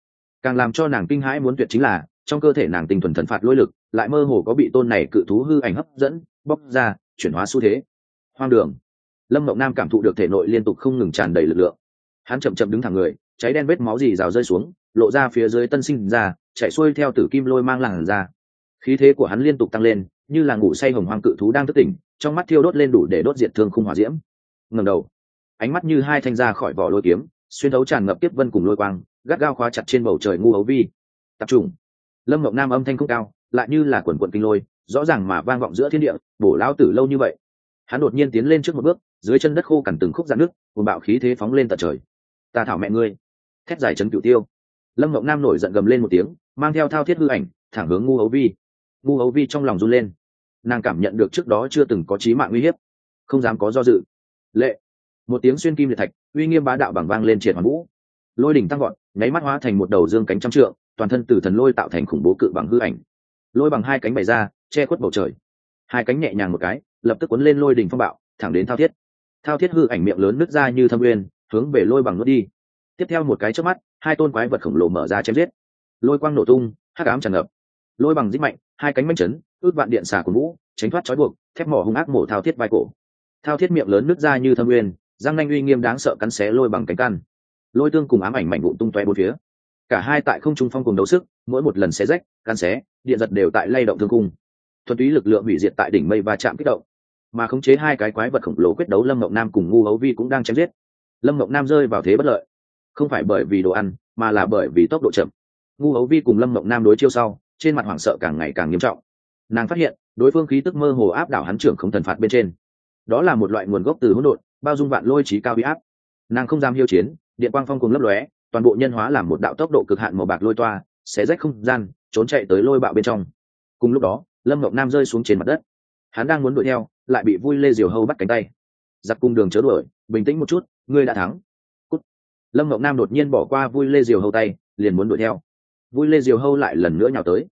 [SPEAKER 1] Càng làm cho nàng kinh hãi muốn tuyệt chính là, trong cơ thể nàng tinh thuần thần phạt lôi lực, lại mơ hồ có bị tôn này cự thú hư ảnh hấp dẫn, bóc ra, chuyển hóa xu thế. Hoang đường. Lâm mộng nam cảm thụ được thể nội liên tục không ngừng tràn đầy lực lượng. Hắn chậm chậm đứng thẳng người, cháy đen vết máu gì rào rơi xuống, lộ ra phía dưới tân sinh ra, chạy xuôi theo tử kim lôi mang làn ra. Khí thế của hắn liên tục tăng lên, như là ngủ say hồng hoang cự thú đang thức tỉnh, trong mắt thiêu đốt lên đủ để đốt diệt thương khung hỏa diễm. Ngầm đầu. Ánh mắt như hai thanh ra khỏi vỏ lôi kiếm xuyên thấu tràn ngập tiếp vân cùng lôi quang, gắt gao khóa chặt trên bầu trời ngu hấu vi. Tập trung. Lâm ngọc nam âm thanh không cao, lại như là quần quận kinh lôi, rõ ràng mà vang vọng giữa thiên địa, bổ lao tử lâu như vậy. Hắn đột nhiên tiến lên trước một bước, dưới chân đất khô cằn từng khúc dạn nước một bạo khí thế phóng lên tận trời. Ta thảo mẹ ngươi. Thét dài chấn cửu tiêu. Lâm ngọc nam nổi giận gầm lên một tiếng, mang theo thao thiết hư ảnh, thẳng hướng ngu hấu vi. Ngu hấu vi trong lòng run lên. Nàng cảm nhận được trước đó chưa từng có trí mạng uy hiếp. Không dám có do dự. Lệ một tiếng xuyên kim liệt thạch, uy nghiêm bá đạo bằng vang lên triệt hoàn vũ. Lôi đỉnh tăng gọn nháy mắt hóa thành một đầu dương cánh trăm trượng, toàn thân từ thần lôi tạo thành khủng bố cự bằng hư ảnh. Lôi bằng hai cánh bày ra, che khuất bầu trời. Hai cánh nhẹ nhàng một cái, lập tức cuốn lên lôi đỉnh phong bạo, thẳng đến thao thiết. Thao thiết hư ảnh miệng lớn nứt ra như thâm uyên, hướng về lôi bằng nuốt đi. Tiếp theo một cái trước mắt, hai tôn quái vật khổng lồ mở ra chém giết. Lôi quang nổ tung, hắc ám tràn ngập. Lôi bằng dích mạnh, hai cánh manh chấn, ước vạn điện xà của vũ, tránh thoát trói buộc, thép mỏ hung ác mổ thao thiết vai cổ. Thao thiết miệng lớn nứt ra như thâm uyên Giang nanh uy nghiêm đáng sợ cắn xé lôi bằng cánh căn lôi tương cùng ám ảnh mạnh vụn tung toe bốn phía. Cả hai tại không trung phong cùng đấu sức, mỗi một lần xé rách, cắn xé, điện giật đều tại lay động thương cung. Thuần túy lực lượng hủy diệt tại đỉnh mây và chạm kích động. Mà khống chế hai cái quái vật khổng lồ quyết đấu lâm ngọc nam cùng ngu hấu vi cũng đang chém giết. Lâm ngọc nam rơi vào thế bất lợi. Không phải bởi vì đồ ăn, mà là bởi vì tốc độ chậm. Ngu hấu vi cùng lâm ngọc nam đối chiêu sau, trên mặt hoảng sợ càng ngày càng nghiêm trọng. Nàng phát hiện, đối phương khí tức mơ hồ áp đảo hắn trưởng không thần phạt bên trên. Đó là một loại nguồn gốc từ hỗn độn bao dung vạn lôi trí cao huy áp. Nàng không dám hiêu chiến, điện quang phong cùng lấp lóe, toàn bộ nhân hóa làm một đạo tốc độ cực hạn màu bạc lôi toa xé rách không gian, trốn chạy tới lôi bạo bên trong. Cùng lúc đó, lâm ngọc nam rơi xuống trên mặt đất. Hắn đang muốn đuổi theo, lại bị vui lê diều hâu bắt cánh tay. Giặc cung đường chớ đuổi, bình tĩnh một chút, ngươi đã thắng. Cút. lâm ngọc nam đột nhiên bỏ qua vui lê diều hâu tay, liền muốn đuổi theo. Vui lê diều hâu lại lần nữa nhào tới.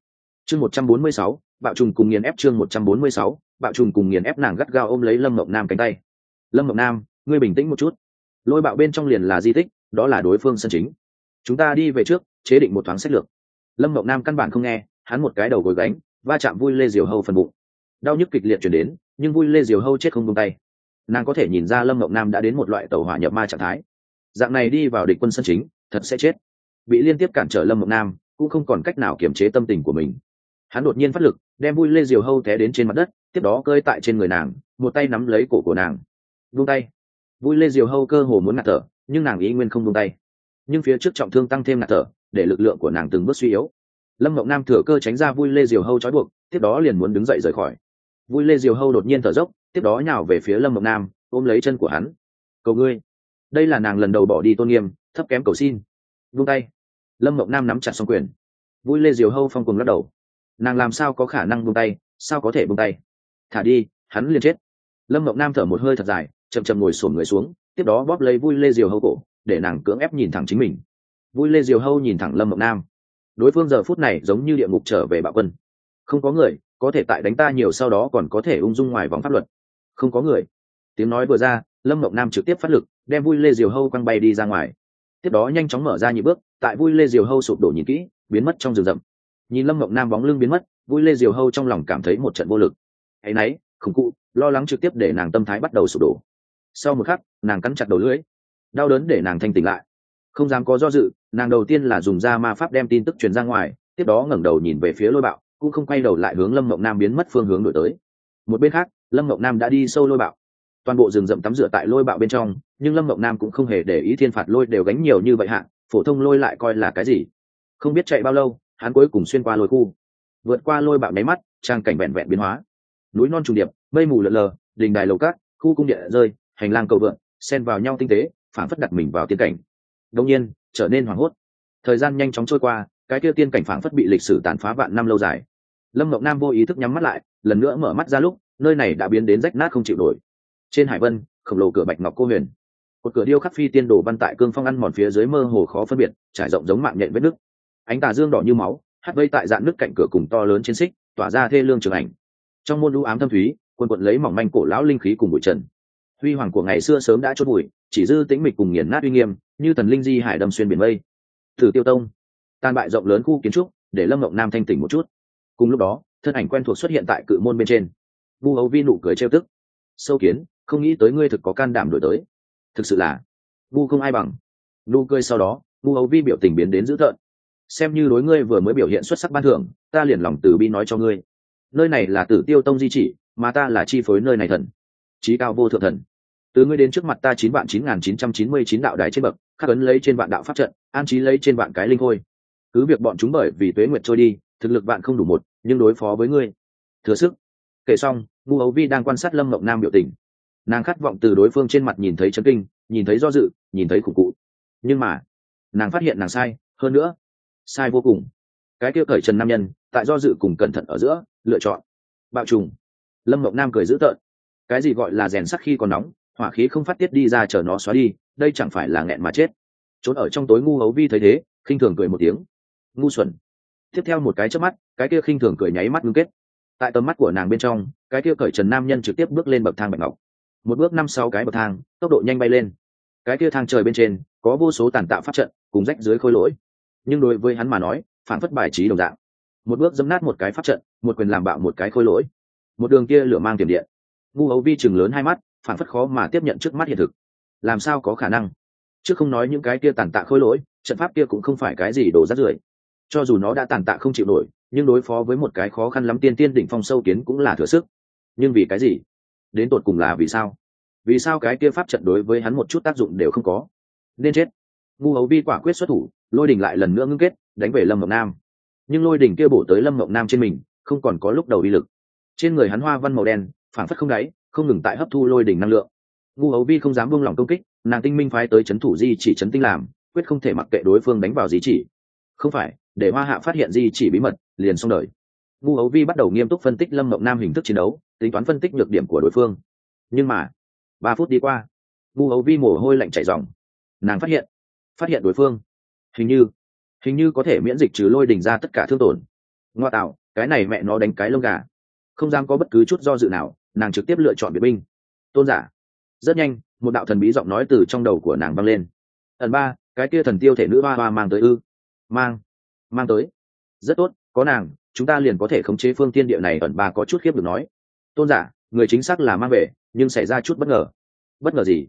[SPEAKER 1] Chương một trăm bốn mươi sáu, bạo trùng cùng nghiền ép chương một trăm bốn mươi sáu, bạo trùng cùng nghiền ép nàng gắt gao ôm lấy lâm ngọc nam cánh tay lâm ngọc nam, ngươi bình tĩnh một chút. Lôi bạo bên trong liền là di tích, đó là đối phương sân chính. Chúng ta đi về trước, chế định một thoáng sách lược. Lâm ngọc nam căn bản không nghe, hắn một cái đầu gối gánh, va chạm vui lê diều hâu phần bụng. Đau nhức kịch liệt chuyển đến, nhưng vui lê diều hâu chết không tung tay. Nàng có thể nhìn ra lâm ngọc nam đã đến một loại tàu hỏa nhập ma trạng thái. Dạng này đi vào địch quân sân chính, thật sẽ chết. Bị liên tiếp cản trở lâm ngọc nam, cũng không còn cách nào kiềm chế tâm tình của mình. Hắn đột nhiên phát lực, đem vui lê diều hâu té đến trên mặt đất, tiếp đó cơi tại trên người nàng, một tay nắm lấy cổ của nàng vung tay. Vui lê diều hâu cơ hồ muốn ngạt thở, nhưng nàng ý nguyên không vung tay. Nhưng phía trước trọng thương tăng thêm ngạt thở, để lực lượng của nàng từng bước suy yếu. Lâm mộng nam thừa cơ tránh ra vui lê diều hâu trói buộc, tiếp đó liền muốn đứng dậy rời khỏi. Vui lê diều hâu đột nhiên thở dốc, tiếp đó nhào về phía lâm mộng nam, ôm lấy chân của hắn. Cầu ngươi. Đây là nàng lần đầu bỏ đi tôn nghiêm, thấp kém cầu xin. Vung tay. Lâm mộng nam nắm chặt xong quyền. Vui lê diều hâu phong cùng lắc đầu. Nàng làm sao có khả năng vung tay, sao có thể vung tay? Thả đi, hắn liền chết. Lâm mộng nam thở một hơi thật dài chậm chậm ngồi xổm người xuống, tiếp đó bóp lấy vui lê diều hâu cổ, để nàng cưỡng ép nhìn thẳng chính mình. Vui lê diều hâu nhìn thẳng lâm mộng nam. Đối phương giờ phút này giống như địa ngục trở về bạo quân. Không có người, có thể tại đánh ta nhiều sau đó còn có thể ung dung ngoài vòng pháp luật. Không có người. Tiếng nói vừa ra, lâm mộng nam trực tiếp phát lực, đem vui lê diều hâu quăng bay đi ra ngoài. Tiếp đó nhanh chóng mở ra nhị bước, tại vui lê diều hâu sụp đổ nhìn kỹ, biến mất trong rừng rậm. Nhìn lâm mộng nam bóng lưng biến mất, vui lê diều hâu trong lòng cảm thấy một trận vô lực. Ấ y khủng cụ, lo lắng trực tiếp để nàng tâm thái bắt đầu sụp đổ sau một khắc, nàng cắn chặt đầu lưỡi, đau đớn để nàng thanh tỉnh lại. Không dám có do dự, nàng đầu tiên là dùng da ma pháp đem tin tức truyền ra ngoài, tiếp đó ngẩng đầu nhìn về phía lôi bạo, cũng không quay đầu lại hướng lâm mộng nam biến mất phương hướng đổi tới. Một bên khác, lâm mộng nam đã đi sâu lôi bạo. Toàn bộ rừng rậm tắm rửa tại lôi bạo bên trong, nhưng lâm mộng nam cũng không hề để ý thiên phạt lôi đều gánh nhiều như vậy hạn phổ thông lôi lại coi là cái gì? Không biết chạy bao lâu, hắn cuối cùng xuyên qua lôi khu. Vượt qua lôi bạo nháy mắt, trang cảnh vẹn vẹn biến hóa. Núi non trùng điệp, mây mù lợn lờ, đình đài lầu cát, khu cung điện rơi hành lang cầu vượn, xen vào nhau tinh tế phản phất đặt mình vào tiên cảnh. Đông nhiên, trở nên hoảng hốt. Thời gian nhanh chóng trôi qua, cái kia tiên cảnh phản phất bị lịch sử tàn phá vạn năm lâu dài. Lâm ngọc nam vô ý thức nhắm mắt lại, lần nữa mở mắt ra lúc, nơi này đã biến đến rách nát không chịu nổi. Trên hải vân, khổng lồ cửa bạch ngọc cô huyền. Một cửa điêu khắc phi tiên đồ văn tại cương phong ăn mòn phía dưới mơ hồ khó phân biệt, trải rộng giống mạng nhện vết nước ánh tà dương đỏ như máu, hắt vây tại dạng nước cạnh cửa cùng to lớn trên xích, tỏa ra thê lương trường ảnh. Trong môn lũ ám thâm thúy quân quận lấy mỏng manh cổ lão linh khí cùng bụi trần huy hoàng của ngày xưa sớm đã chốt bụi chỉ dư tĩnh mịch cùng nghiền nát uy nghiêm, như thần linh di hải đầm xuyên biển mây. Thử tiêu tông, tan bại rộng lớn khu kiến trúc, để lâm ngọc nam thanh tỉnh một chút. Cùng lúc đó, thân ảnh quen thuộc xuất hiện tại cự môn bên trên. Vu hầu vi nụ cười trêu tức. Sâu kiến, không nghĩ tới ngươi thực có can đảm đổi tới. Thực sự là, vu không ai bằng. Nụ cười sau đó, vu hầu vi biểu tình biến đến dữ tợn. Xem như đối ngươi vừa mới biểu hiện xuất sắc ban thưởng, ta liền lòng từ bi nói cho ngươi. Nơi này là tử tiêu tông di chỉ, mà ta là chi phối nơi này thần trí cao vô thượng thần. Từ ngươi đến trước mặt ta chín vạn chín nghìn chín trăm chín mươi chín đạo đài trên bậc, khắc ấn lấy trên vạn đạo pháp trận, an trí lấy trên vạn cái linh hôi cứ việc bọn chúng bởi vì tuế nguyệt trôi đi, thực lực bạn không đủ một, nhưng đối phó với ngươi. Thừa sức. Kể xong ngu ấu vi đang quan sát lâm mộng nam biểu tình. Nàng khát vọng từ đối phương trên mặt nhìn thấy chấn kinh, nhìn thấy do dự, nhìn thấy khủng cụ. Nhưng mà, nàng phát hiện nàng sai, hơn nữa, sai vô cùng. Cái kia cởi trần nam nhân, tại do dự cùng cẩn thận ở giữa, lựa chọn. Bạo trùng. Lâm mộng nam cười dữ tợn cái gì gọi là rèn sắc khi còn nóng, hỏa khí không phát tiết đi ra chờ nó xóa đi, đây chẳng phải là nghẹn mà chết. Trốn ở trong tối ngu hấu vi thấy thế, khinh thường cười một tiếng. Ngu xuẩn. Tiếp theo một cái trước mắt, cái kia khinh thường cười nháy mắt ngưng kết. Tại tầm mắt của nàng bên trong, cái kia cởi trần nam nhân trực tiếp bước lên bậc thang bạch ngọc. Một bước năm sáu cái bậc thang, tốc độ nhanh bay lên. Cái kia thang trời bên trên, có vô số tàn tạo pháp trận, cùng rách dưới khôi lỗi. Nhưng đối với hắn mà nói, phản phất bài trí đồng dạng. Một bước dấm nát một cái pháp trận, một quyền làm bạo một cái khôi lỗi. Một đường kia lửa mang tiềm điện ngu hấu vi chừng lớn hai mắt phản phất khó mà tiếp nhận trước mắt hiện thực. Làm sao có khả năng? Chứ không nói những cái kia tàn tạ khôi lỗi, trận pháp kia cũng không phải cái gì đổ rát rưởi. Cho dù nó đã tàn tạ không chịu nổi, nhưng đối phó với một cái khó khăn lắm tiên tiên đỉnh phong sâu kiến cũng là thừa sức. Nhưng vì cái gì? Đến tột cùng là vì sao? Vì sao cái kia pháp trận đối với hắn một chút tác dụng đều không có? Nên chết. Ngu hấu vi quả quyết xuất thủ, lôi đình lại lần nữa ngưng kết, đánh về lâm mộng nam. Nhưng lôi đình kia bổ tới lâm mộng nam trên mình, không còn có lúc đầu uy lực. Trên người hắn hoa văn màu đen phản phất không đáy, không ngừng tại hấp thu lôi đỉnh năng lượng. Ngu hấu vi không dám buông lỏng công kích, nàng tinh minh phái tới c h ấ n thủ di chỉ c h ấ n tinh làm, quyết không thể mặc kệ đối phương đánh vào di chỉ. Không phải, để hoa hạ phát hiện di chỉ bí mật, liền xong đời. Ngu hấu vi bắt đầu nghiêm túc phân tích lâm mộng nam hình thức chiến đấu, tính toán phân tích nhược điểm của đối phương. Nhưng mà, ba phút đi qua ngu hấu vi mồ hôi lạnh chảy dòng nàng phát hiện phát hiện đối phương. Hình như hình như có thể miễn dịch trừ lôi đình ra tất cả thương tổn. Ngoa tạo, cái này mẹ nó đánh cái lông gà. Không dám có bất cứ chút do dự nào nàng trực tiếp lựa chọn biệt binh. Tôn giả. Rất nhanh, một đạo thần bí giọng nói từ trong đầu của nàng vang lên. Ẩn ba, cái kia thần tiêu thể nữ hoa hoa mang tới ư? Mang. Mang tới. Rất tốt, có nàng, chúng ta liền có thể khống chế phương tiên địa này, ẩn ba có chút khiếp được nói. Tôn giả, người chính xác là mang về, nhưng xảy ra chút bất ngờ. Bất ngờ gì?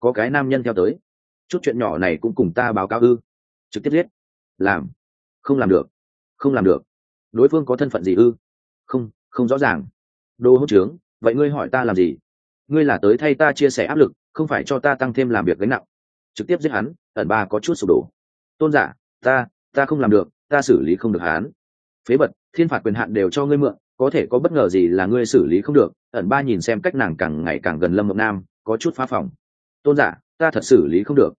[SPEAKER 1] Có cái nam nhân theo tới. Chút chuyện nhỏ này cũng cùng ta báo cáo ư? Trực tiếp giết. Làm. Không làm được. Không làm được. Đối phương có thân phận gì ư? Không không rõ ràng. Đô hốt trướng vậy ngươi hỏi ta làm gì? Ngươi là tới thay ta chia sẻ áp lực, không phải cho ta tăng thêm làm việc gánh nặng. Trực tiếp giết hắn, ẩn ba có chút sụp đổ. Tôn giả, ta ta không làm được, ta xử lý không được hắn. Phế bật thiên phạt quyền hạn đều cho ngươi mượn, có thể có bất ngờ gì là ngươi xử lý không được. Ẩn ba nhìn xem cách nàng càng ngày càng gần lâm mộng nam, có chút phá phòng tôn giả, ta thật xử lý không được.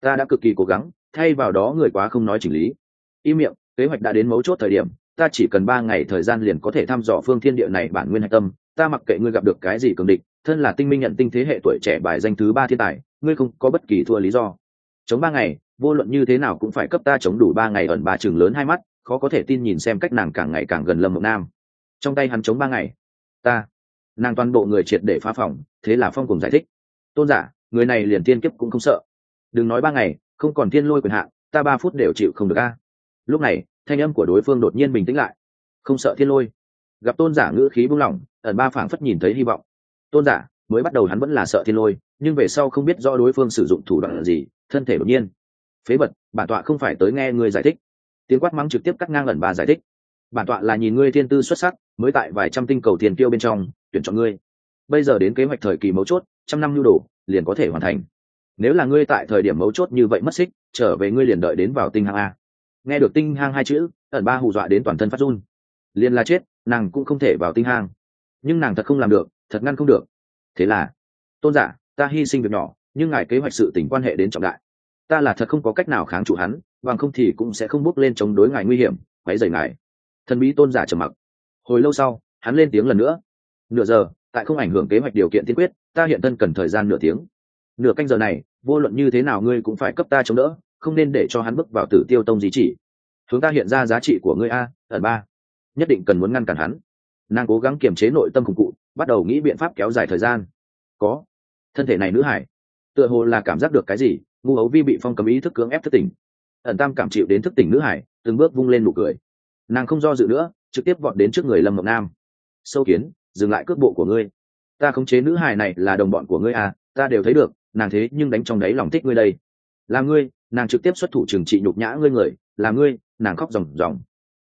[SPEAKER 1] Ta đã cực kỳ cố gắng, thay vào đó người quá không nói chỉnh lý. Im miệng, kế hoạch đã đến mấu chốt thời điểm, ta chỉ cần ba ngày thời gian liền có thể thăm dò phương thiên địa này bản nguyên hạch tâm ta mặc kệ ngươi gặp được cái gì cường địch, thân là tinh minh nhận tinh thế hệ tuổi trẻ bài danh thứ ba thiên tài, ngươi không có bất kỳ thua lý do. Chống ba ngày, vô luận như thế nào cũng phải cấp ta chống đủ ba ngày ẩn ba chừng lớn hai mắt, khó có thể tin nhìn xem cách nàng càng ngày càng gần lâm mộng nam. Trong tay hắn chống ba ngày, ta, nàng toàn bộ người triệt để phá phòng, thế là phong cùng giải thích. Tôn giả, người này liền tiên kiếp cũng không sợ. Đừng nói ba ngày, không còn thiên lôi quyền hạn, ta ba phút đều chịu không được a. Lúc này, thanh âm của đối phương đột nhiên bình tĩnh lại. Không sợ thiên lôi. Gặp tôn giả ngữ khí buông lỏng ẩn ba phảng phất nhìn thấy hy vọng. Tôn giả, mới bắt đầu hắn vẫn là sợ thiên lôi, nhưng về sau không biết do đối phương sử dụng thủ đoạn gì, thân thể đột nhiên phế bật bản tọa không phải tới nghe ngươi giải thích. Tiếng quát mắng trực tiếp cắt ngang ẩn ba giải thích. Bản tọa là nhìn ngươi thiên tư xuất sắc, mới tại vài trăm tinh cầu tiền tiêu bên trong, tuyển chọn ngươi. Bây giờ đến kế hoạch thời kỳ mấu chốt, trăm năm nhu đồ, liền có thể hoàn thành. Nếu là ngươi tại thời điểm mấu chốt như vậy mất xích, trở về ngươi liền đợi đến vào tinh hang a. Nghe được tinh hang hai chữ, ẩn ba hù dọa đến toàn thân phát run. Liền là chết, nàng cũng không thể vào tinh hang nhưng nàng thật không làm được, thật ngăn không được. Thế là, tôn giả, ta hy sinh việc nhỏ, nhưng ngài kế hoạch sự tình quan hệ đến trọng đại. Ta là thật không có cách nào kháng chủ hắn, bằng không thì cũng sẽ không bước lên chống đối ngài nguy hiểm, quấy dày ngài. Thần bí tôn giả trầm mặc. Hồi lâu sau, hắn lên tiếng lần nữa. Nửa giờ, tại không ảnh hưởng kế hoạch điều kiện tiên quyết, ta hiện thân cần thời gian nửa tiếng. Nửa canh giờ này, vô luận như thế nào ngươi cũng phải cấp ta chống đỡ, không nên để cho hắn bước vào tử tiêu tông gì chỉ. Hướng ta hiện ra giá trị của ngươi a, ẩn ba. Nhất định cần muốn ngăn cản hắn nàng cố gắng kiềm chế nội tâm khủng cụ, bắt đầu nghĩ biện pháp kéo dài thời gian. Có. Thân thể này nữ hải, tựa hồ là cảm giác được cái gì, ngu hấu vi bị phong cấm ý thức cưỡng ép thức tỉnh. Ẩn tam cảm chịu đến thức tỉnh nữ hải, từng bước vung lên nụ cười. Nàng không do dự nữa, trực tiếp vọt đến trước người lâm mộng nam. Sâu kiến, dừng lại cước bộ của ngươi. Ta khống chế nữ hải này là đồng bọn của ngươi à ta đều thấy được, nàng thế nhưng đánh trong đáy lòng thích ngươi đây. Là ngươi, nàng trực tiếp xuất thủ trừng trị nhục nhã ngươi người, là ngươi, nàng khóc ròng ròng.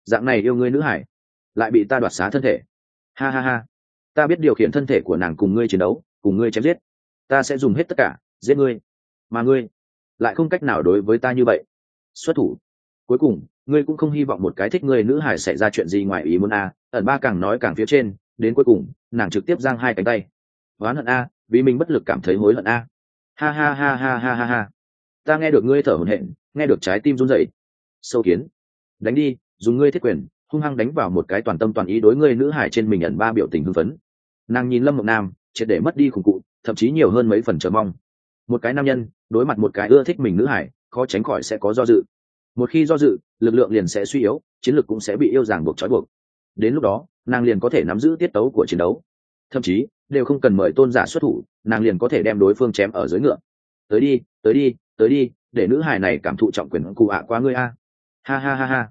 [SPEAKER 1] Dạng này yêu ngươi nữ hải lại bị ta đoạt xá thân thể. Ha ha ha. Ta biết điều khiển thân thể của nàng cùng ngươi chiến đấu, cùng ngươi chém giết. Ta sẽ dùng hết tất cả, giết ngươi. Mà ngươi lại không cách nào đối với ta như vậy. Xuất thủ. Cuối cùng, ngươi cũng không hy vọng một cái thích ngươi nữ hải xảy ra chuyện gì ngoài ý muốn a. Ẩn ba càng nói càng phía trên, đến cuối cùng, nàng trực tiếp giang hai cánh tay. Oán hận a, vì mình bất lực cảm thấy hối hận a. Ha ha ha ha ha ha ha. Ta nghe được ngươi thở hổn hển, nghe được trái tim run rẩy. Sâu kiến. Đánh đi, dùng ngươi thiết quyền hung hăng đánh vào một cái toàn tâm toàn ý đối ngươi nữ hải trên mình ẩn ba biểu tình hưng phấn. Nàng nhìn lâm mộng nam, triệt để mất đi khủng cụ, thậm chí nhiều hơn mấy phần chờ mong. Một cái nam nhân, đối mặt một cái ưa thích mình nữ hải, khó tránh khỏi sẽ có do dự. Một khi do dự, lực lượng liền sẽ suy yếu, chiến lược cũng sẽ bị yêu ràng buộc trói buộc. Đến lúc đó, nàng liền có thể nắm giữ tiết tấu của chiến đấu. Thậm chí, đều không cần mời tôn giả xuất thủ, nàng liền có thể đem đối phương chém ở dưới ngựa. Tới đi tới đi tới đi, để nữ hài này cảm thụ trọng quyền cụ ạ à quá ngươi a. Ha ha ha ha.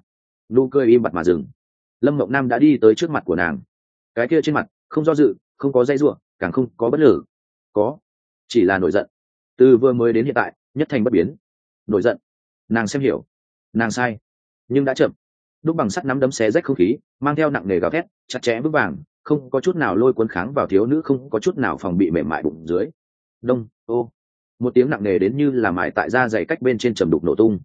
[SPEAKER 1] Nụ cười im bặt mà dừng lâm mộng nam đã đi tới trước mặt của nàng. Cái kia trên mặt, không do dự, không có dây ruộng càng không có bất lử. Có, chỉ là nổi giận. Từ vừa mới đến hiện tại, nhất thành bất biến. Nổi giận. Nàng xem hiểu. Nàng sai. Nhưng đã chậm. Đúc bằng sắt nắm đấm xé rách không khí, mang theo nặng nề gào thét, chặt chẽ bước vàng, không có chút nào lôi cuốn kháng vào thiếu nữ, không có chút nào phòng bị mềm mại bụng dưới. Đông, ô. Một tiếng nặng nề đến như là mải tại da dày cách bên trên trầm đục nổ tung.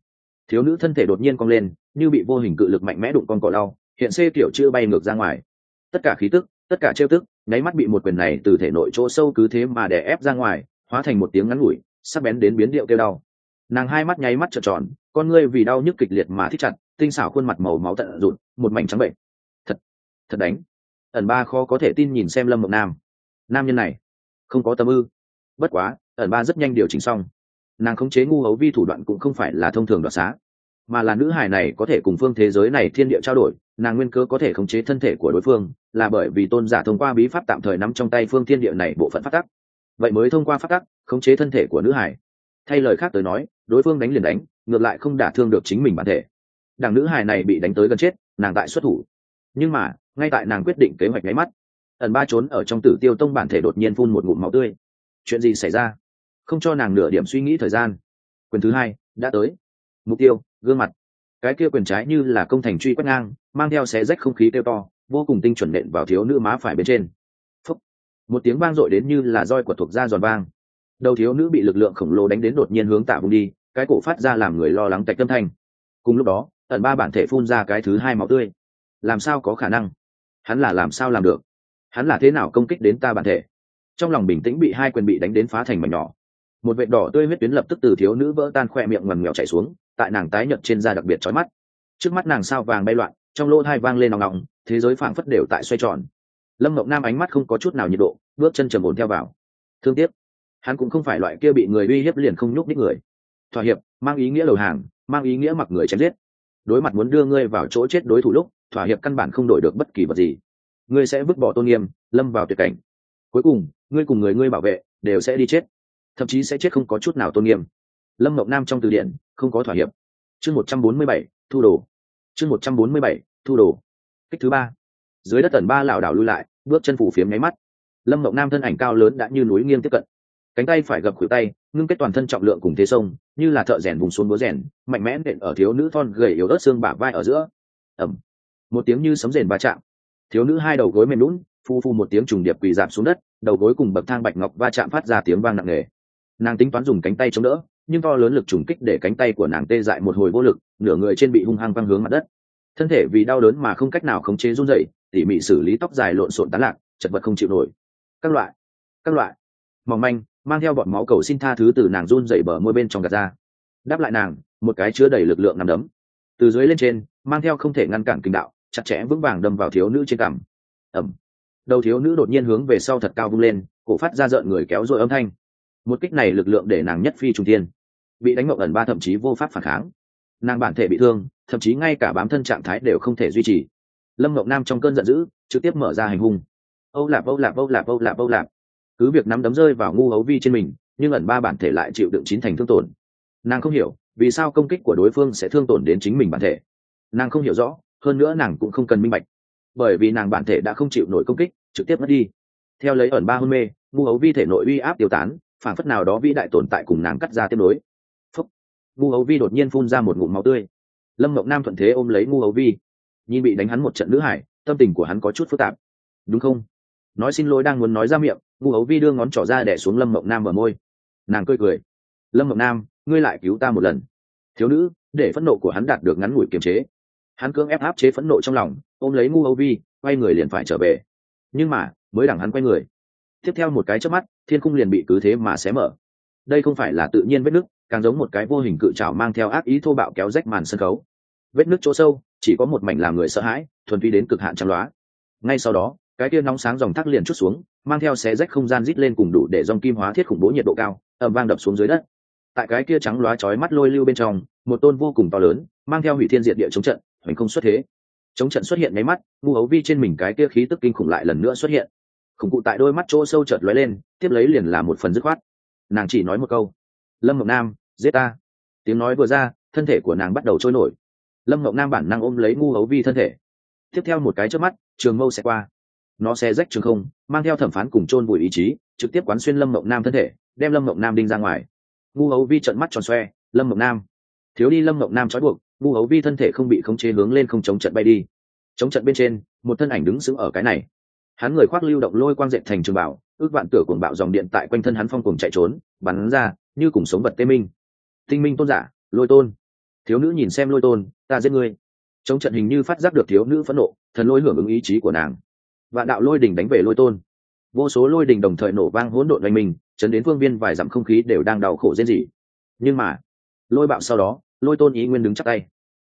[SPEAKER 1] Thiếu nữ thân thể đột nhiên cong lên, như bị vô hình cự lực mạnh mẽ đụng con cỏ đau hiện xê kiểu chưa bay ngược ra ngoài. Tất cả khí tức, tất cả trêu tức, nháy mắt bị một quyền này từ thể nội chỗ sâu cứ thế mà đè ép ra ngoài, hóa thành một tiếng ngắn ngủi, sắc bén đến biến điệu kêu đau. Nàng hai mắt nháy mắt trợn tròn, con ngươi vì đau nhức kịch liệt mà thích chặt, tinh xảo khuôn mặt màu máu tận rụt, một mảnh trắng bệnh. Thật thật đánh. Ẩn ba khó có thể tin nhìn xem lâm mộng nam. Nam nhân này, không có tâm ư. Bất quá, ẩn ba rất nhanh điều chỉnh xong. Nàng khống chế ngu hấu vi thủ đoạn cũng không phải là thông thường đoạt xá mà là nữ hải này có thể cùng phương thế giới này thiên địa trao đổi, nàng nguyên cơ có thể khống chế thân thể của đối phương, là bởi vì tôn giả thông qua bí pháp tạm thời nắm trong tay phương thiên địa này bộ phận phát tắc. Vậy mới thông qua phát tắc, khống chế thân thể của nữ hải. Thay lời khác tới nói, đối phương đánh liền đánh, ngược lại không đả thương được chính mình bản thể. Đảng nữ hải này bị đánh tới gần chết, nàng tại xuất thủ. Nhưng mà, ngay tại nàng quyết định kế hoạch nháy mắt, ẩn ba trốn ở trong tử tiêu tông bản thể đột nhiên phun một ngụm máu tươi. Chuyện gì xảy ra? Không cho nàng nửa điểm suy nghĩ thời gian. Quyền thứ hai, đã tới mục tiêu, gương mặt. Cái kia quyền trái như là công thành truy quét ngang, mang theo xé rách không khí kêu to, vô cùng tinh chuẩn nện vào thiếu nữ má phải bên trên. Phúc. một tiếng vang dội đến như là roi của thuộc da giòn vang. Đầu thiếu nữ bị lực lượng khổng lồ đánh đến đột nhiên hướng tạ vùng đi, cái cổ phát ra làm người lo lắng tạch tâm thanh. Cùng lúc đó, ẩn ba bản thể phun ra cái thứ hai máu tươi. Làm sao có khả năng? Hắn là làm sao làm được? Hắn là thế nào công kích đến ta bản thể? Trong lòng bình tĩnh bị hai quyền bị đánh đến phá thành mảnh nhỏ. Một vệt đỏ tươi huyết tuyến lập tức từ thiếu nữ vỡ tan khoe miệng ngoằn nghèo chảy xuống tại nàng tái nhợt trên da đặc biệt chói mắt. Trước mắt nàng sao vàng bay loạn, trong lỗ thai vang lên nòng nòng thế giới phảng phất đều tại xoay tròn. Lâm mộng nam ánh mắt không có chút nào nhiệt độ, bước chân trầm ổn theo vào. Thương tiếc, hắn cũng không phải loại kia bị người uy hiếp liền không nhúc đích người. Thỏa hiệp, mang ý nghĩa lầu hàng, mang ý nghĩa mặc người chém giết. Đối mặt muốn đưa ngươi vào chỗ chết đối thủ lúc, thỏa hiệp căn bản không đổi được bất kỳ vật gì. Ngươi sẽ vứt bỏ tôn nghiêm, lâm vào tuyệt cảnh. Cuối cùng, ngươi cùng người ngươi bảo vệ, đều sẽ đi chết. Thậm chí sẽ chết không có chút nào tôn nghiêm lâm mộng nam trong từ điển, không có thỏa hiệp. Chương một trăm bốn mươi bảy, thu đồ. Chương một trăm bốn mươi bảy, thu đồ. Kích thứ ba. Dưới đất tần ba lảo đảo lui lại, bước chân phủ phiếm nháy mắt. Lâm mộng nam thân ảnh cao lớn đã như núi nghiêng tiếp cận. Cánh tay phải gập khuỷu tay, ngưng kết toàn thân trọng lượng cùng thế sông, như là thợ rèn vùng xuống búa rèn, mạnh mẽ nện ở thiếu nữ thon gầy yếu ớt xương bả vai ở giữa. Ẩm một tiếng như sấm rền va chạm. Thiếu nữ hai đầu gối mềm lún phu phu một tiếng trùng điệp quỳ dạp xuống đất, đầu gối cùng bậc thang bạch ngọc va chạm phát ra tiếng vang nặng nề. Nàng tính toán dùng cánh tay chống đỡ nhưng to lớn lực trùng kích để cánh tay của nàng tê dại một hồi vô lực, nửa người trên bị hung hăng văng hướng mặt đất. Thân thể vì đau đớn mà không cách nào khống chế run dậy tỉ mỉ xử lý tóc dài lộn xộn tán lạc, chật vật không chịu nổi. Các loại các loại. Mỏng manh, mang theo bọn máu cầu xin tha thứ từ nàng run dậy bờ môi bên trong gạt ra. Đáp lại nàng, một cái chứa đầy lực lượng nằm đấm. Từ dưới lên trên, mang theo không thể ngăn cản kinh đạo, chặt chẽ vững vàng đâm vào thiếu nữ trên cằm. Ẩm. Đầu thiếu nữ đột nhiên hướng về sau thật cao vung lên, cổ phát ra rợn người kéo rồi âm thanh. Một kích này lực lượng để nàng nhất phi trung tiên bị đánh mộng ẩn ba thậm chí vô pháp phản kháng. Nàng bản thể bị thương, thậm chí ngay cả bám thân trạng thái đều không thể duy trì. Lâm mộng nam trong cơn giận dữ, trực tiếp mở ra hành hung. Âu lạp âu lạp âu lạp âu lạp âu lạp. Cứ việc nắm đấm rơi vào ngu hấu vi trên mình, nhưng ẩn ba bản thể lại chịu đựng chín thành thương tổn. Nàng không hiểu, vì sao công kích của đối phương sẽ thương tổn đến chính mình bản thể. Nàng không hiểu rõ, hơn nữa nàng cũng không cần minh bạch. Bởi vì nàng bản thể đã không chịu nổi công kích, trực tiếp mất đi. Theo lấy ẩn ba hôn mê, ngu hấu vi thể nội uy áp tiêu tán, phản phất nào đó vĩ đại tồn tại cùng nàng cắt ra tiếp nối ngu hấu vi đột nhiên phun ra một ngụm máu tươi. Lâm mộng nam thuận thế ôm lấy ngu hấu vi. Nhìn bị đánh hắn một trận nữ hải, tâm tình của hắn có chút phức tạp. Đúng không? Nói xin lỗi đang muốn nói ra miệng, ngu hấu vi đưa ngón trỏ ra đẻ xuống lâm mộng nam ở môi. Nàng cười cười. Lâm mộng nam, ngươi lại cứu ta một lần. Thiếu nữ, để phẫn nộ của hắn đạt được ngắn ngủi kiềm chế. Hắn cưỡng ép áp chế phẫn nộ trong lòng, ôm lấy ngu hấu vi, quay người liền phải trở về. Nhưng mà, mới đẳng hắn quay người. Tiếp theo một cái chớp mắt, thiên cung liền bị cứ thế mà xé mở. Đây không phải là tự nhiên vết nứt càng giống một cái vô hình cự trảo mang theo ác ý thô bạo kéo rách màn sân khấu. Vết nước chỗ sâu, chỉ có một mảnh làm người sợ hãi, thuần vi đến cực hạn trắng loá. Ngay sau đó, cái kia nóng sáng dòng thác liền chút xuống, mang theo xé rách không gian rít lên cùng đủ để dòng kim hóa thiết khủng bố nhiệt độ cao ẩm vang đập xuống dưới đất. Tại cái kia trắng loá chói mắt lôi lưu bên trong, một tôn vô cùng to lớn, mang theo hủy thiên diệt địa chống trận, hoành không xuất thế. Chống trận xuất hiện ngay mắt, vu hấu vi trên mình cái kia khí tức kinh khủng lại lần nữa xuất hiện. Khủng cụ tại đôi mắt chỗ sâu chợt lóe lên, tiếp lấy liền là một phần dứt khoát. Nàng chỉ nói một câu lâm ngọc nam, giết ta. Tiếng nói vừa ra, thân thể của nàng bắt đầu trôi nổi. Lâm ngọc nam bản năng ôm lấy ngu hấu vi thân thể. Tiếp theo một cái trước mắt, trường mâu sẽ qua. Nó sẽ rách trường không, mang theo thẩm phán cùng chôn bụi ý chí, trực tiếp quán xuyên lâm ngọc nam thân thể, đem lâm ngọc nam đinh ra ngoài. Ngu hấu vi trận mắt tròn xoe, lâm ngọc nam. Thiếu đi lâm ngọc nam trói buộc, ngu hấu vi thân thể không bị khống chế hướng lên không chống trận bay đi. Chống trận bên trên, một thân ảnh đứng sững ở cái này. Hắn người khoác lưu động lôi quang dệt thành trường bảo, ước vạn tửa cuồng bạo dòng điện tại quanh thân hắn phong cuồng chạy trốn, bắn ra như cùng sống vật tê minh. Tinh minh tôn giả, lôi tôn. Thiếu nữ nhìn xem lôi tôn, ta giết ngươi. Chống trận hình như phát giác được thiếu nữ phẫn nộ, thần lôi hưởng ứng ý chí của nàng. Và đạo lôi đình đánh về lôi tôn. Vô số lôi đình đồng thời nổ vang hỗn độn oanh mình chấn đến phương viên vài dặm không khí đều đang đau khổ rên rỉ. Nhưng mà, lôi bạo sau đó, lôi tôn ý nguyên đứng chắc tay.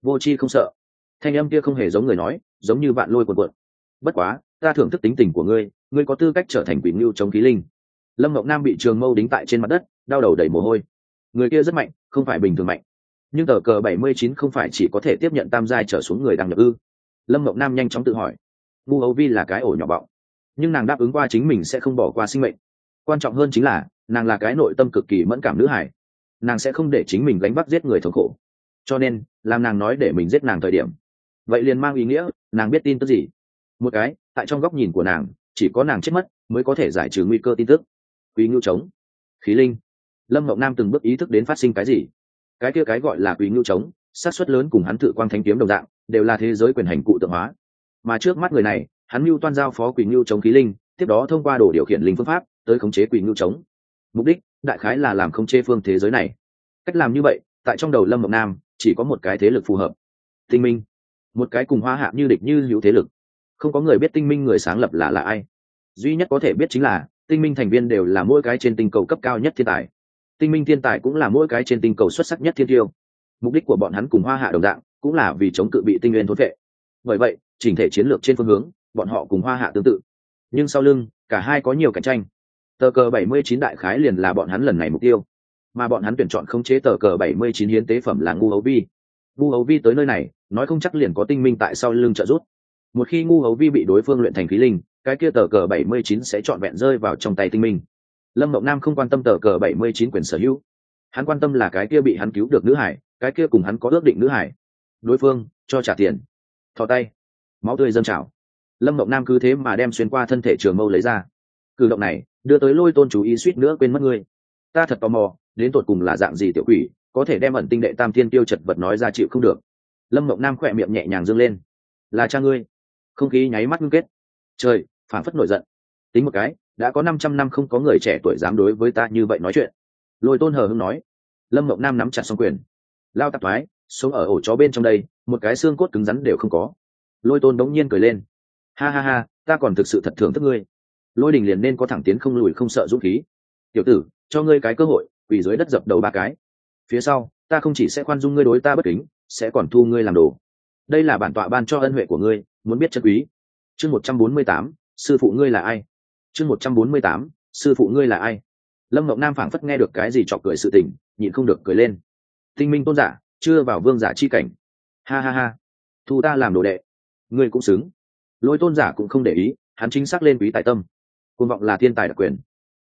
[SPEAKER 1] Vô c h i không sợ. Thanh âm kia không hề giống người nói, giống như bạn lôi quần quận bất quá, ta thưởng thức tính tình của ngươi ngươi có tư cách trở thành quỷ ngưu chống khí linh lâm ngọc nam bị trường mâu đính tại trên mặt đất, đau đầu đầy mồ hôi. Người kia rất mạnh, không phải bình thường mạnh. Nhưng tờ cờ bảy mươi chín không phải chỉ có thể tiếp nhận tam giai trở xuống người đang nhập ư? Lâm ngọc nam nhanh chóng tự hỏi. Ngu hấu vi là cái ổ nhỏ bọng. Nhưng nàng đáp ứng qua chính mình sẽ không bỏ qua sinh mệnh. Quan trọng hơn chính là, nàng là cái nội tâm cực kỳ mẫn cảm nữ hải nàng sẽ không để chính mình gánh bắt giết người thống khổ. Cho nên, làm nàng nói để mình giết nàng thời điểm. Vậy liền mang ý nghĩa, nàng biết tin tức gì? Một cái, tại trong góc nhìn của nàng, chỉ có nàng chết mất, mới có thể giải trừ nguy cơ tin tức quý ngưu trống. Khí linh. Lâm ngọc nam từng bước ý thức đến phát sinh cái gì? Cái kia cái gọi là quý ngưu trống sát xuất lớn cùng hắn tự quang thanh kiếm đồng dạng, đều là thế giới quyền hành cụ tượng hóa. Mà trước mắt người này, hắn mưu toan giao phó quỷ ngưu chống khí linh, tiếp đó thông qua đồ điều khiển linh phương pháp, tới khống chế quỷ ngưu chống mục đích, đại khái là làm khống chế phương thế giới này. Cách làm như vậy, tại trong đầu lâm mộng nam, chỉ có một cái thế lực phù hợp. Tinh minh. Một cái cùng hoa hạ như địch như hữu thế lực. Không có người biết tinh minh người sáng lập là là ai. Duy nhất có thể biết chính là tinh minh thành viên đều là mỗi cái trên tinh cầu cấp cao nhất thiên tài. Tinh minh thiên tài cũng là mỗi cái trên tinh cầu xuất sắc nhất thiên tiêu. Mục đích của bọn hắn cùng hoa hạ đồng dạng, cũng là vì chống cự bị tinh nguyên thốn vệ bởi vậy, chỉnh thể chiến lược trên phương hướng, bọn họ cùng hoa hạ tương tự. Nhưng sau lưng, cả hai có nhiều cạnh tranh. Tờ cờ 79 đại khái liền là bọn hắn lần này mục tiêu. Mà bọn hắn tuyển chọn khống chế tờ cờ 79 hiến tế phẩm là ngu hấu vi. Ngu hấu vi tới nơi này, nói không chắc liền có tinh minh tại sau lưng trợ giúp. một khi ngu hấu vi bị đối phương luyện thành khí linh cái kia tờ cờ 79 sẽ chọn vẹn rơi vào trong tay tinh minh. Lâm mộng nam không quan tâm tờ cờ 79 quyền sở hữu. Hắn quan tâm là cái kia bị hắn cứu được nữ hải, cái kia cùng hắn có ước định nữ hải. Đối phương, cho trả tiền. Thò tay. Máu tươi dâng trào. Lâm mộng nam cứ thế mà đem xuyên qua thân thể trường mâu lấy ra. Cử động này, đưa tới lôi tôn chú ý suýt nữa quên mất ngươi. Ta thật tò mò, đến tột cùng là dạng gì tiểu quỷ, có thể đem ẩn tinh đệ tam thiên tiêu chật vật nói ra chịu không được. Lâm mộng nam khỏe miệng nhẹ nhàng dâng lên. Là cha ngươi. Không khí nháy mắt ngưng kết. Trời phản phất nổi giận. Tính một cái, đã có năm trăm năm không có người trẻ tuổi dám đối với ta như vậy nói chuyện. Lôi tôn hờ hưng nói. Lâm mộng nam nắm chặt xong quyền. Lao tạp thoái, sống ở ổ chó bên trong đây, một cái xương cốt cứng rắn đều không có. Lôi tôn đống nhiên cười lên. Ha ha ha, ta còn thực sự thật thưởng thức ngươi. Lôi đình liền nên có thẳng tiến không lùi không sợ dũng khí. Tiểu tử, cho ngươi cái cơ hội, quỳ dưới đất dập đầu ba cái. Phía sau, ta không chỉ sẽ khoan dung ngươi đối ta bất kính, sẽ còn thu ngươi làm đồ. Đây là bản tọa ban cho ân huệ của ngươi, muốn biết chân quý. Chương một trăm bốn mươi tám sư phụ ngươi là ai? Chương một trăm bốn mươi tám, sư phụ ngươi là ai? Lâm ngọc nam phảng phất nghe được cái gì chọc cười sự tình, nhịn không được cười lên. Tinh minh tôn giả, chưa vào vương giả chi cảnh. Ha ha ha. Thu ta làm đồ đệ. Ngươi cũng xứng. Lôi tôn giả cũng không để ý, hắn chính xác lên quý tài tâm. Côn vọng là thiên tài đặc quyền.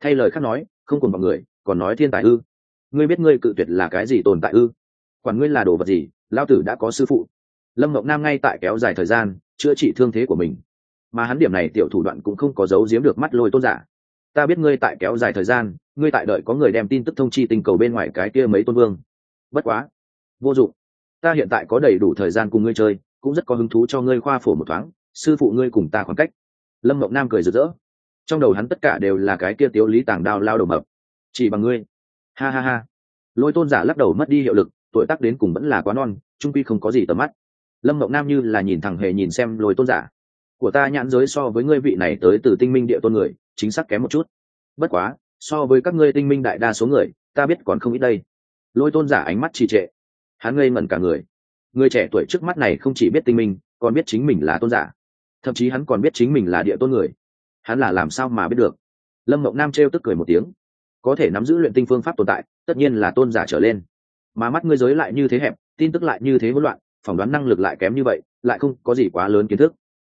[SPEAKER 1] Thay lời khác nói, không cùng vọng người, còn nói thiên tài ư. Ngươi biết ngươi cự tuyệt là cái gì tồn tại ư? Quản ngươi là đồ vật gì lao tử đã có sư phụ. Lâm ngọc nam ngay tại kéo dài thời gian, chữa trị thương thế của mình mà hắn điểm này tiểu thủ đoạn cũng không có giấu giếm được mắt lôi tôn giả. Ta biết ngươi tại kéo dài thời gian, ngươi tại đợi có người đem tin tức thông chi tình cầu bên ngoài cái kia mấy tôn vương. Bất quá. Vô dụng. Ta hiện tại có đầy đủ thời gian cùng ngươi chơi, cũng rất có hứng thú cho ngươi khoa phổ một thoáng, sư phụ ngươi cùng ta khoảng cách. Lâm mộng nam cười rực rỡ. Trong đầu hắn tất cả đều là cái kia tiếu lý tàng đao lao đầu mập. Chỉ bằng ngươi. Ha ha ha. Lôi tôn giả lắc đầu mất đi hiệu lực, tuổi tác đến cùng vẫn là quá non, trung quy không có gì tầm mắt. Lâm mộng nam như là nhìn thẳng hề nhìn xem lôi tôn giả của ta nhãn giới so với ngươi vị này tới từ tinh minh địa tôn người, chính xác kém một chút. Bất quá, so với các ngươi tinh minh đại đa số người, ta biết còn không ít đây. Lôi tôn giả ánh mắt trì trệ. Hắn ngây ngẩn cả người. Người trẻ tuổi trước mắt này không chỉ biết tinh minh, còn biết chính mình là tôn giả. Thậm chí hắn còn biết chính mình là địa tôn người. Hắn là làm sao mà biết được? Lâm mộng nam trêu tức cười một tiếng. Có thể nắm giữ luyện tinh phương pháp tồn tại, tất nhiên là tôn giả trở lên. Mà mắt ngươi giới lại như thế hẹp, tin tức lại như thế hỗn loạn, phỏng đoán năng lực lại kém như vậy, lại không có gì quá lớn kiến thức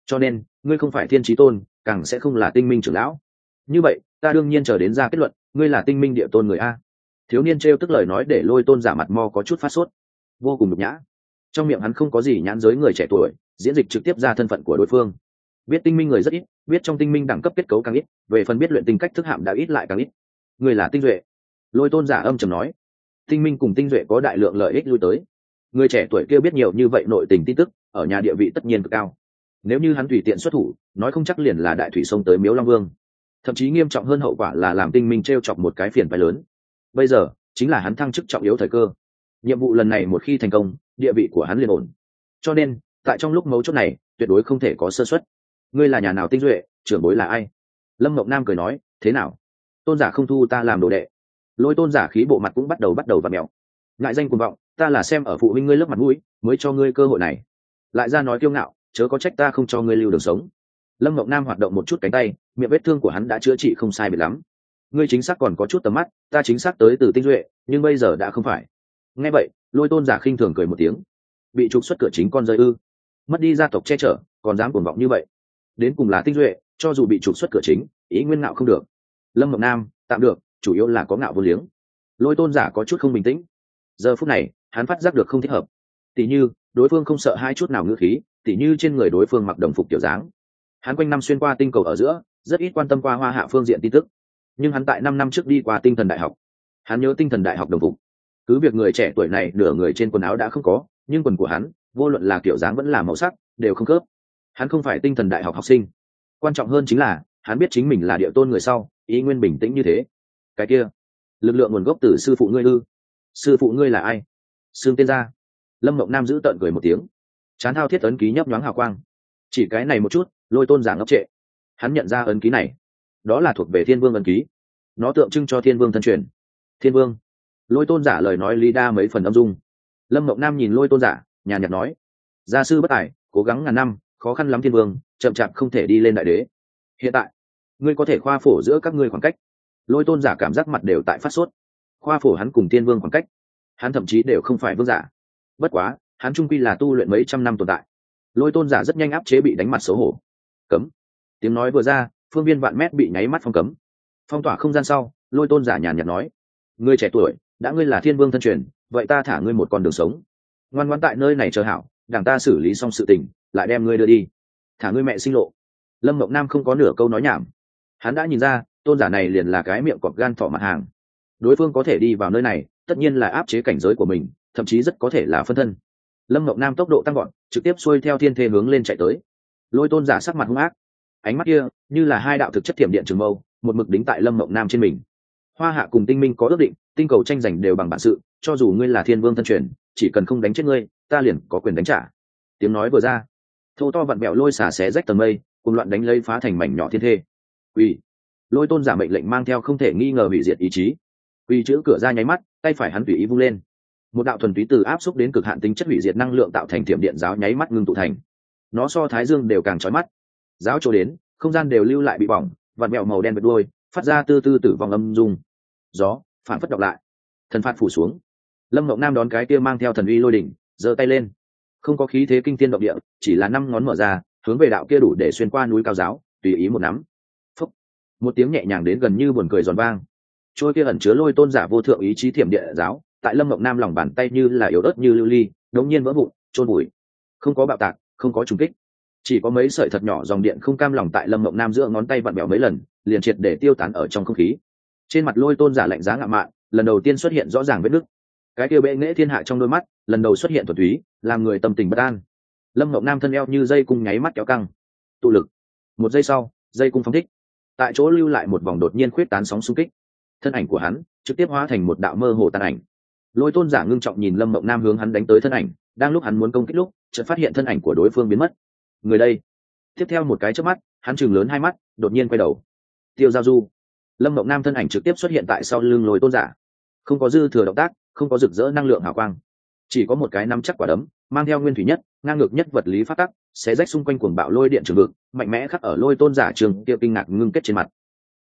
[SPEAKER 1] cho nên, ngươi không phải thiên trí tôn, càng sẽ không là tinh minh trưởng lão. Như vậy, ta đương nhiên chờ đến ra kết luận, ngươi là tinh minh địa tôn người a. Thiếu niên t r e o tức lời nói để lôi tôn giả mặt mo có chút phát sốt. Vô cùng nhục nhã. Trong miệng hắn không có gì nhãn giới người trẻ tuổi, diễn dịch trực tiếp ra thân phận của đối phương. Biết tinh minh người rất ít, biết trong tinh minh đẳng cấp kết cấu càng ít, về phần biết luyện tinh cách thức hạm đã ít lại càng ít. Người là tinh duệ. Lôi tôn giả âm trầm nói. Tinh minh cùng tinh duệ có đại lượng lợi ích lui tới. Người trẻ tuổi kia biết nhiều như vậy nội tình tin tức, ở nhà địa vị tất nhiên cực cao nếu như hắn tùy tiện xuất thủ, nói không chắc liền là đại thủy sông tới miếu long vương. Thậm chí nghiêm trọng hơn hậu quả là làm tinh minh t r e o chọc một cái phiền phái lớn. Bây giờ, chính là hắn thăng chức trọng yếu thời cơ. Nhiệm vụ lần này một khi thành công, địa vị của hắn liền ổn. Cho nên, tại trong lúc mấu chốt này, tuyệt đối không thể có sơ xuất ngươi là nhà nào tinh duệ trưởng bối là ai? Lâm mộng nam cười nói, thế nào? Tôn giả không thu ta làm đồ đệ. Lôi tôn giả khí bộ mặt cũng bắt đầu bắt đầu và mèo. Ngại danh cuồng vọng, ta là xem ở phụ huynh ngươi lớp mặt mũi, mới cho ngươi cơ hội này. Lại ra nói kiêu ngạo chớ có trách ta không cho ngươi lưu đường sống. Lâm mộng nam hoạt động một chút cánh tay, miệng vết thương của hắn đã chữa trị không sai biệt lắm. Ngươi chính xác còn có chút tầm mắt, ta chính xác tới từ tinh duệ, nhưng bây giờ đã không phải. Nghe vậy, lôi tôn giả khinh thường cười một tiếng. Bị trục xuất cửa chính con rơi ư. Mất đi gia tộc che chở, còn dám cuồng vọng như vậy. Đến cùng là tinh duệ, cho dù bị trục xuất cửa chính, ý nguyên ngạo không được. Lâm ngọc nam, tạm được, chủ yếu là có ngạo vô liếng. Lôi tôn giả có chút không bình tĩnh. Giờ phút này, hắn phát giác được không thích hợp. Tỉ như, đối phương không sợ hai chút nào ngữ khí tỉ như trên người đối phương mặc đồng phục kiểu dáng. Hắn quanh năm xuyên qua tinh cầu ở giữa, rất ít quan tâm qua hoa hạ phương diện tin tức. Nhưng hắn tại năm năm trước đi qua tinh thần đại học. Hắn nhớ tinh thần đại học đồng phục. Cứ việc người trẻ tuổi này nửa người trên quần áo đã không có, nhưng quần của hắn, vô luận là kiểu dáng vẫn là màu sắc, đều không khớp. Hắn không phải tinh thần đại học học sinh. Quan trọng hơn chính là, hắn biết chính mình là địa tôn người sau, ý nguyên bình tĩnh như thế. Cái kia, lực lượng nguồn gốc từ sư phụ ngươi ư? Sư phụ ngươi là ai? Sương tiên gia. Lâm mộng nam giữ tợn cười một tiếng chán thao thiết ấn ký nhấp nhoáng hào quang. Chỉ cái này một chút, lôi tôn giả ngốc trệ. Hắn nhận ra ấn ký này. Đó là thuộc về thiên vương ấn ký. Nó tượng trưng cho thiên vương thân truyền. Thiên vương. Lôi tôn giả lời nói lý đa mấy phần âm dung. Lâm mộng nam nhìn lôi tôn giả, nhàn nhạt nói. Gia sư bất tài, cố gắng ngàn năm, khó khăn lắm thiên vương, chậm chạp không thể đi lên đại đế. Hiện tại, ngươi có thể khoa phổ giữa các ngươi khoảng cách. Lôi tôn giả cảm giác mặt đều tại phát sốt. Khoa phổ hắn cùng thiên vương khoảng cách. Hắn thậm chí đều không phải vương giả. Bất quá hắn trung quy là tu luyện mấy trăm năm tồn tại. Lôi tôn giả rất nhanh áp chế bị đánh mặt xấu hổ. Cấm. Tiếng nói vừa ra, phương viên vạn mét bị nháy mắt phong cấm. Phong tỏa không gian sau, lôi tôn giả nhàn nhạt nói, ngươi trẻ tuổi, đã ngươi là thiên vương thân truyền, vậy ta thả ngươi một con đường sống. Ngoan ngoan tại nơi này chờ hảo, đảng ta xử lý xong sự tình, lại đem ngươi đưa đi. Thả ngươi mẹ sinh lộ. Lâm mộng nam không có nửa câu nói nhảm. Hắn đã nhìn ra, tôn giả này liền là cái miệng cọp gan thỏ mặt hàng. Đối phương có thể đi vào nơi này, tất nhiên là áp chế cảnh giới của mình, thậm chí rất có thể là phân thân lâm mộng nam tốc độ tăng gọn trực tiếp xuôi theo thiên thê hướng lên chạy tới. Lôi tôn giả sắc mặt hung ác. Ánh mắt kia, như là hai đạo thực chất thiểm điện trường mâu, một mực đính tại lâm mộng nam trên mình. Hoa hạ cùng tinh minh có ước định, tinh cầu tranh giành đều bằng bản sự, cho dù ngươi là thiên vương thân truyền, chỉ cần không đánh chết ngươi, ta liền có quyền đánh trả. Tiếng nói vừa ra, thô to vặn bẹo lôi xả xé rách tầm mây cùng loạn đánh lấy phá thành mảnh nhỏ thiên thê. Quỳ. Lôi tôn giả mệnh lệnh mang theo không thể nghi ngờ hủy diệt ý chí. Quỳ chữ cửa ra nháy mắt, tay phải hắn tùy ý vung lên một đạo thuần túy từ áp xúc đến cực hạn tính chất hủy diệt năng lượng tạo thành thiểm điện giáo nháy mắt ngưng tụ thành. Nó so thái dương đều càng trói mắt. Giáo chỗ đến, không gian đều lưu lại bị bỏng, vạt mẹo màu đen bật đôi phát ra tư tư tử vong âm dung. Gió, phản phất đọc lại. Thần phạt phủ xuống. Lâm ngọc nam đón cái kia mang theo thần uy lôi đỉnh, giơ tay lên. Không có khí thế kinh tiên động địa, chỉ là năm ngón mở ra, hướng về đạo kia đủ để xuyên qua núi cao giáo, tùy ý một nắm. Phúc. một tiếng nhẹ nhàng đến gần như buồn cười giòn vang. Trôi kia ẩn chứa lôi tôn giả vô thượng ý chí thiểm địa giáo tại lâm mộng nam lòng bàn tay như là yếu ớt như lưu ly, đống nhiên vỡ vụn trôn bụi không có bạo tạc, không có trùng kích. Chỉ có mấy sợi thật nhỏ dòng điện không cam lòng tại lâm mộng nam giữa ngón tay vặn bèo mấy lần, liền triệt để tiêu tán ở trong không khí. Trên mặt lôi tôn giả lạnh giá ngạo mạn, lần đầu tiên xuất hiện rõ ràng vết nứt. Cái kia bệ nghễ thiên hạ trong đôi mắt, lần đầu xuất hiện thuật túy, làm người tâm tình bất an. Lâm mộng nam thân eo như dây cung nháy mắt kéo căng. Tụ lực. Một giây sau, dây cung phóng thích. Tại chỗ lưu lại một vòng đột nhiên khuyết tán sóng xung kích. Thân ảnh của hắn, trực tiếp hóa thành một đạo mơ hồ tàn ảnh lôi tôn giả ngưng trọng nhìn lâm mộng nam hướng hắn đánh tới thân ảnh, đang lúc hắn muốn công kích lúc, chợt phát hiện thân ảnh của đối phương biến mất. Người đây. Tiếp theo một cái trước mắt, hắn chừng lớn hai mắt, đột nhiên quay đầu. Tiêu giao du. Lâm mộng nam thân ảnh trực tiếp xuất hiện tại sau lưng lôi tôn giả. Không có dư thừa động tác, không có rực rỡ năng lượng hào quang. Chỉ có một cái nắm chắc quả đấm, mang theo nguyên thủy nhất, ngang ngược nhất vật lý phát tắc, sẽ rách xung quanh cuồng bạo lôi điện trường vực, mạnh mẽ khắc ở lôi tôn giả trường tiêu kinh ngạc ngưng kết trên mặt.